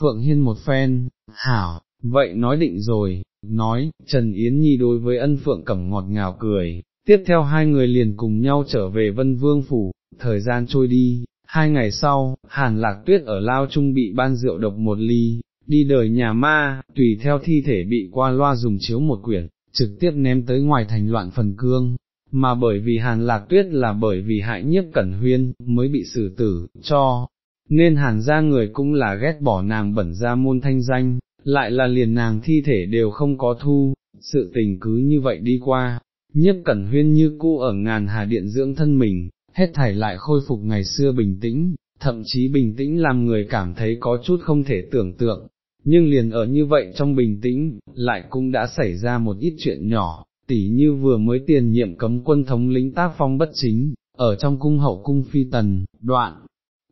Phượng Hiên một phen, hảo, vậy nói định rồi, nói, Trần Yến Nhi đối với ân Phượng cẩm ngọt ngào cười, tiếp theo hai người liền cùng nhau trở về Vân Vương Phủ, thời gian trôi đi, hai ngày sau, Hàn Lạc Tuyết ở Lao Trung bị ban rượu độc một ly, đi đời nhà ma, tùy theo thi thể bị qua loa dùng chiếu một quyển, trực tiếp ném tới ngoài thành loạn phần cương, mà bởi vì hàn lạc tuyết là bởi vì hại nhiếp cẩn huyên, mới bị xử tử, cho, nên hàn ra người cũng là ghét bỏ nàng bẩn ra môn thanh danh, lại là liền nàng thi thể đều không có thu, sự tình cứ như vậy đi qua, nhiếp cẩn huyên như cũ ở ngàn hà điện dưỡng thân mình, hết thảy lại khôi phục ngày xưa bình tĩnh, thậm chí bình tĩnh làm người cảm thấy có chút không thể tưởng tượng, nhưng liền ở như vậy trong bình tĩnh, lại cũng đã xảy ra một ít chuyện nhỏ, tỉ như vừa mới tiền nhiệm cấm quân thống lĩnh tác phong bất chính, ở trong cung hậu cung phi tần, đoạn,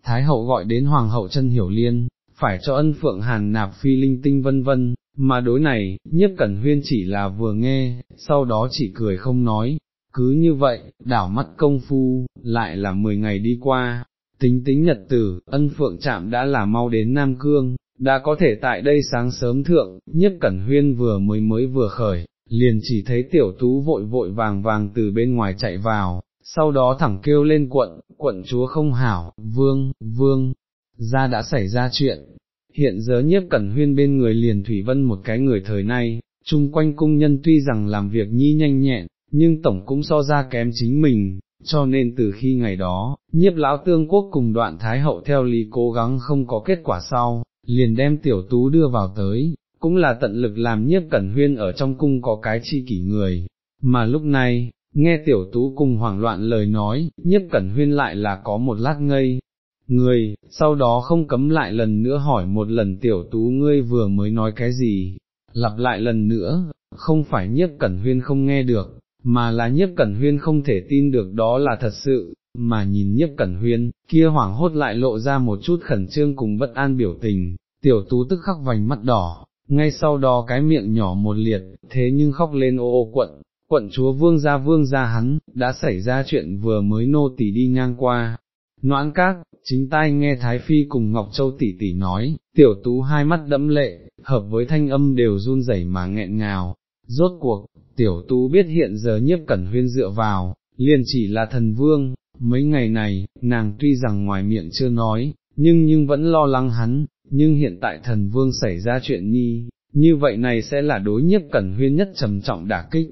Thái hậu gọi đến Hoàng hậu chân hiểu liên, phải cho ân phượng hàn nạp phi linh tinh vân vân, mà đối này, nhiếp cẩn huyên chỉ là vừa nghe, sau đó chỉ cười không nói, cứ như vậy, đảo mắt công phu, lại là 10 ngày đi qua, tính tính nhật tử, ân phượng chạm đã là mau đến Nam Cương, đã có thể tại đây sáng sớm thượng, nhiếp cẩn huyên vừa mới mới vừa khởi, liền chỉ thấy tiểu tú vội vội vàng vàng từ bên ngoài chạy vào, sau đó thẳng kêu lên quận, quận chúa không hảo, vương, vương, ra đã xảy ra chuyện. Hiện giờ nhiếp cẩn huyên bên người liền Thủy Vân một cái người thời nay, chung quanh cung nhân tuy rằng làm việc nhi nhanh nhẹn, nhưng tổng cũng so ra kém chính mình, cho nên từ khi ngày đó, nhiếp lão tương quốc cùng đoạn thái hậu theo lý cố gắng không có kết quả sau, liền đem tiểu tú đưa vào tới, cũng là tận lực làm nhiếp cẩn huyên ở trong cung có cái chi kỷ người, mà lúc này, nghe tiểu tú cùng hoảng loạn lời nói, nhiếp cẩn huyên lại là có một lát ngây, người, sau đó không cấm lại lần nữa hỏi một lần tiểu tú ngươi vừa mới nói cái gì, lặp lại lần nữa, không phải nhiếp cẩn huyên không nghe được, mà là nhiếp cẩn huyên không thể tin được đó là thật sự, mà nhìn nhiếp cẩn huyên, kia hoảng hốt lại lộ ra một chút khẩn trương cùng bất an biểu tình, tiểu tú tức khắc vành mắt đỏ, ngay sau đó cái miệng nhỏ một liệt, thế nhưng khóc lên ô ô quận, quận chúa vương gia vương gia hắn, đã xảy ra chuyện vừa mới nô tỳ đi ngang qua. Noãn các, chính tai nghe Thái Phi cùng Ngọc Châu tỷ tỷ nói, tiểu tú hai mắt đẫm lệ, hợp với thanh âm đều run rẩy mà nghẹn ngào, rốt cuộc, tiểu tú biết hiện giờ nhiếp cẩn huyên dựa vào, liền chỉ là thần vương, mấy ngày này, nàng tuy rằng ngoài miệng chưa nói, nhưng nhưng vẫn lo lắng hắn, nhưng hiện tại thần vương xảy ra chuyện nhi, như vậy này sẽ là đối nhiếp cẩn huyên nhất trầm trọng đả kích.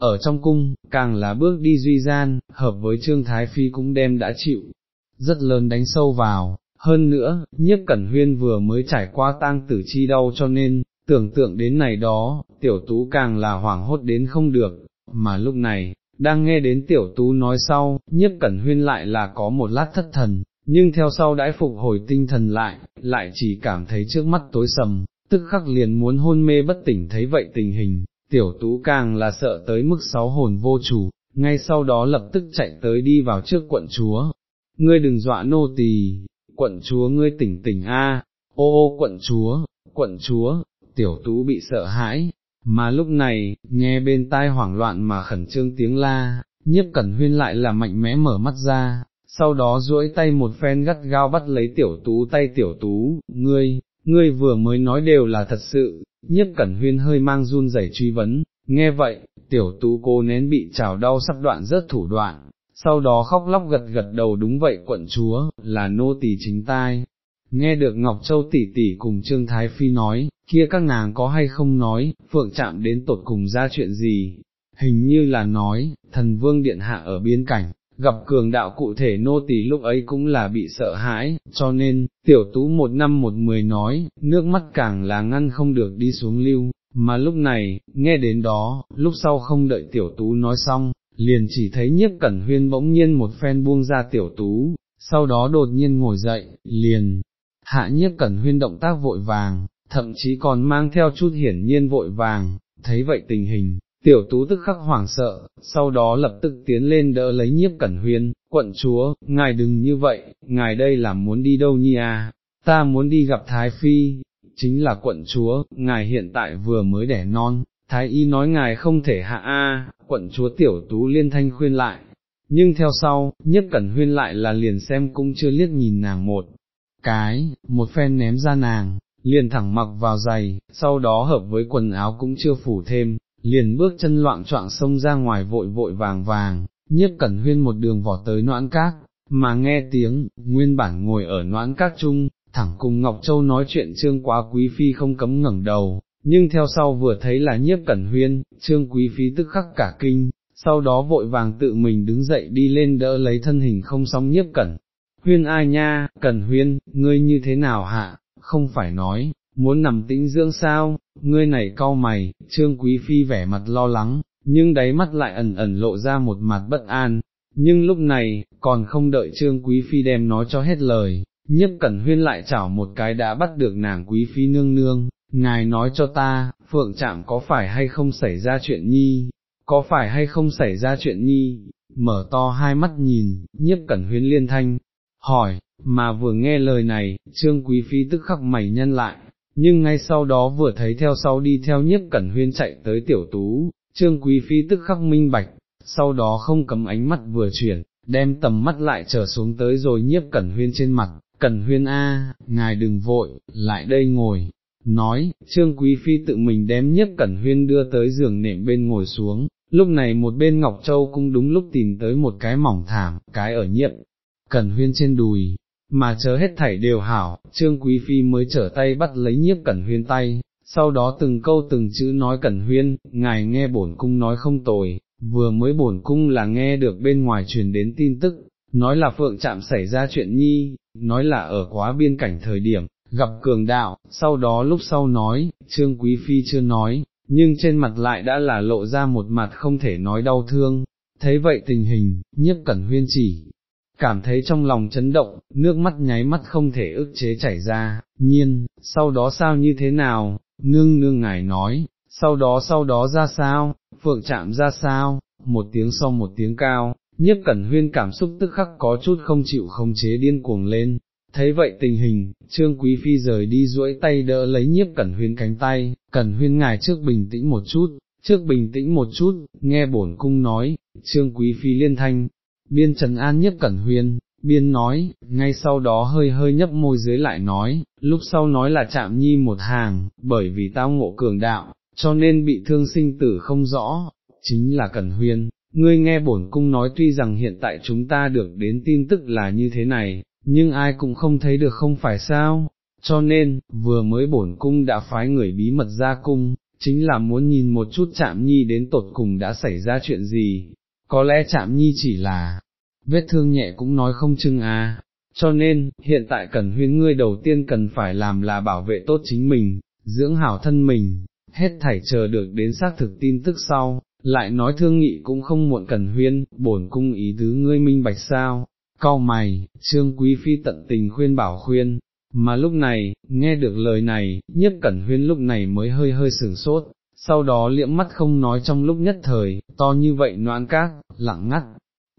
Ở trong cung, càng là bước đi duy gian, hợp với Trương Thái Phi cũng đem đã chịu, rất lớn đánh sâu vào, hơn nữa, nhiếp cẩn huyên vừa mới trải qua tang tử chi đau cho nên, tưởng tượng đến này đó, tiểu tú càng là hoảng hốt đến không được, mà lúc này, đang nghe đến tiểu tú nói sau, nhiếp cẩn huyên lại là có một lát thất thần, nhưng theo sau đãi phục hồi tinh thần lại, lại chỉ cảm thấy trước mắt tối sầm, tức khắc liền muốn hôn mê bất tỉnh thấy vậy tình hình, tiểu tú càng là sợ tới mức sáu hồn vô chủ, ngay sau đó lập tức chạy tới đi vào trước quận chúa, ngươi đừng dọa nô tỳ, quận chúa ngươi tỉnh tỉnh a, ô ô quận chúa, quận chúa, tiểu tú bị sợ hãi, mà lúc này, nghe bên tai hoảng loạn mà khẩn trương tiếng la, nhiếp cẩn huyên lại là mạnh mẽ mở mắt ra, sau đó duỗi tay một phen gắt gao bắt lấy tiểu tú tay tiểu tú, ngươi, ngươi vừa mới nói đều là thật sự, nhất cẩn huyên hơi mang run rẩy truy vấn, nghe vậy, tiểu tú cô nén bị trào đau sắp đoạn rớt thủ đoạn, sau đó khóc lóc gật gật đầu đúng vậy quận chúa, là nô tỳ chính tai. Nghe được Ngọc Châu tỷ tỷ cùng Trương Thái Phi nói, kia các nàng có hay không nói, phượng chạm đến tột cùng ra chuyện gì, hình như là nói, thần vương điện hạ ở biên cảnh, gặp cường đạo cụ thể nô tỳ lúc ấy cũng là bị sợ hãi, cho nên, tiểu tú một năm một mười nói, nước mắt càng là ngăn không được đi xuống lưu, mà lúc này, nghe đến đó, lúc sau không đợi tiểu tú nói xong, liền chỉ thấy nhiếp cẩn huyên bỗng nhiên một phen buông ra tiểu tú, sau đó đột nhiên ngồi dậy, liền, hạ nhiếp cẩn huyên động tác vội vàng, thậm chí còn mang theo chút hiển nhiên vội vàng, thấy vậy tình hình, tiểu tú tức khắc hoảng sợ, sau đó lập tức tiến lên đỡ lấy nhiếp cẩn huyên, quận chúa, ngài đừng như vậy, ngài đây là muốn đi đâu nhi à, ta muốn đi gặp Thái Phi, chính là quận chúa, ngài hiện tại vừa mới đẻ non, Thái Y nói ngài không thể hạ a, quận chúa tiểu tú liên thanh khuyên lại, nhưng theo sau, nhất cẩn huyên lại là liền xem cũng chưa liếc nhìn nàng một cái, một phen ném ra nàng, liền thẳng mặc vào giày, sau đó hợp với quần áo cũng chưa phủ thêm, liền bước chân loạn trọng sông ra ngoài vội vội vàng vàng, nhiếp cẩn huyên một đường vỏ tới noãn các, mà nghe tiếng, nguyên bản ngồi ở noãn các chung, thẳng cùng Ngọc Châu nói chuyện trương quá quý phi không cấm ngẩng đầu, nhưng theo sau vừa thấy là nhiếp cẩn huyên, trương quý phi tức khắc cả kinh, sau đó vội vàng tự mình đứng dậy đi lên đỡ lấy thân hình không sóng nhiếp cẩn. Huyên ai nha, cẩn huyên, ngươi như thế nào hạ, không phải nói, muốn nằm tĩnh dưỡng sao, ngươi này cau mày, trương quý phi vẻ mặt lo lắng, nhưng đáy mắt lại ẩn ẩn lộ ra một mặt bất an, nhưng lúc này, còn không đợi trương quý phi đem nói cho hết lời, nhất cẩn huyên lại chảo một cái đã bắt được nàng quý phi nương nương, ngài nói cho ta, phượng chạm có phải hay không xảy ra chuyện nhi, có phải hay không xảy ra chuyện nhi, mở to hai mắt nhìn, nhiếp cẩn huyên liên thanh, hỏi, mà vừa nghe lời này, trương quý phi tức khắc mày nhân lại, nhưng ngay sau đó vừa thấy theo sau đi theo nhiếp cẩn huyên chạy tới tiểu tú, trương quý phi tức khắc minh bạch, sau đó không cầm ánh mắt vừa chuyển, đem tầm mắt lại trở xuống tới rồi nhiếp cẩn huyên trên mặt, cẩn huyên a, ngài đừng vội, lại đây ngồi, nói, trương quý phi tự mình đem nhiếp cẩn huyên đưa tới giường nệm bên ngồi xuống, lúc này một bên Ngọc Châu cũng đúng lúc tìm tới một cái mỏng thảm, cái ở nhiếp, cẩn huyên trên đùi, mà chờ hết thảy đều hảo, trương quý phi mới trở tay bắt lấy nhiếp cẩn huyên tay, sau đó từng câu từng chữ nói cẩn huyên, ngài nghe bổn cung nói không tồi, vừa mới bổn cung là nghe được bên ngoài truyền đến tin tức, nói là phượng chạm xảy ra chuyện nhi, nói là ở quá biên cảnh thời điểm, gặp cường đạo, sau đó lúc sau nói, trương quý phi chưa nói, nhưng trên mặt lại đã là lộ ra một mặt không thể nói đau thương, thấy vậy tình hình, nhiếp cẩn huyên chỉ, cảm thấy trong lòng chấn động, nước mắt nháy mắt không thể ức chế chảy ra, nhiên, sau đó sao như thế nào, nương nương ngài nói, sau đó sau đó ra sao, phượng chạm ra sao, một tiếng sau một tiếng cao, nhiếp cẩn huyên cảm xúc tức khắc có chút không chịu không chế điên cuồng lên. Thấy vậy tình hình, Trương Quý Phi rời đi duỗi tay đỡ lấy nhiếp cẩn huyên cánh tay, cẩn huyên ngài trước bình tĩnh một chút, trước bình tĩnh một chút, nghe bổn cung nói, Trương Quý Phi liên thanh, biên trần an nhấp cẩn huyên, biên nói, ngay sau đó hơi hơi nhấp môi dưới lại nói, lúc sau nói là chạm nhi một hàng, bởi vì tao ngộ cường đạo, cho nên bị thương sinh tử không rõ, chính là Cẩn Huyên, ngươi nghe bổn cung nói tuy rằng hiện tại chúng ta được đến tin tức là như thế này, nhưng ai cũng không thấy được không phải sao, cho nên, vừa mới bổn cung đã phái người bí mật ra cung, chính là muốn nhìn một chút chạm nhi đến tột cùng đã xảy ra chuyện gì, có lẽ chạm nhi chỉ là, vết thương nhẹ cũng nói không chừng à, cho nên, hiện tại cần huyên ngươi đầu tiên cần phải làm là bảo vệ tốt chính mình, dưỡng hảo thân mình, hết thảy chờ được đến xác thực tin tức sau, lại nói thương nghị cũng không muộn cần huyên, bổn cung ý tứ ngươi minh bạch sao, cau mày, trương quý phi tận tình khuyên bảo khuyên, mà lúc này, nghe được lời này, nhất cẩn huyên lúc này mới hơi hơi sửng sốt, sau đó liễm mắt không nói trong lúc nhất thời, to như vậy noãn cát, lặng ngắt,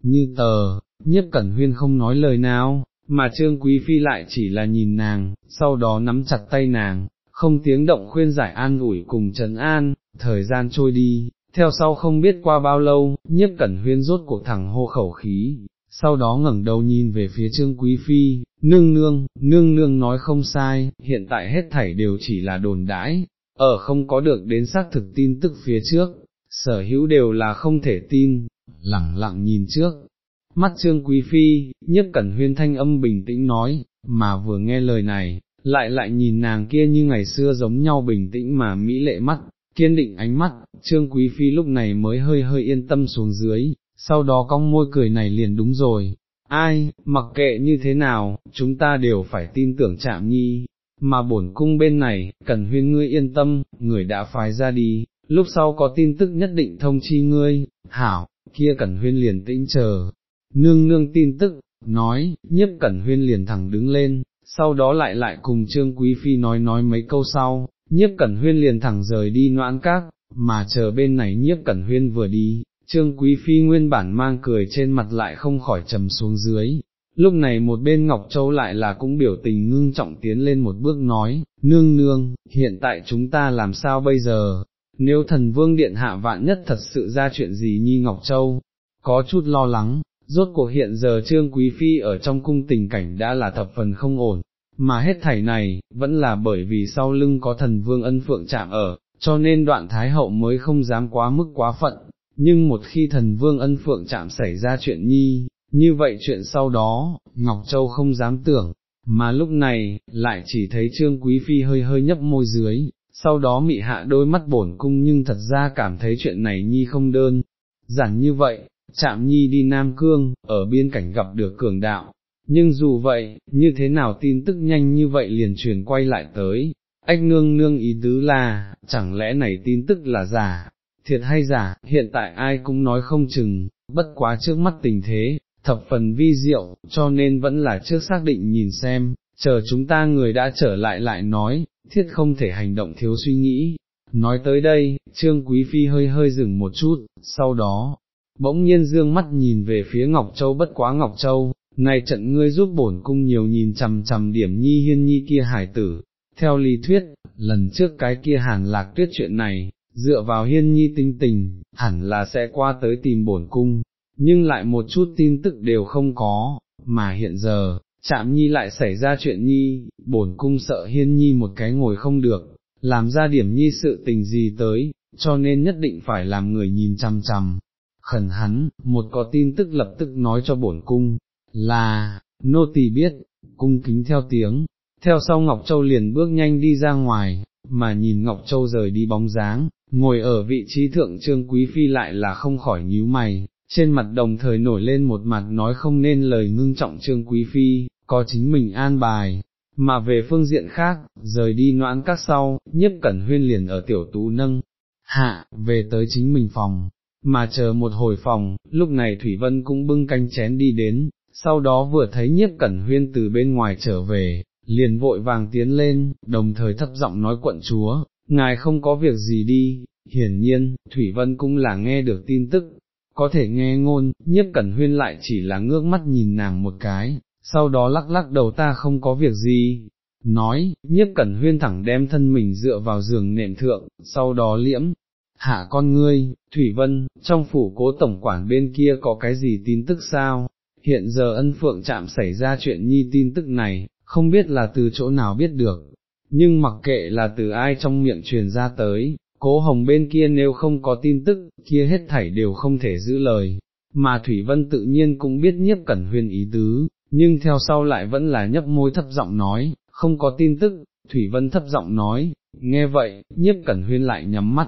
như tờ, nhất cẩn huyên không nói lời nào, mà trương quý phi lại chỉ là nhìn nàng, sau đó nắm chặt tay nàng, không tiếng động khuyên giải an ủi cùng trấn an, thời gian trôi đi, theo sau không biết qua bao lâu, nhiếp cẩn huyên rốt cuộc thẳng hô khẩu khí, sau đó ngẩng đầu nhìn về phía trương quý phi, nương nương, nương nương nói không sai, hiện tại hết thảy đều chỉ là đồn đãi, ở không có được đến xác thực tin tức phía trước, sở hữu đều là không thể tin, lẳng lặng nhìn trước. Mắt trương quý phi, nhất cẩn huyên thanh âm bình tĩnh nói, mà vừa nghe lời này, lại lại nhìn nàng kia như ngày xưa giống nhau bình tĩnh mà mỹ lệ mắt, kiên định ánh mắt, trương quý phi lúc này mới hơi hơi yên tâm xuống dưới, sau đó cong môi cười này liền đúng rồi, ai, mặc kệ như thế nào, chúng ta đều phải tin tưởng chạm nhi, mà bổn cung bên này, cần huyên ngươi yên tâm, người đã phái ra đi, lúc sau có tin tức nhất định thông chi ngươi, hảo, kia cẩn huyên liền tĩnh chờ, nương nương tin tức, nói, nhiếp cẩn huyên liền thẳng đứng lên, sau đó lại lại cùng Trương Quý Phi nói nói mấy câu sau, nhiếp cẩn huyên liền thẳng rời đi noãn các, mà chờ bên này nhiếp cẩn huyên vừa đi, Trương Quý Phi nguyên bản mang cười trên mặt lại không khỏi trầm xuống dưới. Lúc này một bên Ngọc Châu lại là cũng biểu tình ngưng trọng tiến lên một bước nói, nương nương, hiện tại chúng ta làm sao bây giờ, nếu thần vương điện hạ vạn nhất thật sự ra chuyện gì nhi Ngọc Châu, có chút lo lắng, rốt cuộc hiện giờ trương quý phi ở trong cung tình cảnh đã là thập phần không ổn, mà hết thảy này, vẫn là bởi vì sau lưng có thần vương ân phượng chạm ở, cho nên đoạn thái hậu mới không dám quá mức quá phận, nhưng một khi thần vương ân phượng chạm xảy ra chuyện nhi, như vậy chuyện sau đó, Ngọc Châu không dám tưởng, mà lúc này, lại chỉ thấy trương quý phi hơi hơi nhấp môi dưới, sau đó mị hạ đôi mắt bổn cung nhưng thật ra cảm thấy chuyện này nhi không đơn, giản như vậy, chạm nhi đi Nam Cương, ở biên cảnh gặp được cường đạo, nhưng dù vậy, như thế nào tin tức nhanh như vậy liền truyền quay lại tới, ách nương nương ý tứ là, chẳng lẽ này tin tức là giả, thiệt hay giả, hiện tại ai cũng nói không chừng, bất quá trước mắt tình thế, thập phần vi diệu, cho nên vẫn là trước xác định nhìn xem, chờ chúng ta người đã trở lại lại nói, thiết không thể hành động thiếu suy nghĩ. Nói tới đây, Trương Quý Phi hơi hơi dừng một chút, sau đó, bỗng nhiên dương mắt nhìn về phía Ngọc Châu bất quá Ngọc Châu, này trận ngươi giúp bổn cung nhiều nhìn chằm chằm điểm nhi hiên nhi kia hải tử, theo lý thuyết, lần trước cái kia hàn lạc tuyết chuyện này, dựa vào hiên nhi tinh tình, hẳn là sẽ qua tới tìm bổn cung, nhưng lại một chút tin tức đều không có, mà hiện giờ, chạm nhi lại xảy ra chuyện nhi, bổn cung sợ hiên nhi một cái ngồi không được, làm ra điểm nhi sự tình gì tới, cho nên nhất định phải làm người nhìn chằm chằm. Khẩn hắn, một có tin tức lập tức nói cho bổn cung, là, nô tỳ biết, cung kính theo tiếng, theo sau Ngọc Châu liền bước nhanh đi ra ngoài, mà nhìn Ngọc Châu rời đi bóng dáng, ngồi ở vị trí thượng trương quý phi lại là không khỏi nhíu mày, trên mặt đồng thời nổi lên một mặt nói không nên lời ngưng trọng trương quý phi, có chính mình an bài. Mà về phương diện khác, rời đi noãn các sau, nhiếp cẩn huyên liền ở tiểu tú nâng, hạ, về tới chính mình phòng, mà chờ một hồi phòng, lúc này Thủy Vân cũng bưng canh chén đi đến, sau đó vừa thấy nhiếp cẩn huyên từ bên ngoài trở về, liền vội vàng tiến lên, đồng thời thấp giọng nói quận chúa, ngài không có việc gì đi, hiển nhiên, Thủy Vân cũng là nghe được tin tức, có thể nghe ngôn, nhiếp cẩn huyên lại chỉ là ngước mắt nhìn nàng một cái, sau đó lắc lắc đầu ta không có việc gì, nói, nhiếp cẩn huyên thẳng đem thân mình dựa vào giường nệm thượng, sau đó liễm, hạ con ngươi, Thủy Vân, trong phủ cố tổng quản bên kia có cái gì tin tức sao, hiện giờ ân phượng chạm xảy ra chuyện nhi tin tức này, không biết là từ chỗ nào biết được, nhưng mặc kệ là từ ai trong miệng truyền ra tới, cố hồng bên kia nếu không có tin tức, kia hết thảy đều không thể giữ lời, mà Thủy Vân tự nhiên cũng biết nhiếp cẩn huyên ý tứ, nhưng theo sau lại vẫn là nhấp môi thấp giọng nói, không có tin tức, Thủy Vân thấp giọng nói, nghe vậy, nhiếp cẩn huyên lại nhắm mắt,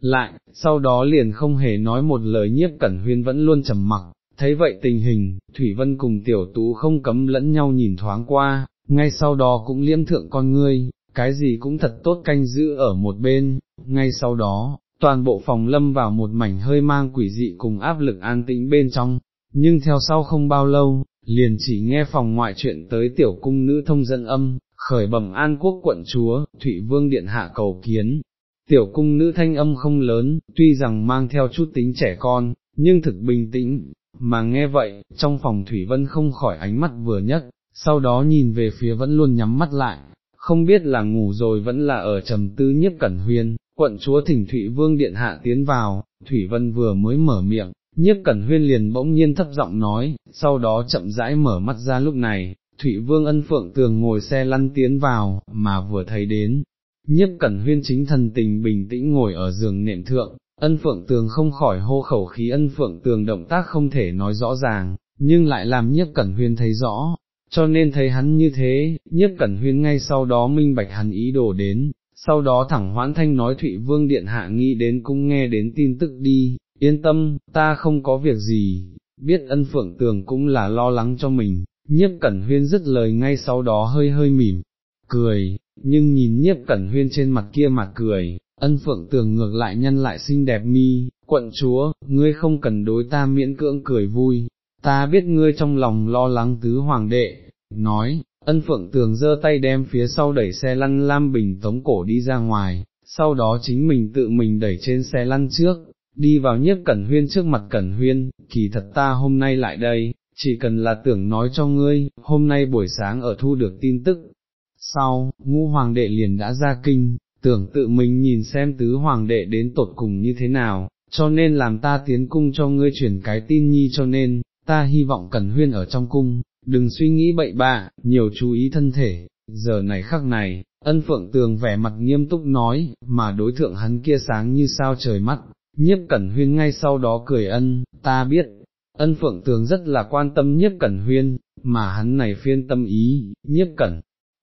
lại, sau đó liền không hề nói một lời nhiếp cẩn huyên vẫn luôn trầm mặc, thấy vậy tình hình, Thủy Vân cùng tiểu tú không cấm lẫn nhau nhìn thoáng qua, ngay sau đó cũng liêm thượng con ngươi, cái gì cũng thật tốt canh giữ ở một bên, ngay sau đó, toàn bộ phòng lâm vào một mảnh hơi mang quỷ dị cùng áp lực an tĩnh bên trong, nhưng theo sau không bao lâu, liền chỉ nghe phòng ngoại chuyện tới tiểu cung nữ thông dân âm, khởi bẩm an quốc quận chúa, Thụy Vương Điện Hạ cầu kiến. Tiểu cung nữ thanh âm không lớn, tuy rằng mang theo chút tính trẻ con, nhưng thực bình tĩnh, mà nghe vậy, trong phòng Thủy Vân không khỏi ánh mắt vừa nhất, sau đó nhìn về phía vẫn luôn nhắm mắt lại, không biết là ngủ rồi vẫn là ở trầm tư nhiếp cẩn huyên, quận chúa thỉnh Thụy Vương Điện Hạ tiến vào, Thủy Vân vừa mới mở miệng, nhiếp cẩn huyên liền bỗng nhiên thấp giọng nói, sau đó chậm rãi mở mắt ra lúc này, Thụy Vương ân phượng tường ngồi xe lăn tiến vào, mà vừa thấy đến, nhiếp cẩn huyên chính thần tình bình tĩnh ngồi ở giường nệm thượng, ân phượng tường không khỏi hô khẩu khí ân phượng tường động tác không thể nói rõ ràng, nhưng lại làm nhiếp cẩn huyên thấy rõ, cho nên thấy hắn như thế, nhiếp cẩn huyên ngay sau đó minh bạch hắn ý đồ đến, sau đó thẳng hoãn thanh nói Thụy Vương Điện Hạ nghĩ đến cũng nghe đến tin tức đi, yên tâm, ta không có việc gì, biết ân phượng tường cũng là lo lắng cho mình, nhiếp cẩn huyên dứt lời ngay sau đó hơi hơi mỉm, cười, nhưng nhìn nhiếp cẩn huyên trên mặt kia mặt cười, ân phượng tường ngược lại nhân lại xinh đẹp mi, quận chúa, ngươi không cần đối ta miễn cưỡng cười vui, ta biết ngươi trong lòng lo lắng tứ hoàng đệ, nói, ân phượng tường giơ tay đem phía sau đẩy xe lăn lam bình tống cổ đi ra ngoài, sau đó chính mình tự mình đẩy trên xe lăn trước, đi vào nhiếp cẩn huyên trước mặt cẩn huyên, kỳ thật ta hôm nay lại đây, chỉ cần là tưởng nói cho ngươi, hôm nay buổi sáng ở thu được tin tức. Sau, ngũ hoàng đệ liền đã ra kinh, tưởng tự mình nhìn xem tứ hoàng đệ đến tột cùng như thế nào, cho nên làm ta tiến cung cho ngươi chuyển cái tin nhi cho nên, ta hy vọng Cẩn Huyên ở trong cung, đừng suy nghĩ bậy bạ, nhiều chú ý thân thể, giờ này khắc này, ân phượng tường vẻ mặt nghiêm túc nói, mà đối thượng hắn kia sáng như sao trời mắt, nhiếp Cẩn Huyên ngay sau đó cười ân, ta biết, ân phượng tường rất là quan tâm nhiếp Cẩn Huyên, mà hắn này phiên tâm ý, nhiếp Cẩn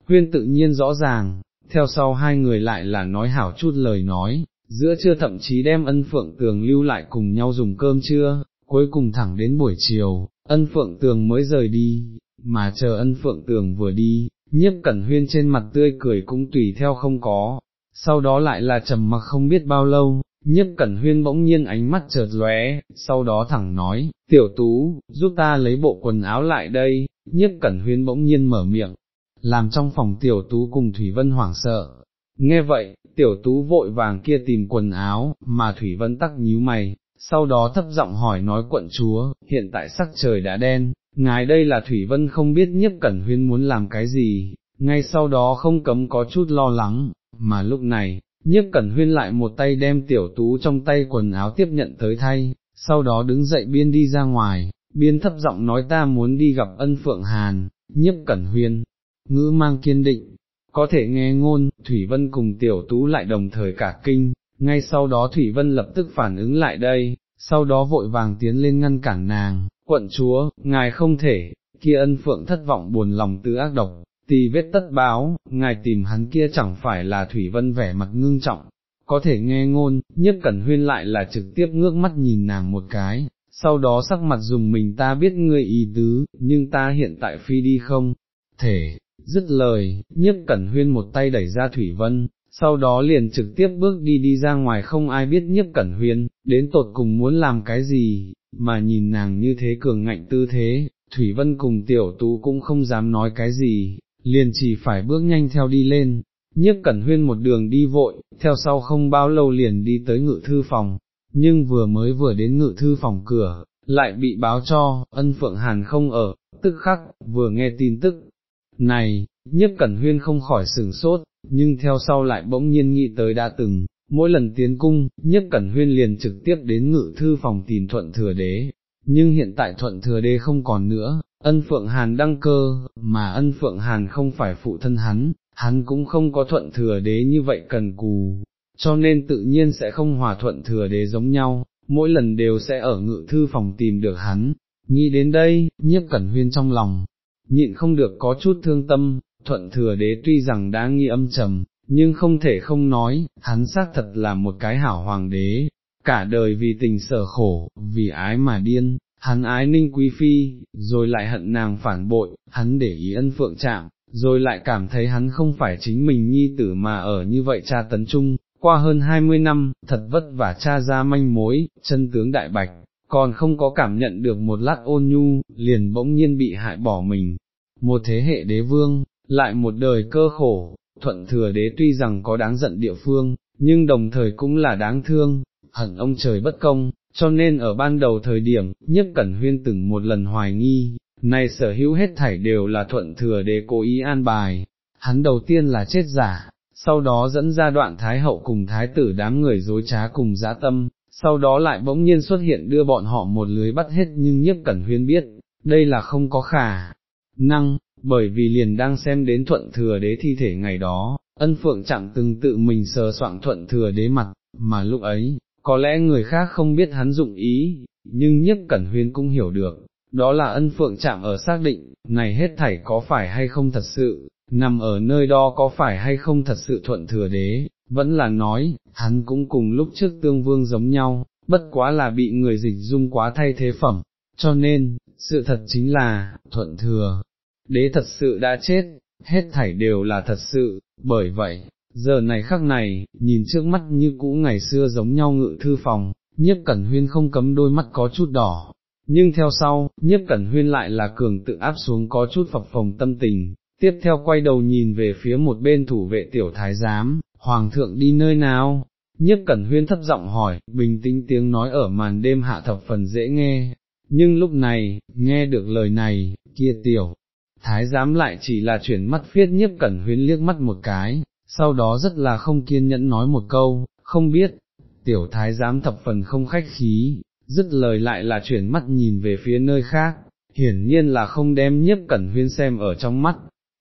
Huyên tự nhiên rõ ràng, theo sau hai người lại là nói hảo chút lời nói, giữa trưa thậm chí đem ân phượng tường lưu lại cùng nhau dùng cơm trưa, cuối cùng thẳng đến buổi chiều, ân phượng tường mới rời đi, mà chờ ân phượng tường vừa đi, nhiếp cẩn huyên trên mặt tươi cười cũng tùy theo không có, sau đó lại là trầm mặc không biết bao lâu, Nhất Cẩn Huyên bỗng nhiên ánh mắt chợt lóe, sau đó thẳng nói, tiểu tú, giúp ta lấy bộ quần áo lại đây, Nhất Cẩn Huyên bỗng nhiên mở miệng, làm trong phòng tiểu tú cùng Thủy Vân hoảng sợ. Nghe vậy, tiểu tú vội vàng kia tìm quần áo, mà Thủy Vân tắc nhíu mày, sau đó thấp giọng hỏi nói quận chúa, hiện tại sắc trời đã đen, ngài đây là Thủy Vân không biết nhiếp cẩn huyên muốn làm cái gì, ngay sau đó không cấm có chút lo lắng, mà lúc này, nhiếp cẩn huyên lại một tay đem tiểu tú trong tay quần áo tiếp nhận tới thay, sau đó đứng dậy biên đi ra ngoài, biên thấp giọng nói ta muốn đi gặp ân phượng hàn, nhiếp cẩn huyên, ngữ mang kiên định, có thể nghe ngôn, Thủy Vân cùng tiểu tú lại đồng thời cả kinh, ngay sau đó Thủy Vân lập tức phản ứng lại đây, sau đó vội vàng tiến lên ngăn cản nàng, quận chúa, ngài không thể, kia ân phượng thất vọng buồn lòng tư ác độc, tì vết tất báo, ngài tìm hắn kia chẳng phải là Thủy Vân vẻ mặt ngưng trọng, có thể nghe ngôn, nhất cẩn huyên lại là trực tiếp ngước mắt nhìn nàng một cái, sau đó sắc mặt dùng mình ta biết ngươi ý tứ, nhưng ta hiện tại phi đi không, thể, dứt lời, nhất cẩn huyên một tay đẩy ra Thủy Vân, sau đó liền trực tiếp bước đi đi ra ngoài không ai biết nhiếp cẩn huyên, đến tột cùng muốn làm cái gì, mà nhìn nàng như thế cường ngạnh tư thế, Thủy Vân cùng tiểu tú cũng không dám nói cái gì, liền chỉ phải bước nhanh theo đi lên, nhiếp cẩn huyên một đường đi vội, theo sau không bao lâu liền đi tới ngự thư phòng, nhưng vừa mới vừa đến ngự thư phòng cửa, lại bị báo cho, ân phượng hàn không ở, tức khắc, vừa nghe tin tức. Này, nhất cẩn huyên không khỏi sửng sốt, nhưng theo sau lại bỗng nhiên nghĩ tới đã từng, mỗi lần tiến cung, nhất cẩn huyên liền trực tiếp đến ngự thư phòng tìm thuận thừa đế, nhưng hiện tại thuận thừa đế không còn nữa, ân phượng hàn đăng cơ, mà ân phượng hàn không phải phụ thân hắn, hắn cũng không có thuận thừa đế như vậy cần cù, cho nên tự nhiên sẽ không hòa thuận thừa đế giống nhau, mỗi lần đều sẽ ở ngự thư phòng tìm được hắn. Nghĩ đến đây, nhiếp cẩn huyên trong lòng, nhịn không được có chút thương tâm, thuận thừa đế tuy rằng đã nghi âm trầm, nhưng không thể không nói, hắn xác thật là một cái hảo hoàng đế, cả đời vì tình sở khổ, vì ái mà điên, hắn ái ninh quý phi, rồi lại hận nàng phản bội, hắn để ý ân phượng trạng, rồi lại cảm thấy hắn không phải chính mình nhi tử mà ở như vậy cha tấn trung, qua hơn 20 năm, thật vất vả cha ra manh mối, chân tướng đại bạch, còn không có cảm nhận được một lát ôn nhu, liền bỗng nhiên bị hại bỏ mình. Một thế hệ đế vương, lại một đời cơ khổ, thuận thừa đế tuy rằng có đáng giận địa phương, nhưng đồng thời cũng là đáng thương, hận ông trời bất công, cho nên ở ban đầu thời điểm, nhất cẩn huyên từng một lần hoài nghi, này sở hữu hết thảy đều là thuận thừa đế cố ý an bài, hắn đầu tiên là chết giả, sau đó dẫn ra đoạn thái hậu cùng thái tử đám người dối trá cùng dã tâm, sau đó lại bỗng nhiên xuất hiện đưa bọn họ một lưới bắt hết nhưng nhiếp cẩn huyên biết, đây là không có khả năng, bởi vì liền đang xem đến thuận thừa đế thi thể ngày đó, ân phượng chẳng từng tự mình sờ soạn thuận thừa đế mặt, mà lúc ấy, có lẽ người khác không biết hắn dụng ý, nhưng nhất cẩn huyên cũng hiểu được, đó là ân phượng chạm ở xác định, này hết thảy có phải hay không thật sự, nằm ở nơi đó có phải hay không thật sự thuận thừa đế, vẫn là nói, hắn cũng cùng lúc trước tương vương giống nhau, bất quá là bị người dịch dung quá thay thế phẩm, cho nên, sự thật chính là, thuận thừa, đế thật sự đã chết, hết thảy đều là thật sự, bởi vậy, giờ này khắc này, nhìn trước mắt như cũ ngày xưa giống nhau ngự thư phòng, nhiếp cẩn huyên không cấm đôi mắt có chút đỏ, nhưng theo sau, nhiếp cẩn huyên lại là cường tự áp xuống có chút phập phồng tâm tình, tiếp theo quay đầu nhìn về phía một bên thủ vệ tiểu thái giám, hoàng thượng đi nơi nào, Nhất cẩn huyên thấp giọng hỏi, bình tĩnh tiếng nói ở màn đêm hạ thập phần dễ nghe, nhưng lúc này, nghe được lời này, kia tiểu thái giám lại chỉ là chuyển mắt phiết Nhất cẩn huyên liếc mắt một cái, sau đó rất là không kiên nhẫn nói một câu, không biết, tiểu thái giám thập phần không khách khí, dứt lời lại là chuyển mắt nhìn về phía nơi khác, hiển nhiên là không đem nhiếp cẩn huyên xem ở trong mắt,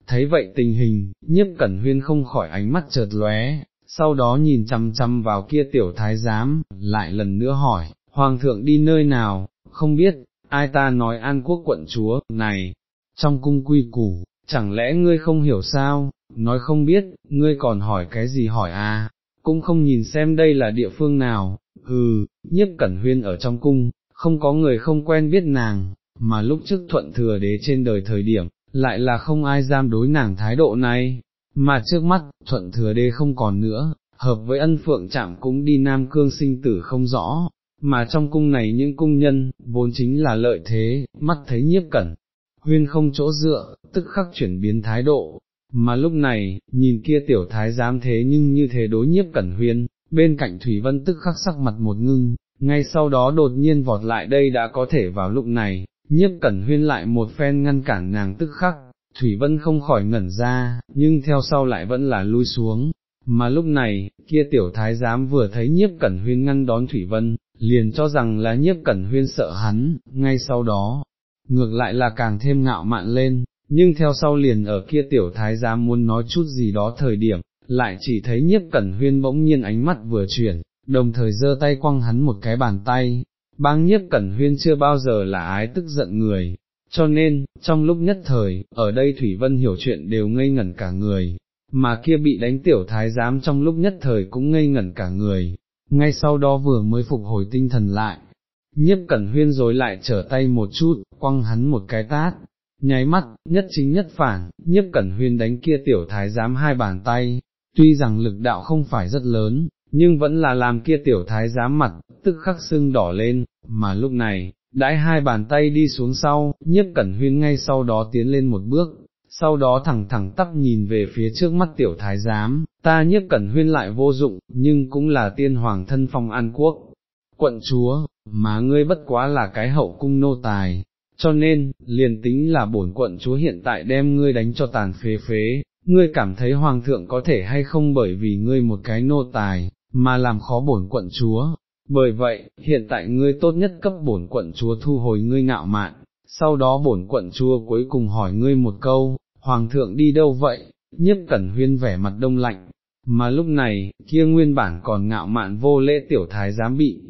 thấy vậy tình hình, nhiếp cẩn huyên không khỏi ánh mắt chợt lóe, sau đó nhìn chăm chăm vào kia tiểu thái giám, lại lần nữa hỏi, hoàng thượng đi nơi nào, không biết, ai ta nói an quốc quận chúa, này, trong cung quy củ, chẳng lẽ ngươi không hiểu sao, nói không biết, ngươi còn hỏi cái gì hỏi à, cũng không nhìn xem đây là địa phương nào, hừ, nhiếp cẩn huyên ở trong cung, không có người không quen biết nàng, mà lúc trước thuận thừa đế trên đời thời điểm, lại là không ai dám đối nàng thái độ này, mà trước mắt, thuận thừa đê không còn nữa, hợp với ân phượng chạm cũng đi Nam Cương sinh tử không rõ, mà trong cung này những cung nhân, vốn chính là lợi thế, mắt thấy nhiếp cẩn, huyên không chỗ dựa, tức khắc chuyển biến thái độ, mà lúc này, nhìn kia tiểu thái giám thế nhưng như thế đối nhiếp cẩn huyên, bên cạnh Thủy Vân tức khắc sắc mặt một ngưng, ngay sau đó đột nhiên vọt lại đây đã có thể vào lúc này, nhiếp cẩn huyên lại một phen ngăn cản nàng tức khắc, Thủy Vân không khỏi ngẩn ra, nhưng theo sau lại vẫn là lui xuống, mà lúc này, kia tiểu thái giám vừa thấy nhiếp cẩn huyên ngăn đón Thủy Vân, liền cho rằng là nhiếp cẩn huyên sợ hắn, ngay sau đó, ngược lại là càng thêm ngạo mạn lên, nhưng theo sau liền ở kia tiểu thái giám muốn nói chút gì đó thời điểm, lại chỉ thấy nhiếp cẩn huyên bỗng nhiên ánh mắt vừa chuyển, đồng thời giơ tay quăng hắn một cái bàn tay, bang Nhất cẩn huyên chưa bao giờ là ái tức giận người, cho nên, trong lúc nhất thời, ở đây Thủy Vân hiểu chuyện đều ngây ngẩn cả người, mà kia bị đánh tiểu thái giám trong lúc nhất thời cũng ngây ngẩn cả người, ngay sau đó vừa mới phục hồi tinh thần lại. Nhếp cẩn huyên rồi lại trở tay một chút, quăng hắn một cái tát, nháy mắt, nhất chính nhất phản, nhiếp cẩn huyên đánh kia tiểu thái giám hai bàn tay, tuy rằng lực đạo không phải rất lớn, nhưng vẫn là làm kia tiểu thái giám mặt, tức khắc sưng đỏ lên, mà lúc này, đãi hai bàn tay đi xuống sau, nhiếp cẩn huyên ngay sau đó tiến lên một bước, sau đó thẳng thẳng tắp nhìn về phía trước mắt tiểu thái giám, ta nhiếp cẩn huyên lại vô dụng, nhưng cũng là tiên hoàng thân phong an quốc, quận chúa, mà ngươi bất quá là cái hậu cung nô tài, cho nên, liền tính là bổn quận chúa hiện tại đem ngươi đánh cho tàn phế phế, ngươi cảm thấy hoàng thượng có thể hay không bởi vì ngươi một cái nô tài, mà làm khó bổn quận chúa. Bởi vậy, hiện tại ngươi tốt nhất cấp bổn quận chúa thu hồi ngươi ngạo mạn, sau đó bổn quận chúa cuối cùng hỏi ngươi một câu, hoàng thượng đi đâu vậy, nhiếp cẩn huyên vẻ mặt đông lạnh, mà lúc này, kia nguyên bản còn ngạo mạn vô lễ tiểu thái giám bị.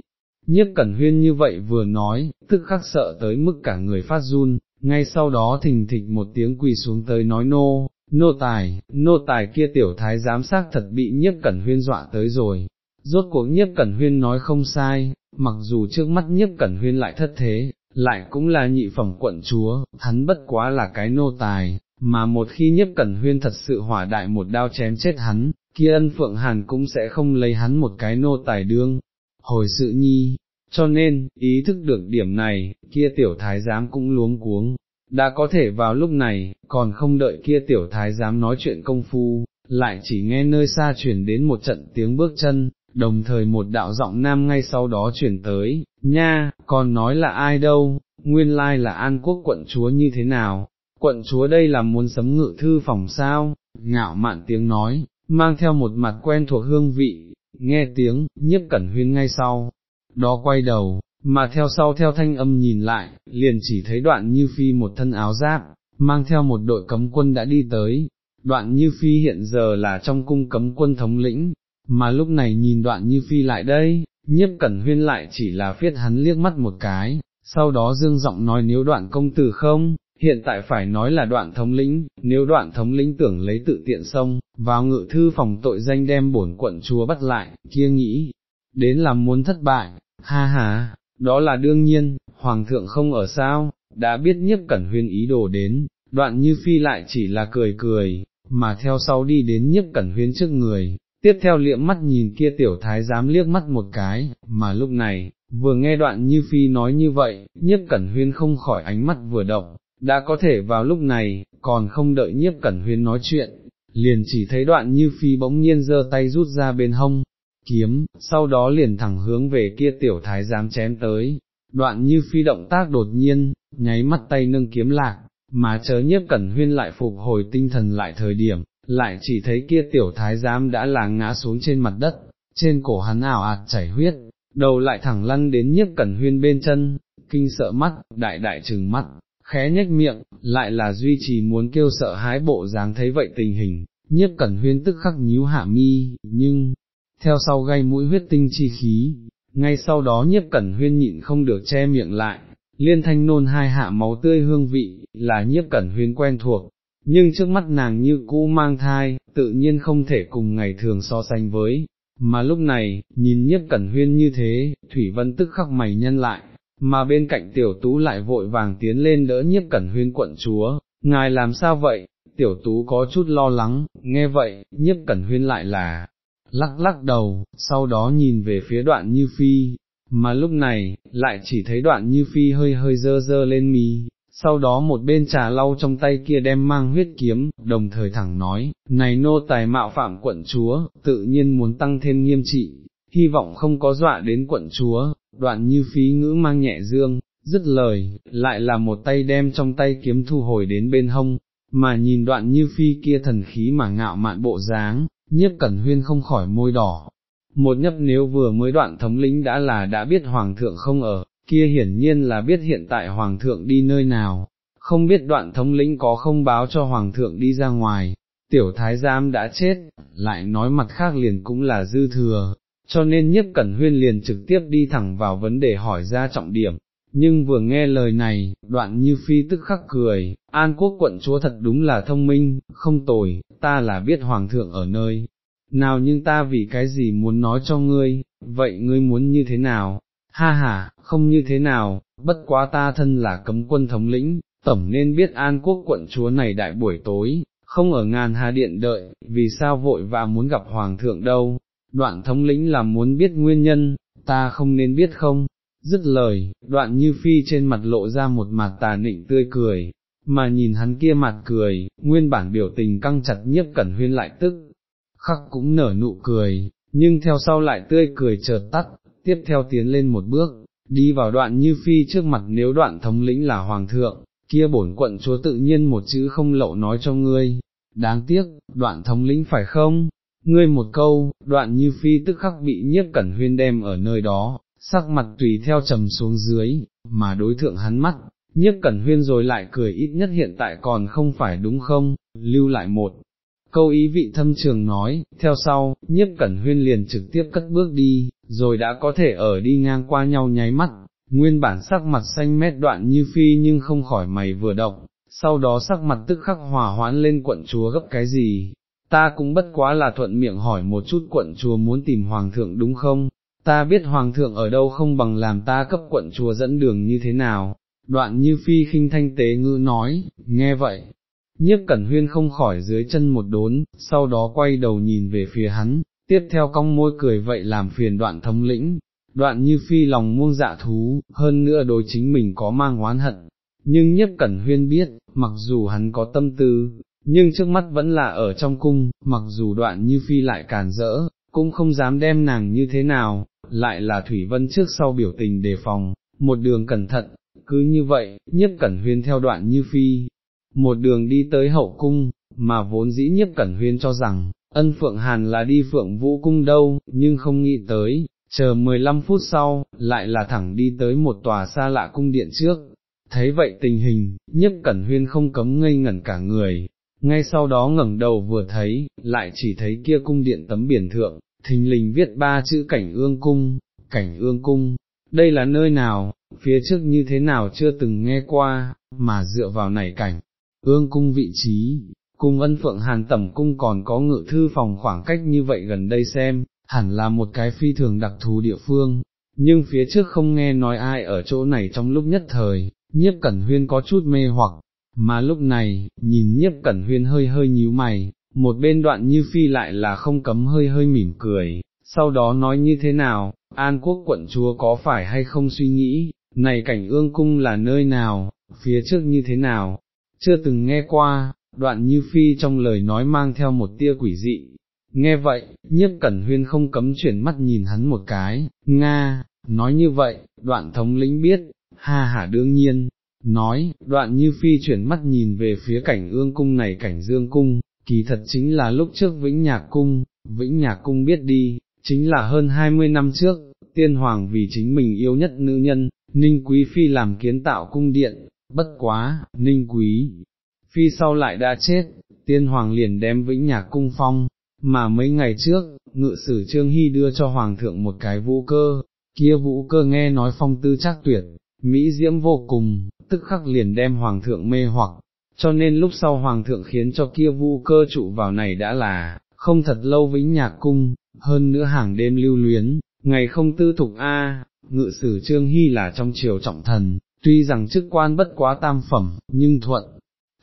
Nhiếp cẩn huyên như vậy vừa nói, tức khắc sợ tới mức cả người phát run, ngay sau đó thình thịch một tiếng quỳ xuống tới nói nô, nô tài, nô tài kia tiểu thái giám xác thật bị nhiếp cẩn huyên dọa tới rồi. Rốt cuộc nhiếp cẩn huyên nói không sai, mặc dù trước mắt nhiếp cẩn huyên lại thất thế, lại cũng là nhị phẩm quận chúa, hắn bất quá là cái nô tài, mà một khi nhiếp cẩn huyên thật sự hỏa đại một đao chém chết hắn, kia ân phượng hàn cũng sẽ không lấy hắn một cái nô tài đương, hồi sự nhi, cho nên, ý thức được điểm này, kia tiểu thái giám cũng luống cuống, đã có thể vào lúc này, còn không đợi kia tiểu thái giám nói chuyện công phu, lại chỉ nghe nơi xa chuyển đến một trận tiếng bước chân, đồng thời một đạo giọng nam ngay sau đó chuyển tới, nha, còn nói là ai đâu, nguyên lai là an quốc quận chúa như thế nào, quận chúa đây là muốn sấm ngự thư phòng sao, ngạo mạn tiếng nói, mang theo một mặt quen thuộc hương vị, nghe tiếng, nhiếp cẩn huyên ngay sau, đó quay đầu, mà theo sau theo thanh âm nhìn lại, liền chỉ thấy đoạn như phi một thân áo giáp, mang theo một đội cấm quân đã đi tới, đoạn như phi hiện giờ là trong cung cấm quân thống lĩnh, mà lúc này nhìn đoạn như phi lại đây, nhiếp cẩn huyên lại chỉ là phiết hắn liếc mắt một cái, sau đó dương giọng nói nếu đoạn công tử không, hiện tại phải nói là đoạn thống lĩnh, nếu đoạn thống lĩnh tưởng lấy tự tiện xong, vào ngự thư phòng tội danh đem bổn quận chúa bắt lại, kia nghĩ, đến làm muốn thất bại, ha ha, đó là đương nhiên, hoàng thượng không ở sao, đã biết nhiếp cẩn huyên ý đồ đến, đoạn như phi lại chỉ là cười cười, mà theo sau đi đến nhiếp cẩn huyên trước người, tiếp theo liệm mắt nhìn kia tiểu thái giám liếc mắt một cái, mà lúc này, vừa nghe đoạn như phi nói như vậy, nhiếp cẩn huyên không khỏi ánh mắt vừa động, đã có thể vào lúc này, còn không đợi nhiếp cẩn huyên nói chuyện, liền chỉ thấy đoạn như phi bỗng nhiên giơ tay rút ra bên hông, kiếm, sau đó liền thẳng hướng về kia tiểu thái giám chém tới, đoạn như phi động tác đột nhiên, nháy mắt tay nâng kiếm lạc, mà chớ nhiếp cẩn huyên lại phục hồi tinh thần lại thời điểm, lại chỉ thấy kia tiểu thái giám đã là ngã xuống trên mặt đất, trên cổ hắn ảo ạt chảy huyết, đầu lại thẳng lăn đến nhiếp cẩn huyên bên chân, kinh sợ mắt, đại đại trừng mắt, khé nhếch miệng, lại là duy trì muốn kêu sợ hái bộ dáng thấy vậy tình hình, nhiếp cẩn huyên tức khắc nhíu hạ mi, nhưng, theo sau gây mũi huyết tinh chi khí, ngay sau đó nhiếp cẩn huyên nhịn không được che miệng lại, liên thanh nôn hai hạ máu tươi hương vị, là nhiếp cẩn huyên quen thuộc, nhưng trước mắt nàng như cũ mang thai, tự nhiên không thể cùng ngày thường so sánh với, mà lúc này, nhìn nhiếp cẩn huyên như thế, Thủy Vân tức khắc mày nhân lại, mà bên cạnh tiểu tú lại vội vàng tiến lên đỡ nhiếp cẩn huyên quận chúa, ngài làm sao vậy, tiểu tú có chút lo lắng, nghe vậy, nhiếp cẩn huyên lại là, lắc lắc đầu, sau đó nhìn về phía đoạn như phi, mà lúc này, lại chỉ thấy đoạn như phi hơi hơi dơ dơ lên mí, sau đó một bên trà lau trong tay kia đem mang huyết kiếm, đồng thời thẳng nói, này nô tài mạo phạm quận chúa, tự nhiên muốn tăng thêm nghiêm trị, hy vọng không có dọa đến quận chúa, đoạn như phí ngữ mang nhẹ dương, dứt lời, lại là một tay đem trong tay kiếm thu hồi đến bên hông, mà nhìn đoạn như phi kia thần khí mà ngạo mạn bộ dáng, nhiếp cẩn huyên không khỏi môi đỏ. Một nhấp nếu vừa mới đoạn thống lĩnh đã là đã biết hoàng thượng không ở, kia hiển nhiên là biết hiện tại hoàng thượng đi nơi nào, không biết đoạn thống lĩnh có không báo cho hoàng thượng đi ra ngoài, tiểu thái giám đã chết, lại nói mặt khác liền cũng là dư thừa, cho nên nhất cẩn huyên liền trực tiếp đi thẳng vào vấn đề hỏi ra trọng điểm. Nhưng vừa nghe lời này, đoạn như phi tức khắc cười, an quốc quận chúa thật đúng là thông minh, không tồi, ta là biết hoàng thượng ở nơi, nào nhưng ta vì cái gì muốn nói cho ngươi, vậy ngươi muốn như thế nào, ha ha, không như thế nào, bất quá ta thân là cấm quân thống lĩnh, tổng nên biết an quốc quận chúa này đại buổi tối, không ở ngàn hà điện đợi, vì sao vội và muốn gặp hoàng thượng đâu, đoạn thống lĩnh là muốn biết nguyên nhân, ta không nên biết không, dứt lời, đoạn như phi trên mặt lộ ra một mặt tà nịnh tươi cười, mà nhìn hắn kia mặt cười, nguyên bản biểu tình căng chặt nhiếp cẩn huyên lại tức, khắc cũng nở nụ cười, nhưng theo sau lại tươi cười chợt tắt, tiếp theo tiến lên một bước, đi vào đoạn như phi trước mặt nếu đoạn thống lĩnh là hoàng thượng, kia bổn quận chúa tự nhiên một chữ không lậu nói cho ngươi, đáng tiếc, đoạn thống lĩnh phải không? Ngươi một câu, đoạn như phi tức khắc bị nhiếp cẩn huyên đem ở nơi đó, sắc mặt tùy theo trầm xuống dưới, mà đối thượng hắn mắt, nhiếp cẩn huyên rồi lại cười ít nhất hiện tại còn không phải đúng không, lưu lại một câu ý vị thâm trường nói, theo sau, nhiếp cẩn huyên liền trực tiếp cất bước đi, rồi đã có thể ở đi ngang qua nhau nháy mắt, nguyên bản sắc mặt xanh mét đoạn như phi nhưng không khỏi mày vừa động, sau đó sắc mặt tức khắc hòa hoãn lên quận chúa gấp cái gì, ta cũng bất quá là thuận miệng hỏi một chút quận chúa muốn tìm hoàng thượng đúng không, ta biết hoàng thượng ở đâu không bằng làm ta cấp quận chúa dẫn đường như thế nào, đoạn như phi khinh thanh tế ngữ nói, nghe vậy, nhiếp cẩn huyên không khỏi dưới chân một đốn, sau đó quay đầu nhìn về phía hắn, tiếp theo cong môi cười vậy làm phiền đoạn thống lĩnh, đoạn như phi lòng muông dạ thú, hơn nữa đối chính mình có mang oán hận, nhưng nhiếp cẩn huyên biết, mặc dù hắn có tâm tư, nhưng trước mắt vẫn là ở trong cung, mặc dù đoạn như phi lại càn rỡ, cũng không dám đem nàng như thế nào, lại là Thủy Vân trước sau biểu tình đề phòng, một đường cẩn thận, cứ như vậy, nhiếp cẩn huyên theo đoạn như phi, một đường đi tới hậu cung, mà vốn dĩ nhiếp cẩn huyên cho rằng, ân phượng hàn là đi phượng vũ cung đâu, nhưng không nghĩ tới, chờ 15 phút sau, lại là thẳng đi tới một tòa xa lạ cung điện trước. Thấy vậy tình hình, nhiếp cẩn huyên không cấm ngây ngẩn cả người, ngay sau đó ngẩng đầu vừa thấy, lại chỉ thấy kia cung điện tấm biển thượng, thình lình viết ba chữ cảnh ương cung, cảnh ương cung, đây là nơi nào, phía trước như thế nào chưa từng nghe qua, mà dựa vào này cảnh, ương cung vị trí, cung ân phượng hàn tẩm cung còn có ngự thư phòng khoảng cách như vậy gần đây xem, hẳn là một cái phi thường đặc thù địa phương, nhưng phía trước không nghe nói ai ở chỗ này trong lúc nhất thời, nhiếp cẩn huyên có chút mê hoặc, mà lúc này, nhìn nhiếp cẩn huyên hơi hơi nhíu mày, một bên đoạn như phi lại là không cấm hơi hơi mỉm cười, sau đó nói như thế nào, An Quốc quận chúa có phải hay không suy nghĩ, này cảnh ương cung là nơi nào, phía trước như thế nào, chưa từng nghe qua, đoạn như phi trong lời nói mang theo một tia quỷ dị. Nghe vậy, nhiếp cẩn huyên không cấm chuyển mắt nhìn hắn một cái, Nga, nói như vậy, đoạn thống lĩnh biết, ha ha đương nhiên, nói, đoạn như phi chuyển mắt nhìn về phía cảnh ương cung này cảnh dương cung, kỳ thật chính là lúc trước Vĩnh Nhạc Cung, Vĩnh Nhạc Cung biết đi, chính là hơn 20 năm trước, tiên hoàng vì chính mình yêu nhất nữ nhân, Ninh Quý Phi làm kiến tạo cung điện, bất quá, Ninh Quý Phi sau lại đã chết, tiên hoàng liền đem Vĩnh Nhạc Cung phong, mà mấy ngày trước, ngự sử Trương Hy đưa cho hoàng thượng một cái vũ cơ, kia vũ cơ nghe nói phong tư chắc tuyệt, Mỹ diễm vô cùng, tức khắc liền đem hoàng thượng mê hoặc, cho nên lúc sau hoàng thượng khiến cho kia vũ cơ trụ vào này đã là, không thật lâu vĩnh nhạc cung, hơn nữa hàng đêm lưu luyến, ngày không tư thục A, ngự sử trương hy là trong triều trọng thần, tuy rằng chức quan bất quá tam phẩm, nhưng thuận,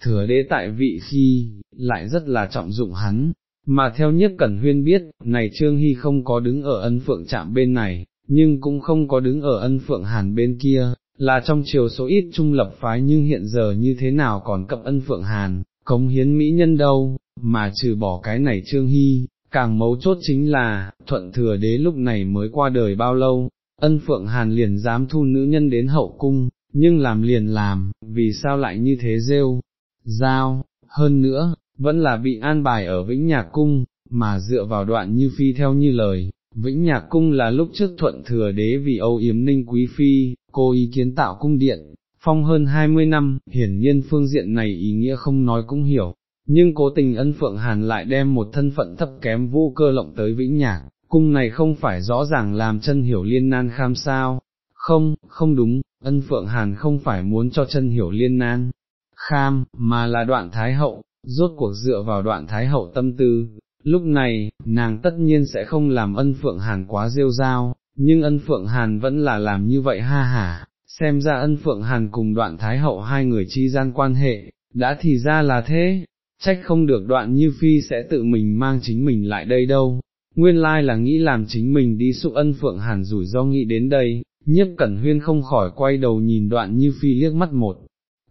thừa đế tại vị khi, lại rất là trọng dụng hắn, mà theo nhất cẩn huyên biết, này Trương Hy không có đứng ở ân phượng chạm bên này, nhưng cũng không có đứng ở ân phượng hàn bên kia, là trong chiều số ít trung lập phái nhưng hiện giờ như thế nào còn cập ân phượng hàn, cống hiến mỹ nhân đâu, mà trừ bỏ cái này Trương Hy, càng mấu chốt chính là, thuận thừa đế lúc này mới qua đời bao lâu, ân phượng hàn liền dám thu nữ nhân đến hậu cung, nhưng làm liền làm, vì sao lại như thế rêu, giao, hơn nữa, vẫn là bị an bài ở Vĩnh Nhạc Cung, mà dựa vào đoạn như phi theo như lời, Vĩnh Nhạc Cung là lúc trước thuận thừa đế vì Âu Yếm Ninh Quý Phi, cô ý kiến tạo cung điện, phong hơn 20 năm, hiển nhiên phương diện này ý nghĩa không nói cũng hiểu, nhưng cố tình ân phượng hàn lại đem một thân phận thấp kém vô cơ lộng tới Vĩnh Nhạc, cung này không phải rõ ràng làm chân hiểu liên nan kham sao, không, không đúng, ân phượng hàn không phải muốn cho chân hiểu liên nan. Kham, mà là đoạn thái hậu, rốt cuộc dựa vào đoạn thái hậu tâm tư, lúc này, nàng tất nhiên sẽ không làm ân phượng hàn quá rêu rao, nhưng ân phượng hàn vẫn là làm như vậy ha hả, xem ra ân phượng hàn cùng đoạn thái hậu hai người chi gian quan hệ, đã thì ra là thế, trách không được đoạn như phi sẽ tự mình mang chính mình lại đây đâu. Nguyên lai là nghĩ làm chính mình đi sụ ân phượng hàn rủi ro nghĩ đến đây, nhiếp cẩn huyên không khỏi quay đầu nhìn đoạn như phi liếc mắt một,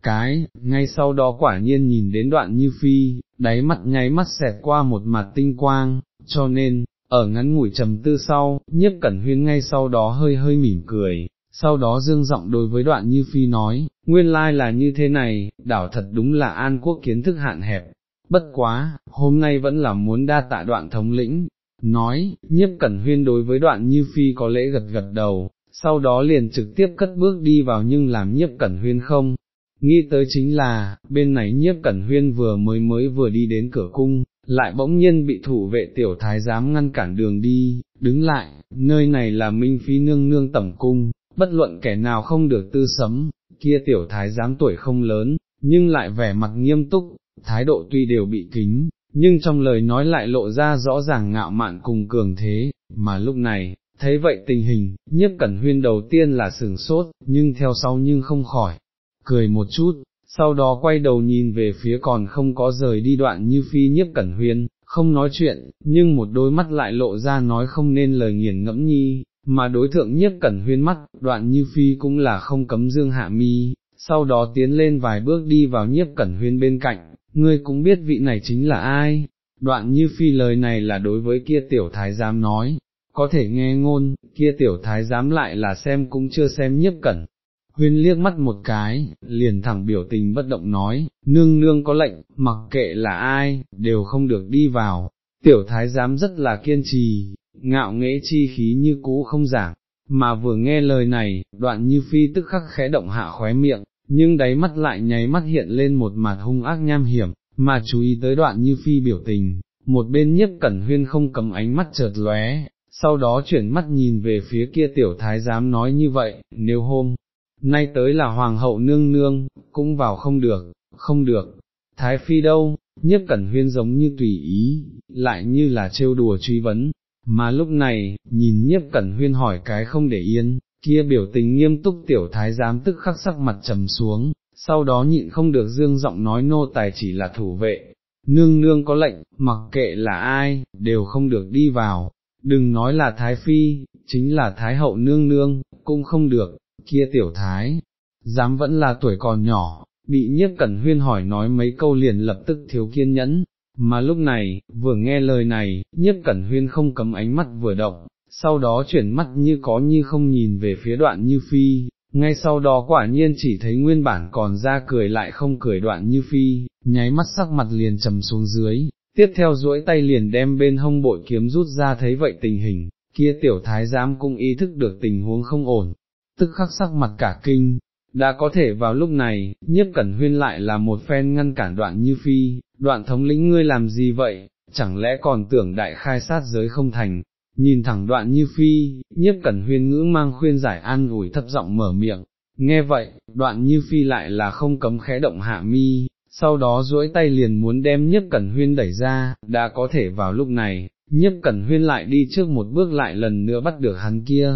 cái, ngay sau đó quả nhiên nhìn đến đoạn như phi, đáy mặt nháy mắt xẹt qua một mặt tinh quang, cho nên, ở ngắn ngủi trầm tư sau, nhiếp cẩn huyên ngay sau đó hơi hơi mỉm cười, sau đó dương giọng đối với đoạn như phi nói, nguyên lai là như thế này, đảo thật đúng là an quốc kiến thức hạn hẹp, bất quá, hôm nay vẫn là muốn đa tạ đoạn thống lĩnh, nói, nhiếp cẩn huyên đối với đoạn như phi có lễ gật gật đầu, sau đó liền trực tiếp cất bước đi vào nhưng làm nhiếp cẩn huyên không, nghĩ tới chính là, bên này nhiếp cẩn huyên vừa mới mới vừa đi đến cửa cung, lại bỗng nhiên bị thủ vệ tiểu thái giám ngăn cản đường đi, đứng lại, nơi này là minh phi nương nương tẩm cung, bất luận kẻ nào không được tư sấm, kia tiểu thái giám tuổi không lớn, nhưng lại vẻ mặt nghiêm túc, thái độ tuy đều bị kính, nhưng trong lời nói lại lộ ra rõ ràng ngạo mạn cùng cường thế, mà lúc này, thấy vậy tình hình, nhiếp cẩn huyên đầu tiên là sừng sốt, nhưng theo sau nhưng không khỏi, cười một chút, sau đó quay đầu nhìn về phía còn không có rời đi đoạn như phi nhiếp cẩn huyên, không nói chuyện, nhưng một đôi mắt lại lộ ra nói không nên lời nghiền ngẫm nhi, mà đối thượng nhiếp cẩn huyên mắt, đoạn như phi cũng là không cấm dương hạ mi, sau đó tiến lên vài bước đi vào nhiếp cẩn huyên bên cạnh, ngươi cũng biết vị này chính là ai, đoạn như phi lời này là đối với kia tiểu thái giám nói, có thể nghe ngôn, kia tiểu thái giám lại là xem cũng chưa xem nhiếp cẩn, huyên liếc mắt một cái, liền thẳng biểu tình bất động nói, nương nương có lệnh, mặc kệ là ai, đều không được đi vào, tiểu thái giám rất là kiên trì, ngạo nghễ chi khí như cũ không giảng, mà vừa nghe lời này, đoạn như phi tức khắc khẽ động hạ khóe miệng, nhưng đáy mắt lại nháy mắt hiện lên một mặt hung ác nham hiểm, mà chú ý tới đoạn như phi biểu tình, một bên nhiếp cẩn huyên không cầm ánh mắt chợt lóe, sau đó chuyển mắt nhìn về phía kia tiểu thái giám nói như vậy, nếu hôm nay tới là hoàng hậu nương nương, cũng vào không được, không được, thái phi đâu, nhất cẩn huyên giống như tùy ý, lại như là trêu đùa truy vấn, mà lúc này, nhìn nhiếp cẩn huyên hỏi cái không để yên, kia biểu tình nghiêm túc tiểu thái giám tức khắc sắc mặt trầm xuống, sau đó nhịn không được dương giọng nói nô tài chỉ là thủ vệ, nương nương có lệnh, mặc kệ là ai, đều không được đi vào, đừng nói là thái phi, chính là thái hậu nương nương, cũng không được, kia tiểu thái, dám vẫn là tuổi còn nhỏ, bị nhiếp cẩn huyên hỏi nói mấy câu liền lập tức thiếu kiên nhẫn, mà lúc này, vừa nghe lời này, nhiếp cẩn huyên không cấm ánh mắt vừa động, sau đó chuyển mắt như có như không nhìn về phía đoạn như phi, ngay sau đó quả nhiên chỉ thấy nguyên bản còn ra cười lại không cười đoạn như phi, nháy mắt sắc mặt liền trầm xuống dưới, tiếp theo duỗi tay liền đem bên hông bội kiếm rút ra thấy vậy tình hình, kia tiểu thái giám cũng ý thức được tình huống không ổn, tức khắc sắc mặt cả kinh, đã có thể vào lúc này, nhiếp cẩn huyên lại là một phen ngăn cản đoạn như phi, đoạn thống lĩnh ngươi làm gì vậy, chẳng lẽ còn tưởng đại khai sát giới không thành, nhìn thẳng đoạn như phi, nhiếp cẩn huyên ngữ mang khuyên giải an ủi thấp giọng mở miệng, nghe vậy, đoạn như phi lại là không cấm khẽ động hạ mi, sau đó duỗi tay liền muốn đem nhiếp cẩn huyên đẩy ra, đã có thể vào lúc này, nhiếp cẩn huyên lại đi trước một bước lại lần nữa bắt được hắn kia,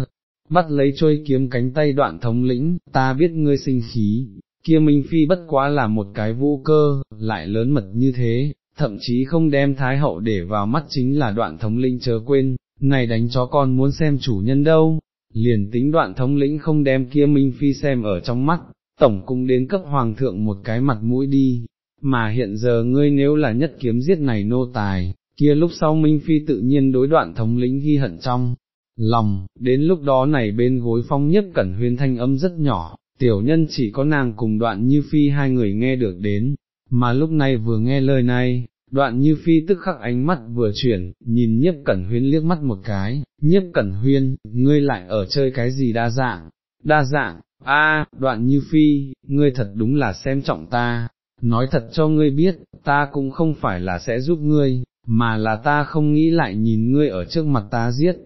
bắt lấy trôi kiếm cánh tay đoạn thống lĩnh, ta biết ngươi sinh khí, kia Minh Phi bất quá là một cái vũ cơ, lại lớn mật như thế, thậm chí không đem thái hậu để vào mắt chính là đoạn thống lĩnh chớ quên, này đánh chó con muốn xem chủ nhân đâu, liền tính đoạn thống lĩnh không đem kia Minh Phi xem ở trong mắt, tổng cũng đến cấp hoàng thượng một cái mặt mũi đi, mà hiện giờ ngươi nếu là nhất kiếm giết này nô tài, kia lúc sau Minh Phi tự nhiên đối đoạn thống lĩnh ghi hận trong lòng, đến lúc đó này bên gối phong nhất cẩn huyên thanh âm rất nhỏ, tiểu nhân chỉ có nàng cùng đoạn như Phi hai người nghe được đến, mà lúc này vừa nghe lời này, đoạn như Phi tức khắc ánh mắt vừa chuyển, nhìn nhiếp cẩn huyên liếc mắt một cái, nhiếp cẩn huyên, ngươi lại ở chơi cái gì đa dạng, đa dạng, a đoạn như Phi, ngươi thật đúng là xem trọng ta, nói thật cho ngươi biết, ta cũng không phải là sẽ giúp ngươi, mà là ta không nghĩ lại nhìn ngươi ở trước mặt ta giết.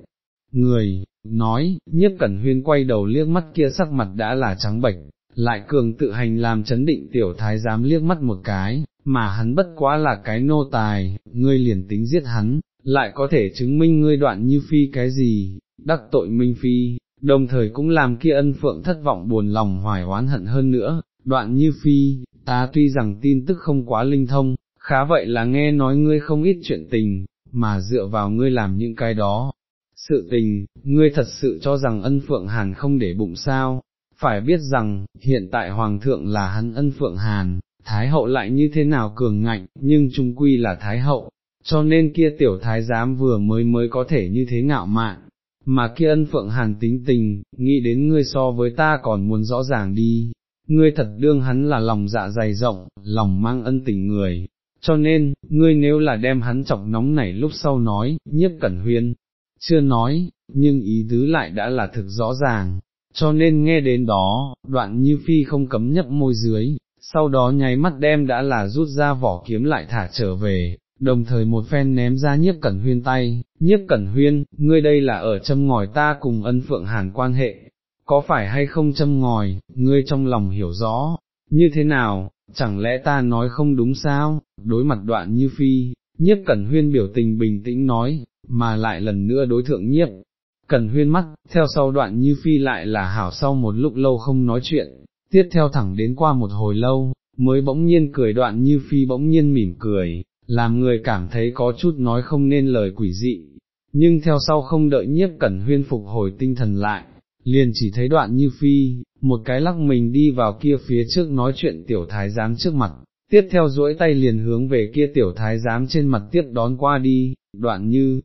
Người, nói, nhiếp cẩn huyên quay đầu liếc mắt kia sắc mặt đã là trắng bệch, lại cường tự hành làm chấn định tiểu thái giám liếc mắt một cái, mà hắn bất quá là cái nô tài, ngươi liền tính giết hắn, lại có thể chứng minh ngươi đoạn như phi cái gì, đắc tội minh phi, đồng thời cũng làm kia ân phượng thất vọng buồn lòng hoài oán hận hơn nữa, đoạn như phi, ta tuy rằng tin tức không quá linh thông, khá vậy là nghe nói ngươi không ít chuyện tình, mà dựa vào ngươi làm những cái đó. Sự tình, ngươi thật sự cho rằng ân phượng hàn không để bụng sao, phải biết rằng, hiện tại hoàng thượng là hắn ân phượng hàn, thái hậu lại như thế nào cường ngạnh, nhưng trung quy là thái hậu, cho nên kia tiểu thái giám vừa mới mới có thể như thế ngạo mạn, mà kia ân phượng hàn tính tình, nghĩ đến ngươi so với ta còn muốn rõ ràng đi, ngươi thật đương hắn là lòng dạ dày rộng, lòng mang ân tình người, cho nên, ngươi nếu là đem hắn chọc nóng nảy lúc sau nói, nhiếp cẩn huyên, chưa nói, nhưng ý tứ lại đã là thực rõ ràng, cho nên nghe đến đó, đoạn như phi không cấm nhấp môi dưới, sau đó nháy mắt đem đã là rút ra vỏ kiếm lại thả trở về, đồng thời một phen ném ra nhiếp cẩn huyên tay, nhiếp cẩn huyên, ngươi đây là ở châm ngòi ta cùng ân phượng hàn quan hệ, có phải hay không châm ngòi, ngươi trong lòng hiểu rõ, như thế nào, chẳng lẽ ta nói không đúng sao, đối mặt đoạn như phi, nhiếp cẩn huyên biểu tình bình tĩnh nói, mà lại lần nữa đối thượng nhiếp. Cẩn huyên mắt, theo sau đoạn như phi lại là hảo sau một lúc lâu không nói chuyện, tiếp theo thẳng đến qua một hồi lâu, mới bỗng nhiên cười đoạn như phi bỗng nhiên mỉm cười, làm người cảm thấy có chút nói không nên lời quỷ dị, nhưng theo sau không đợi nhiếp cẩn huyên phục hồi tinh thần lại, liền chỉ thấy đoạn như phi, một cái lắc mình đi vào kia phía trước nói chuyện tiểu thái giám trước mặt, tiếp theo duỗi tay liền hướng về kia tiểu thái giám trên mặt tiếp đón qua đi, đoạn như,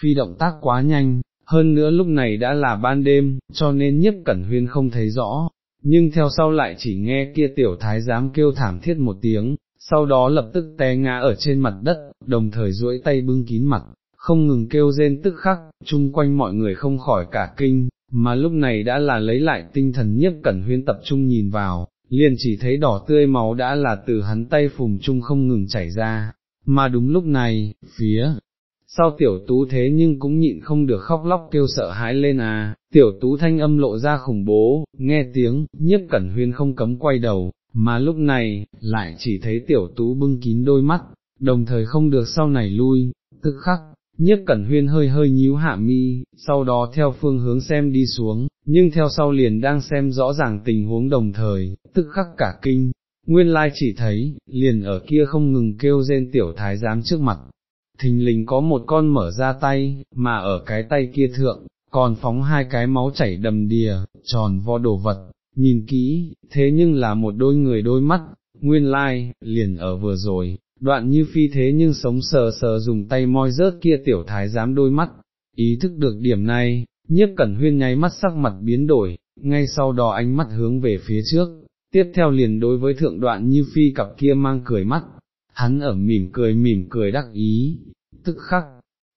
phi động tác quá nhanh, hơn nữa lúc này đã là ban đêm, cho nên nhiếp cẩn huyên không thấy rõ, nhưng theo sau lại chỉ nghe kia tiểu thái giám kêu thảm thiết một tiếng, sau đó lập tức té ngã ở trên mặt đất, đồng thời duỗi tay bưng kín mặt, không ngừng kêu rên tức khắc, chung quanh mọi người không khỏi cả kinh, mà lúc này đã là lấy lại tinh thần nhiếp cẩn huyên tập trung nhìn vào, liền chỉ thấy đỏ tươi máu đã là từ hắn tay phùng chung không ngừng chảy ra, mà đúng lúc này, phía sau tiểu tú thế nhưng cũng nhịn không được khóc lóc kêu sợ hãi lên à, tiểu tú thanh âm lộ ra khủng bố, nghe tiếng, nhiếp cẩn huyên không cấm quay đầu, mà lúc này, lại chỉ thấy tiểu tú bưng kín đôi mắt, đồng thời không được sau này lui, tức khắc, nhiếp cẩn huyên hơi hơi nhíu hạ mi, sau đó theo phương hướng xem đi xuống, nhưng theo sau liền đang xem rõ ràng tình huống đồng thời, tức khắc cả kinh, nguyên lai chỉ thấy, liền ở kia không ngừng kêu rên tiểu thái giám trước mặt, thình lình có một con mở ra tay, mà ở cái tay kia thượng, còn phóng hai cái máu chảy đầm đìa, tròn vo đồ vật, nhìn kỹ, thế nhưng là một đôi người đôi mắt, nguyên lai, liền ở vừa rồi, đoạn như phi thế nhưng sống sờ sờ dùng tay moi rớt kia tiểu thái giám đôi mắt, ý thức được điểm này, nhiếp cẩn huyên nháy mắt sắc mặt biến đổi, ngay sau đó ánh mắt hướng về phía trước, tiếp theo liền đối với thượng đoạn như phi cặp kia mang cười mắt, hắn ở mỉm cười mỉm cười đắc ý, tức khắc,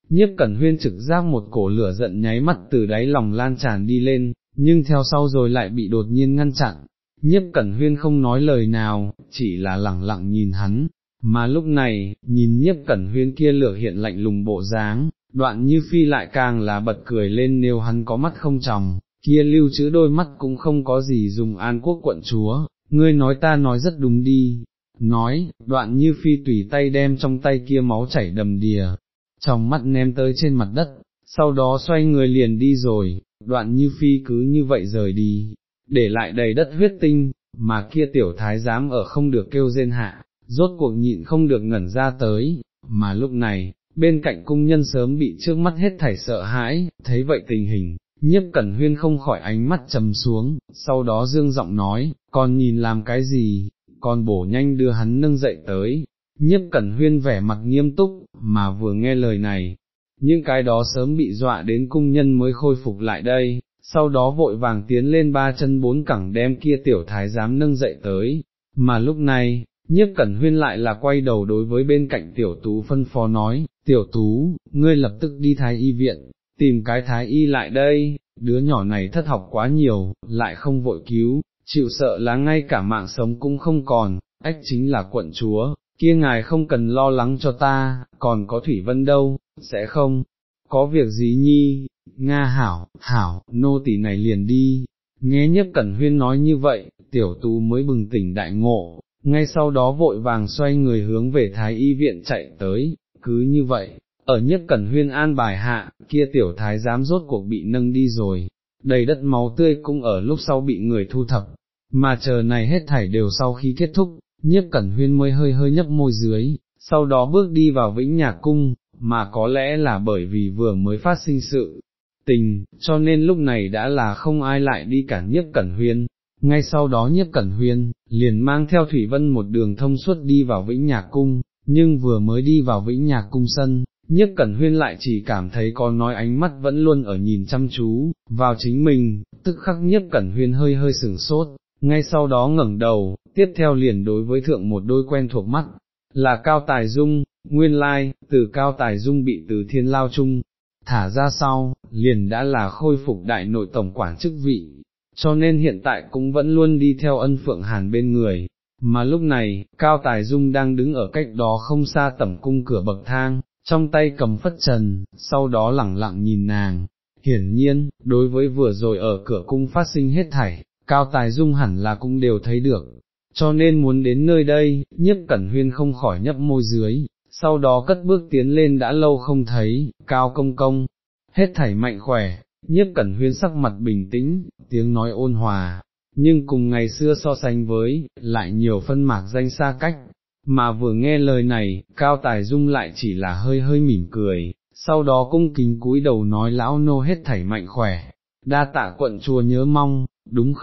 nhiếp cẩn huyên trực giác một cổ lửa giận nháy mắt từ đáy lòng lan tràn đi lên, nhưng theo sau rồi lại bị đột nhiên ngăn chặn, nhiếp cẩn huyên không nói lời nào, chỉ là lẳng lặng nhìn hắn, mà lúc này, nhìn nhiếp cẩn huyên kia lửa hiện lạnh lùng bộ dáng, đoạn như phi lại càng là bật cười lên nếu hắn có mắt không tròng, kia lưu trữ đôi mắt cũng không có gì dùng an quốc quận chúa, ngươi nói ta nói rất đúng đi, nói, đoạn như phi tùy tay đem trong tay kia máu chảy đầm đìa, trong mắt ném tới trên mặt đất, sau đó xoay người liền đi rồi, đoạn như phi cứ như vậy rời đi, để lại đầy đất huyết tinh, mà kia tiểu thái giám ở không được kêu rên hạ, rốt cuộc nhịn không được ngẩn ra tới, mà lúc này, bên cạnh cung nhân sớm bị trước mắt hết thảy sợ hãi, thấy vậy tình hình, nhiếp cẩn huyên không khỏi ánh mắt trầm xuống, sau đó dương giọng nói, còn nhìn làm cái gì, còn bổ nhanh đưa hắn nâng dậy tới, nhiếp cẩn huyên vẻ mặt nghiêm túc, mà vừa nghe lời này, những cái đó sớm bị dọa đến cung nhân mới khôi phục lại đây, sau đó vội vàng tiến lên ba chân bốn cẳng đem kia tiểu thái giám nâng dậy tới, mà lúc này, nhiếp cẩn huyên lại là quay đầu đối với bên cạnh tiểu tú phân phó nói, tiểu tú, ngươi lập tức đi thái y viện, tìm cái thái y lại đây, đứa nhỏ này thất học quá nhiều, lại không vội cứu, chịu sợ là ngay cả mạng sống cũng không còn, ách chính là quận chúa, kia ngài không cần lo lắng cho ta, còn có Thủy Vân đâu, sẽ không, có việc gì nhi, Nga hảo, hảo, nô tỳ này liền đi, nghe nhất cẩn huyên nói như vậy, tiểu tú mới bừng tỉnh đại ngộ, ngay sau đó vội vàng xoay người hướng về thái y viện chạy tới, cứ như vậy, ở nhất cẩn huyên an bài hạ, kia tiểu thái giám rốt cuộc bị nâng đi rồi, đầy đất máu tươi cũng ở lúc sau bị người thu thập, mà chờ này hết thảy đều sau khi kết thúc, nhiếp cẩn huyên mới hơi hơi nhấp môi dưới, sau đó bước đi vào vĩnh nhạc cung, mà có lẽ là bởi vì vừa mới phát sinh sự tình, cho nên lúc này đã là không ai lại đi cản nhiếp cẩn huyên. Ngay sau đó nhiếp cẩn huyên, liền mang theo Thủy Vân một đường thông suốt đi vào Vĩnh Nhạc Cung, nhưng vừa mới đi vào Vĩnh Nhạc Cung sân, nhiếp cẩn huyên lại chỉ cảm thấy có nói ánh mắt vẫn luôn ở nhìn chăm chú, vào chính mình, tức khắc nhiếp cẩn huyên hơi hơi sừng sốt, ngay sau đó ngẩng đầu, tiếp theo liền đối với thượng một đôi quen thuộc mắt, là Cao Tài Dung, nguyên lai, từ Cao Tài Dung bị từ thiên lao chung, thả ra sau, liền đã là khôi phục đại nội tổng quản chức vị, cho nên hiện tại cũng vẫn luôn đi theo ân phượng hàn bên người. Mà lúc này, Cao Tài Dung đang đứng ở cách đó không xa tẩm cung cửa bậc thang, trong tay cầm phất trần, sau đó lẳng lặng nhìn nàng. Hiển nhiên, đối với vừa rồi ở cửa cung phát sinh hết thảy, Cao Tài Dung hẳn là cũng đều thấy được, cho nên muốn đến nơi đây, nhiếp cẩn huyên không khỏi nhấp môi dưới, sau đó cất bước tiến lên đã lâu không thấy, Cao Công Công, hết thảy mạnh khỏe, nhiếp cẩn huyên sắc mặt bình tĩnh, tiếng nói ôn hòa, nhưng cùng ngày xưa so sánh với, lại nhiều phân mạc danh xa cách, mà vừa nghe lời này, Cao Tài Dung lại chỉ là hơi hơi mỉm cười, sau đó cung kính cúi đầu nói lão nô hết thảy mạnh khỏe, đa tạ quận chùa nhớ mong, đúng không?